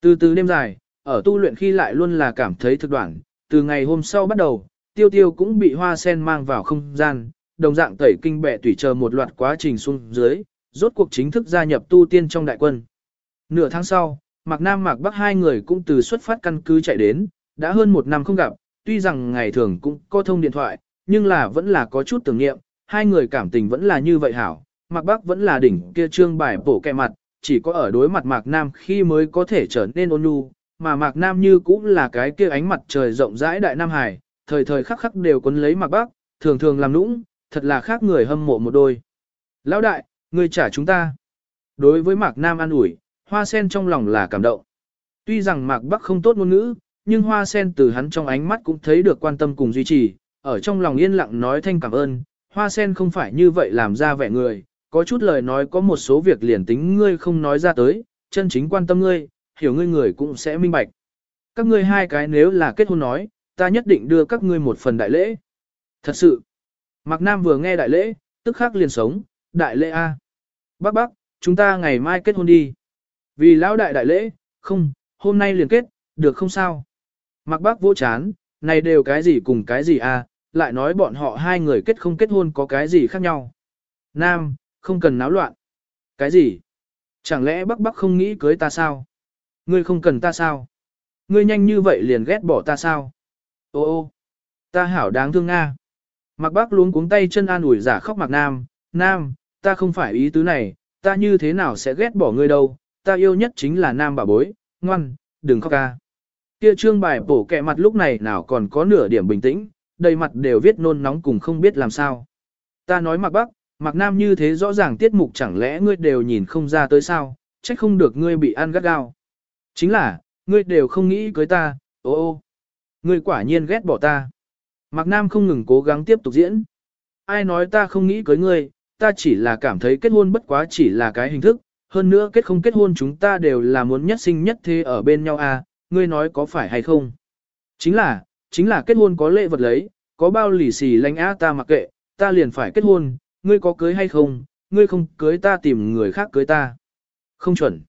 [SPEAKER 1] Từ từ đêm dài, ở tu luyện khi lại luôn là cảm thấy thực đoạn, từ ngày hôm sau bắt đầu, tiêu tiêu cũng bị hoa sen mang vào không gian, đồng dạng tẩy kinh bệ tùy chờ một loạt quá trình xuống dưới, rốt cuộc chính thức gia nhập tu tiên trong đại quân. Nửa tháng sau, Mạc Nam Mạc Bắc hai người cũng từ xuất phát căn cứ chạy đến, đã hơn một năm không gặp, tuy rằng ngày thường cũng có thông điện thoại, nhưng là vẫn là có chút tưởng niệm, hai người cảm tình vẫn là như vậy hảo, Mạc Bắc vẫn là đỉnh kia trương bài bổ kẹ mặt, chỉ có ở đối mặt Mạc Nam khi mới có thể trở nên ôn nhu, mà Mạc Nam như cũng là cái kia ánh mặt trời rộng rãi đại Nam Hải, thời thời khắc khắc đều quấn lấy Mạc Bắc, thường thường làm nũng, thật là khác người hâm mộ một đôi. Lão đại, người trả chúng ta. Đối với Mạc Nam an ủi, hoa sen trong lòng là cảm động. Tuy rằng Mạc Bắc không tốt ngôn ngữ, nhưng hoa sen từ hắn trong ánh mắt cũng thấy được quan tâm cùng duy trì, ở trong lòng yên lặng nói thanh cảm ơn, hoa sen không phải như vậy làm ra vẻ người, có chút lời nói có một số việc liền tính ngươi không nói ra tới, chân chính quan tâm ngươi, hiểu ngươi người cũng sẽ minh bạch. Các ngươi hai cái nếu là kết hôn nói, ta nhất định đưa các ngươi một phần đại lễ. Thật sự, Mạc Nam vừa nghe đại lễ, tức khắc liền sống, đại lễ A. Bác bác, chúng ta ngày mai kết hôn đi. Vì lão đại đại lễ, không, hôm nay liền kết, được không sao? mặc bác vô chán, này đều cái gì cùng cái gì à lại nói bọn họ hai người kết không kết hôn có cái gì khác nhau. Nam, không cần náo loạn. Cái gì? Chẳng lẽ bác bác không nghĩ cưới ta sao? Ngươi không cần ta sao? Ngươi nhanh như vậy liền ghét bỏ ta sao? Ô ô, ta hảo đáng thương Nga. mặc bác luống cuống tay chân an ủi giả khóc mặc Nam, Nam, ta không phải ý tứ này, ta như thế nào sẽ ghét bỏ ngươi đâu, ta yêu nhất chính là Nam bà bối, ngoan, đừng khóc ca. Kia trương bài bổ kẹ mặt lúc này nào còn có nửa điểm bình tĩnh, đầy mặt đều viết nôn nóng cùng không biết làm sao. Ta nói Mặc Bắc, Mặc Nam như thế rõ ràng tiết mục chẳng lẽ ngươi đều nhìn không ra tới sao, trách không được ngươi bị ăn gắt gao. Chính là, ngươi đều không nghĩ cưới ta, ô ô. Ngươi quả nhiên ghét bỏ ta. Mạc Nam không ngừng cố gắng tiếp tục diễn. Ai nói ta không nghĩ cưới ngươi, ta chỉ là cảm thấy kết hôn bất quá chỉ là cái hình thức, hơn nữa kết không kết hôn chúng ta đều là muốn nhất sinh nhất thế ở bên nhau à, ngươi nói có phải hay không? Chính là, chính là kết hôn có lệ vật lấy, có bao lì xì lánh á ta mặc kệ, ta liền phải kết hôn, ngươi có cưới hay không, ngươi không cưới ta tìm người khác cưới ta. Không chuẩn.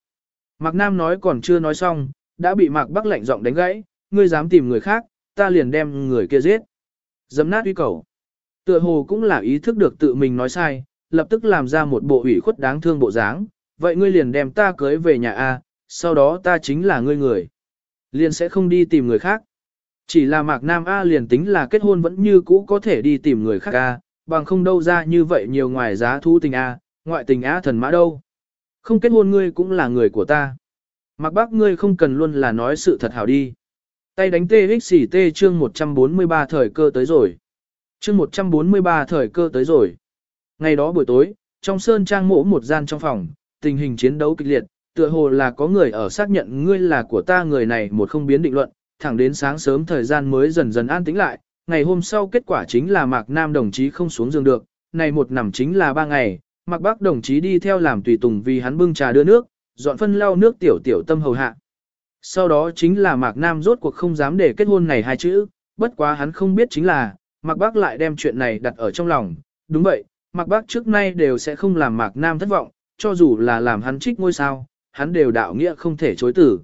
[SPEAKER 1] Mạc Nam nói còn chưa nói xong, đã bị Mạc Bắc lạnh giọng đánh gãy, ngươi dám tìm người khác, ta liền đem người kia giết. Dấm nát uy cầu. Tựa hồ cũng là ý thức được tự mình nói sai, lập tức làm ra một bộ ủy khuất đáng thương bộ dáng, vậy ngươi liền đem ta cưới về nhà A, sau đó ta chính là ngươi người. Liền sẽ không đi tìm người khác. Chỉ là Mạc Nam A liền tính là kết hôn vẫn như cũ có thể đi tìm người khác A, bằng không đâu ra như vậy nhiều ngoài giá thu tình A, ngoại tình A thần mã đâu. Không kết hôn ngươi cũng là người của ta. Mạc Bác ngươi không cần luôn là nói sự thật hảo đi. Tay đánh TXT chương 143 thời cơ tới rồi. Chương 143 thời cơ tới rồi. Ngày đó buổi tối, trong sơn trang mộ một gian trong phòng, tình hình chiến đấu kịch liệt, tựa hồ là có người ở xác nhận ngươi là của ta người này một không biến định luận, thẳng đến sáng sớm thời gian mới dần dần an tĩnh lại, ngày hôm sau kết quả chính là Mạc Nam đồng chí không xuống giường được, này một nằm chính là ba ngày, Mạc Bắc đồng chí đi theo làm tùy tùng vì hắn bưng trà đưa nước, dọn phân lau nước tiểu tiểu tâm hầu hạ. Sau đó chính là Mạc Nam rốt cuộc không dám để kết hôn này hai chữ, bất quá hắn không biết chính là, Mạc Bắc lại đem chuyện này đặt ở trong lòng, đúng vậy, Mạc Bắc trước nay đều sẽ không làm Mạc Nam thất vọng, cho dù là làm hắn trích ngôi sao, hắn đều đạo nghĩa không thể chối tử.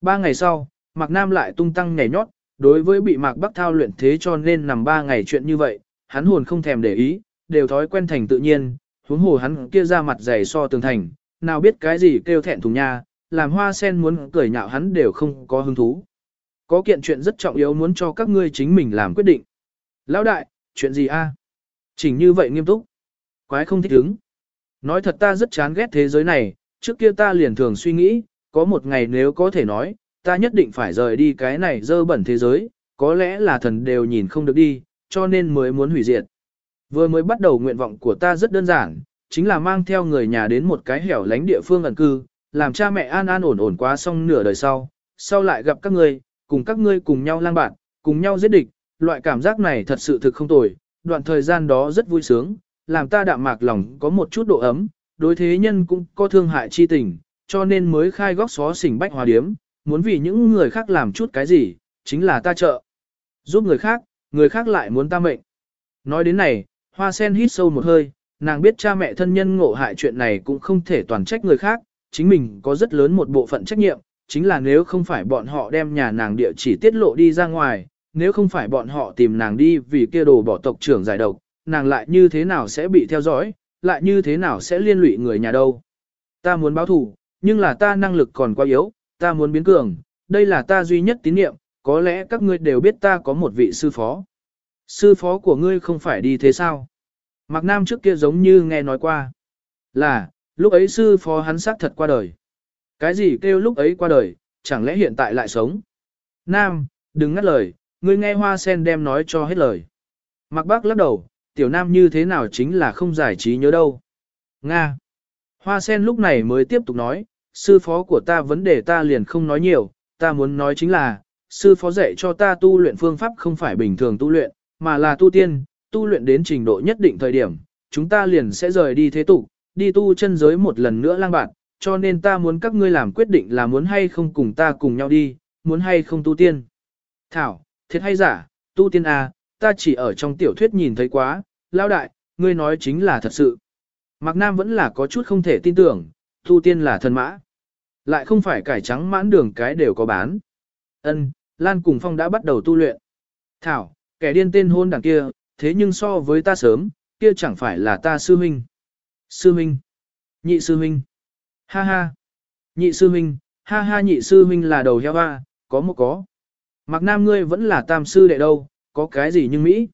[SPEAKER 1] Ba ngày sau, Mạc Nam lại tung tăng nhảy nhót, đối với bị Mạc Bắc thao luyện thế cho nên nằm ba ngày chuyện như vậy, hắn hồn không thèm để ý, đều thói quen thành tự nhiên, huống hồ hắn kia ra mặt dày so tường thành, nào biết cái gì kêu thẹn thùng nha, làm hoa sen muốn cười nhạo hắn đều không có hứng thú. Có kiện chuyện rất trọng yếu muốn cho các ngươi chính mình làm quyết định. Lão đại, chuyện gì a? Chỉnh như vậy nghiêm túc. Quái không thích ứng. Nói thật ta rất chán ghét thế giới này, trước kia ta liền thường suy nghĩ, có một ngày nếu có thể nói, ta nhất định phải rời đi cái này dơ bẩn thế giới, có lẽ là thần đều nhìn không được đi, cho nên mới muốn hủy diệt. Vừa mới bắt đầu nguyện vọng của ta rất đơn giản, chính là mang theo người nhà đến một cái hẻo lánh địa phương ẩn cư, làm cha mẹ an an ổn ổn quá xong nửa đời sau, sau lại gặp các ngươi, cùng các ngươi cùng nhau lang bạn, cùng nhau giết địch, loại cảm giác này thật sự thực không tồi, đoạn thời gian đó rất vui sướng, làm ta đạm mạc lòng có một chút độ ấm, đối thế nhân cũng có thương hại chi tình, cho nên mới khai góc xó xỉnh bách hòa điếm, muốn vì những người khác làm chút cái gì, chính là ta trợ. Giúp người khác, người khác lại muốn ta mệnh. Nói đến này, hoa sen hít sâu một hơi, nàng biết cha mẹ thân nhân ngộ hại chuyện này cũng không thể toàn trách người khác, chính mình có rất lớn một bộ phận trách nhiệm, chính là nếu không phải bọn họ đem nhà nàng địa chỉ tiết lộ đi ra ngoài, nếu không phải bọn họ tìm nàng đi vì kia đồ bỏ tộc trưởng giải độc, nàng lại như thế nào sẽ bị theo dõi, lại như thế nào sẽ liên lụy người nhà đâu. Ta muốn báo thù, nhưng là ta năng lực còn quá yếu, ta muốn biến cường, đây là ta duy nhất tín niệm, có lẽ các ngươi đều biết ta có một vị sư phó. Sư phó của ngươi không phải đi thế sao? Mạc Nam trước kia giống như nghe nói qua. Là, lúc ấy sư phó hắn xác thật qua đời. Cái gì kêu lúc ấy qua đời, chẳng lẽ hiện tại lại sống? Nam, đừng ngắt lời, ngươi nghe hoa sen đem nói cho hết lời. Mạc Bác lắc đầu, tiểu nam như thế nào chính là không giải trí nhớ đâu. Nga. Hoa sen lúc này mới tiếp tục nói, sư phó của ta vấn đề ta liền không nói nhiều, ta muốn nói chính là, sư phó dạy cho ta tu luyện phương pháp không phải bình thường tu luyện, mà là tu tiên, tu luyện đến trình độ nhất định thời điểm, chúng ta liền sẽ rời đi thế tục, đi tu chân giới một lần nữa lang bạn, cho nên ta muốn các ngươi làm quyết định là muốn hay không cùng ta cùng nhau đi, muốn hay không tu tiên. Thảo, thiệt hay giả, tu tiên à, ta chỉ ở trong tiểu thuyết nhìn thấy quá, lao đại, ngươi nói chính là thật sự. Mạc Nam vẫn là có chút không thể tin tưởng, tu tiên là thần mã. Lại không phải cải trắng mãn đường cái đều có bán. Ân, Lan cùng Phong đã bắt đầu tu luyện. Thảo, kẻ điên tên hôn đằng kia, thế nhưng so với ta sớm, kia chẳng phải là ta sư huynh. Sư huynh. Nhị sư huynh. Ha ha. Nhị sư huynh, ha ha nhị sư huynh là đầu heo hoa, có một có. Mạc Nam ngươi vẫn là tam sư đệ đâu, có cái gì nhưng Mỹ.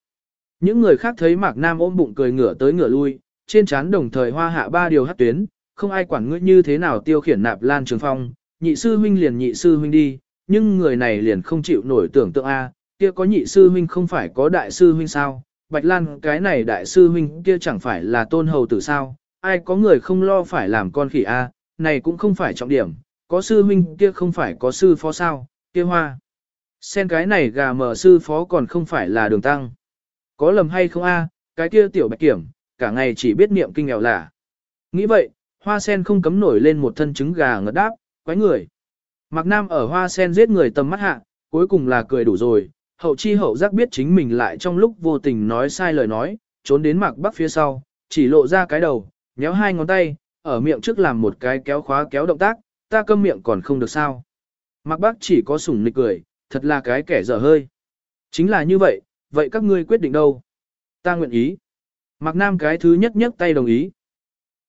[SPEAKER 1] Những người khác thấy Mạc Nam ôm bụng cười ngửa tới ngửa lui, trên trán đồng thời hoa hạ ba điều hát tuyến, không ai quản ngươi như thế nào tiêu khiển nạp lan trường phong, nhị sư huynh liền nhị sư huynh đi, nhưng người này liền không chịu nổi tưởng tượng A, kia có nhị sư huynh không phải có đại sư huynh sao, bạch lan cái này đại sư huynh kia chẳng phải là tôn hầu tử sao, ai có người không lo phải làm con khỉ A, này cũng không phải trọng điểm, có sư huynh kia không phải có sư phó sao, kia hoa. Xem cái này gà mở sư phó còn không phải là đường tăng. Có lầm hay không a? cái kia tiểu bạch kiểm, cả ngày chỉ biết niệm kinh nghèo là. Nghĩ vậy, hoa sen không cấm nổi lên một thân trứng gà ngất đáp, quái người. Mạc Nam ở hoa sen giết người tầm mắt hạ, cuối cùng là cười đủ rồi, hậu chi hậu giác biết chính mình lại trong lúc vô tình nói sai lời nói, trốn đến Mạc Bắc phía sau, chỉ lộ ra cái đầu, nhéo hai ngón tay, ở miệng trước làm một cái kéo khóa kéo động tác, ta câm miệng còn không được sao. Mạc Bắc chỉ có sủng nịch cười, thật là cái kẻ dở hơi. Chính là như vậy, vậy các ngươi quyết định đâu? Ta nguyện ý. Mạc Nam cái thứ nhất nhất tay đồng ý.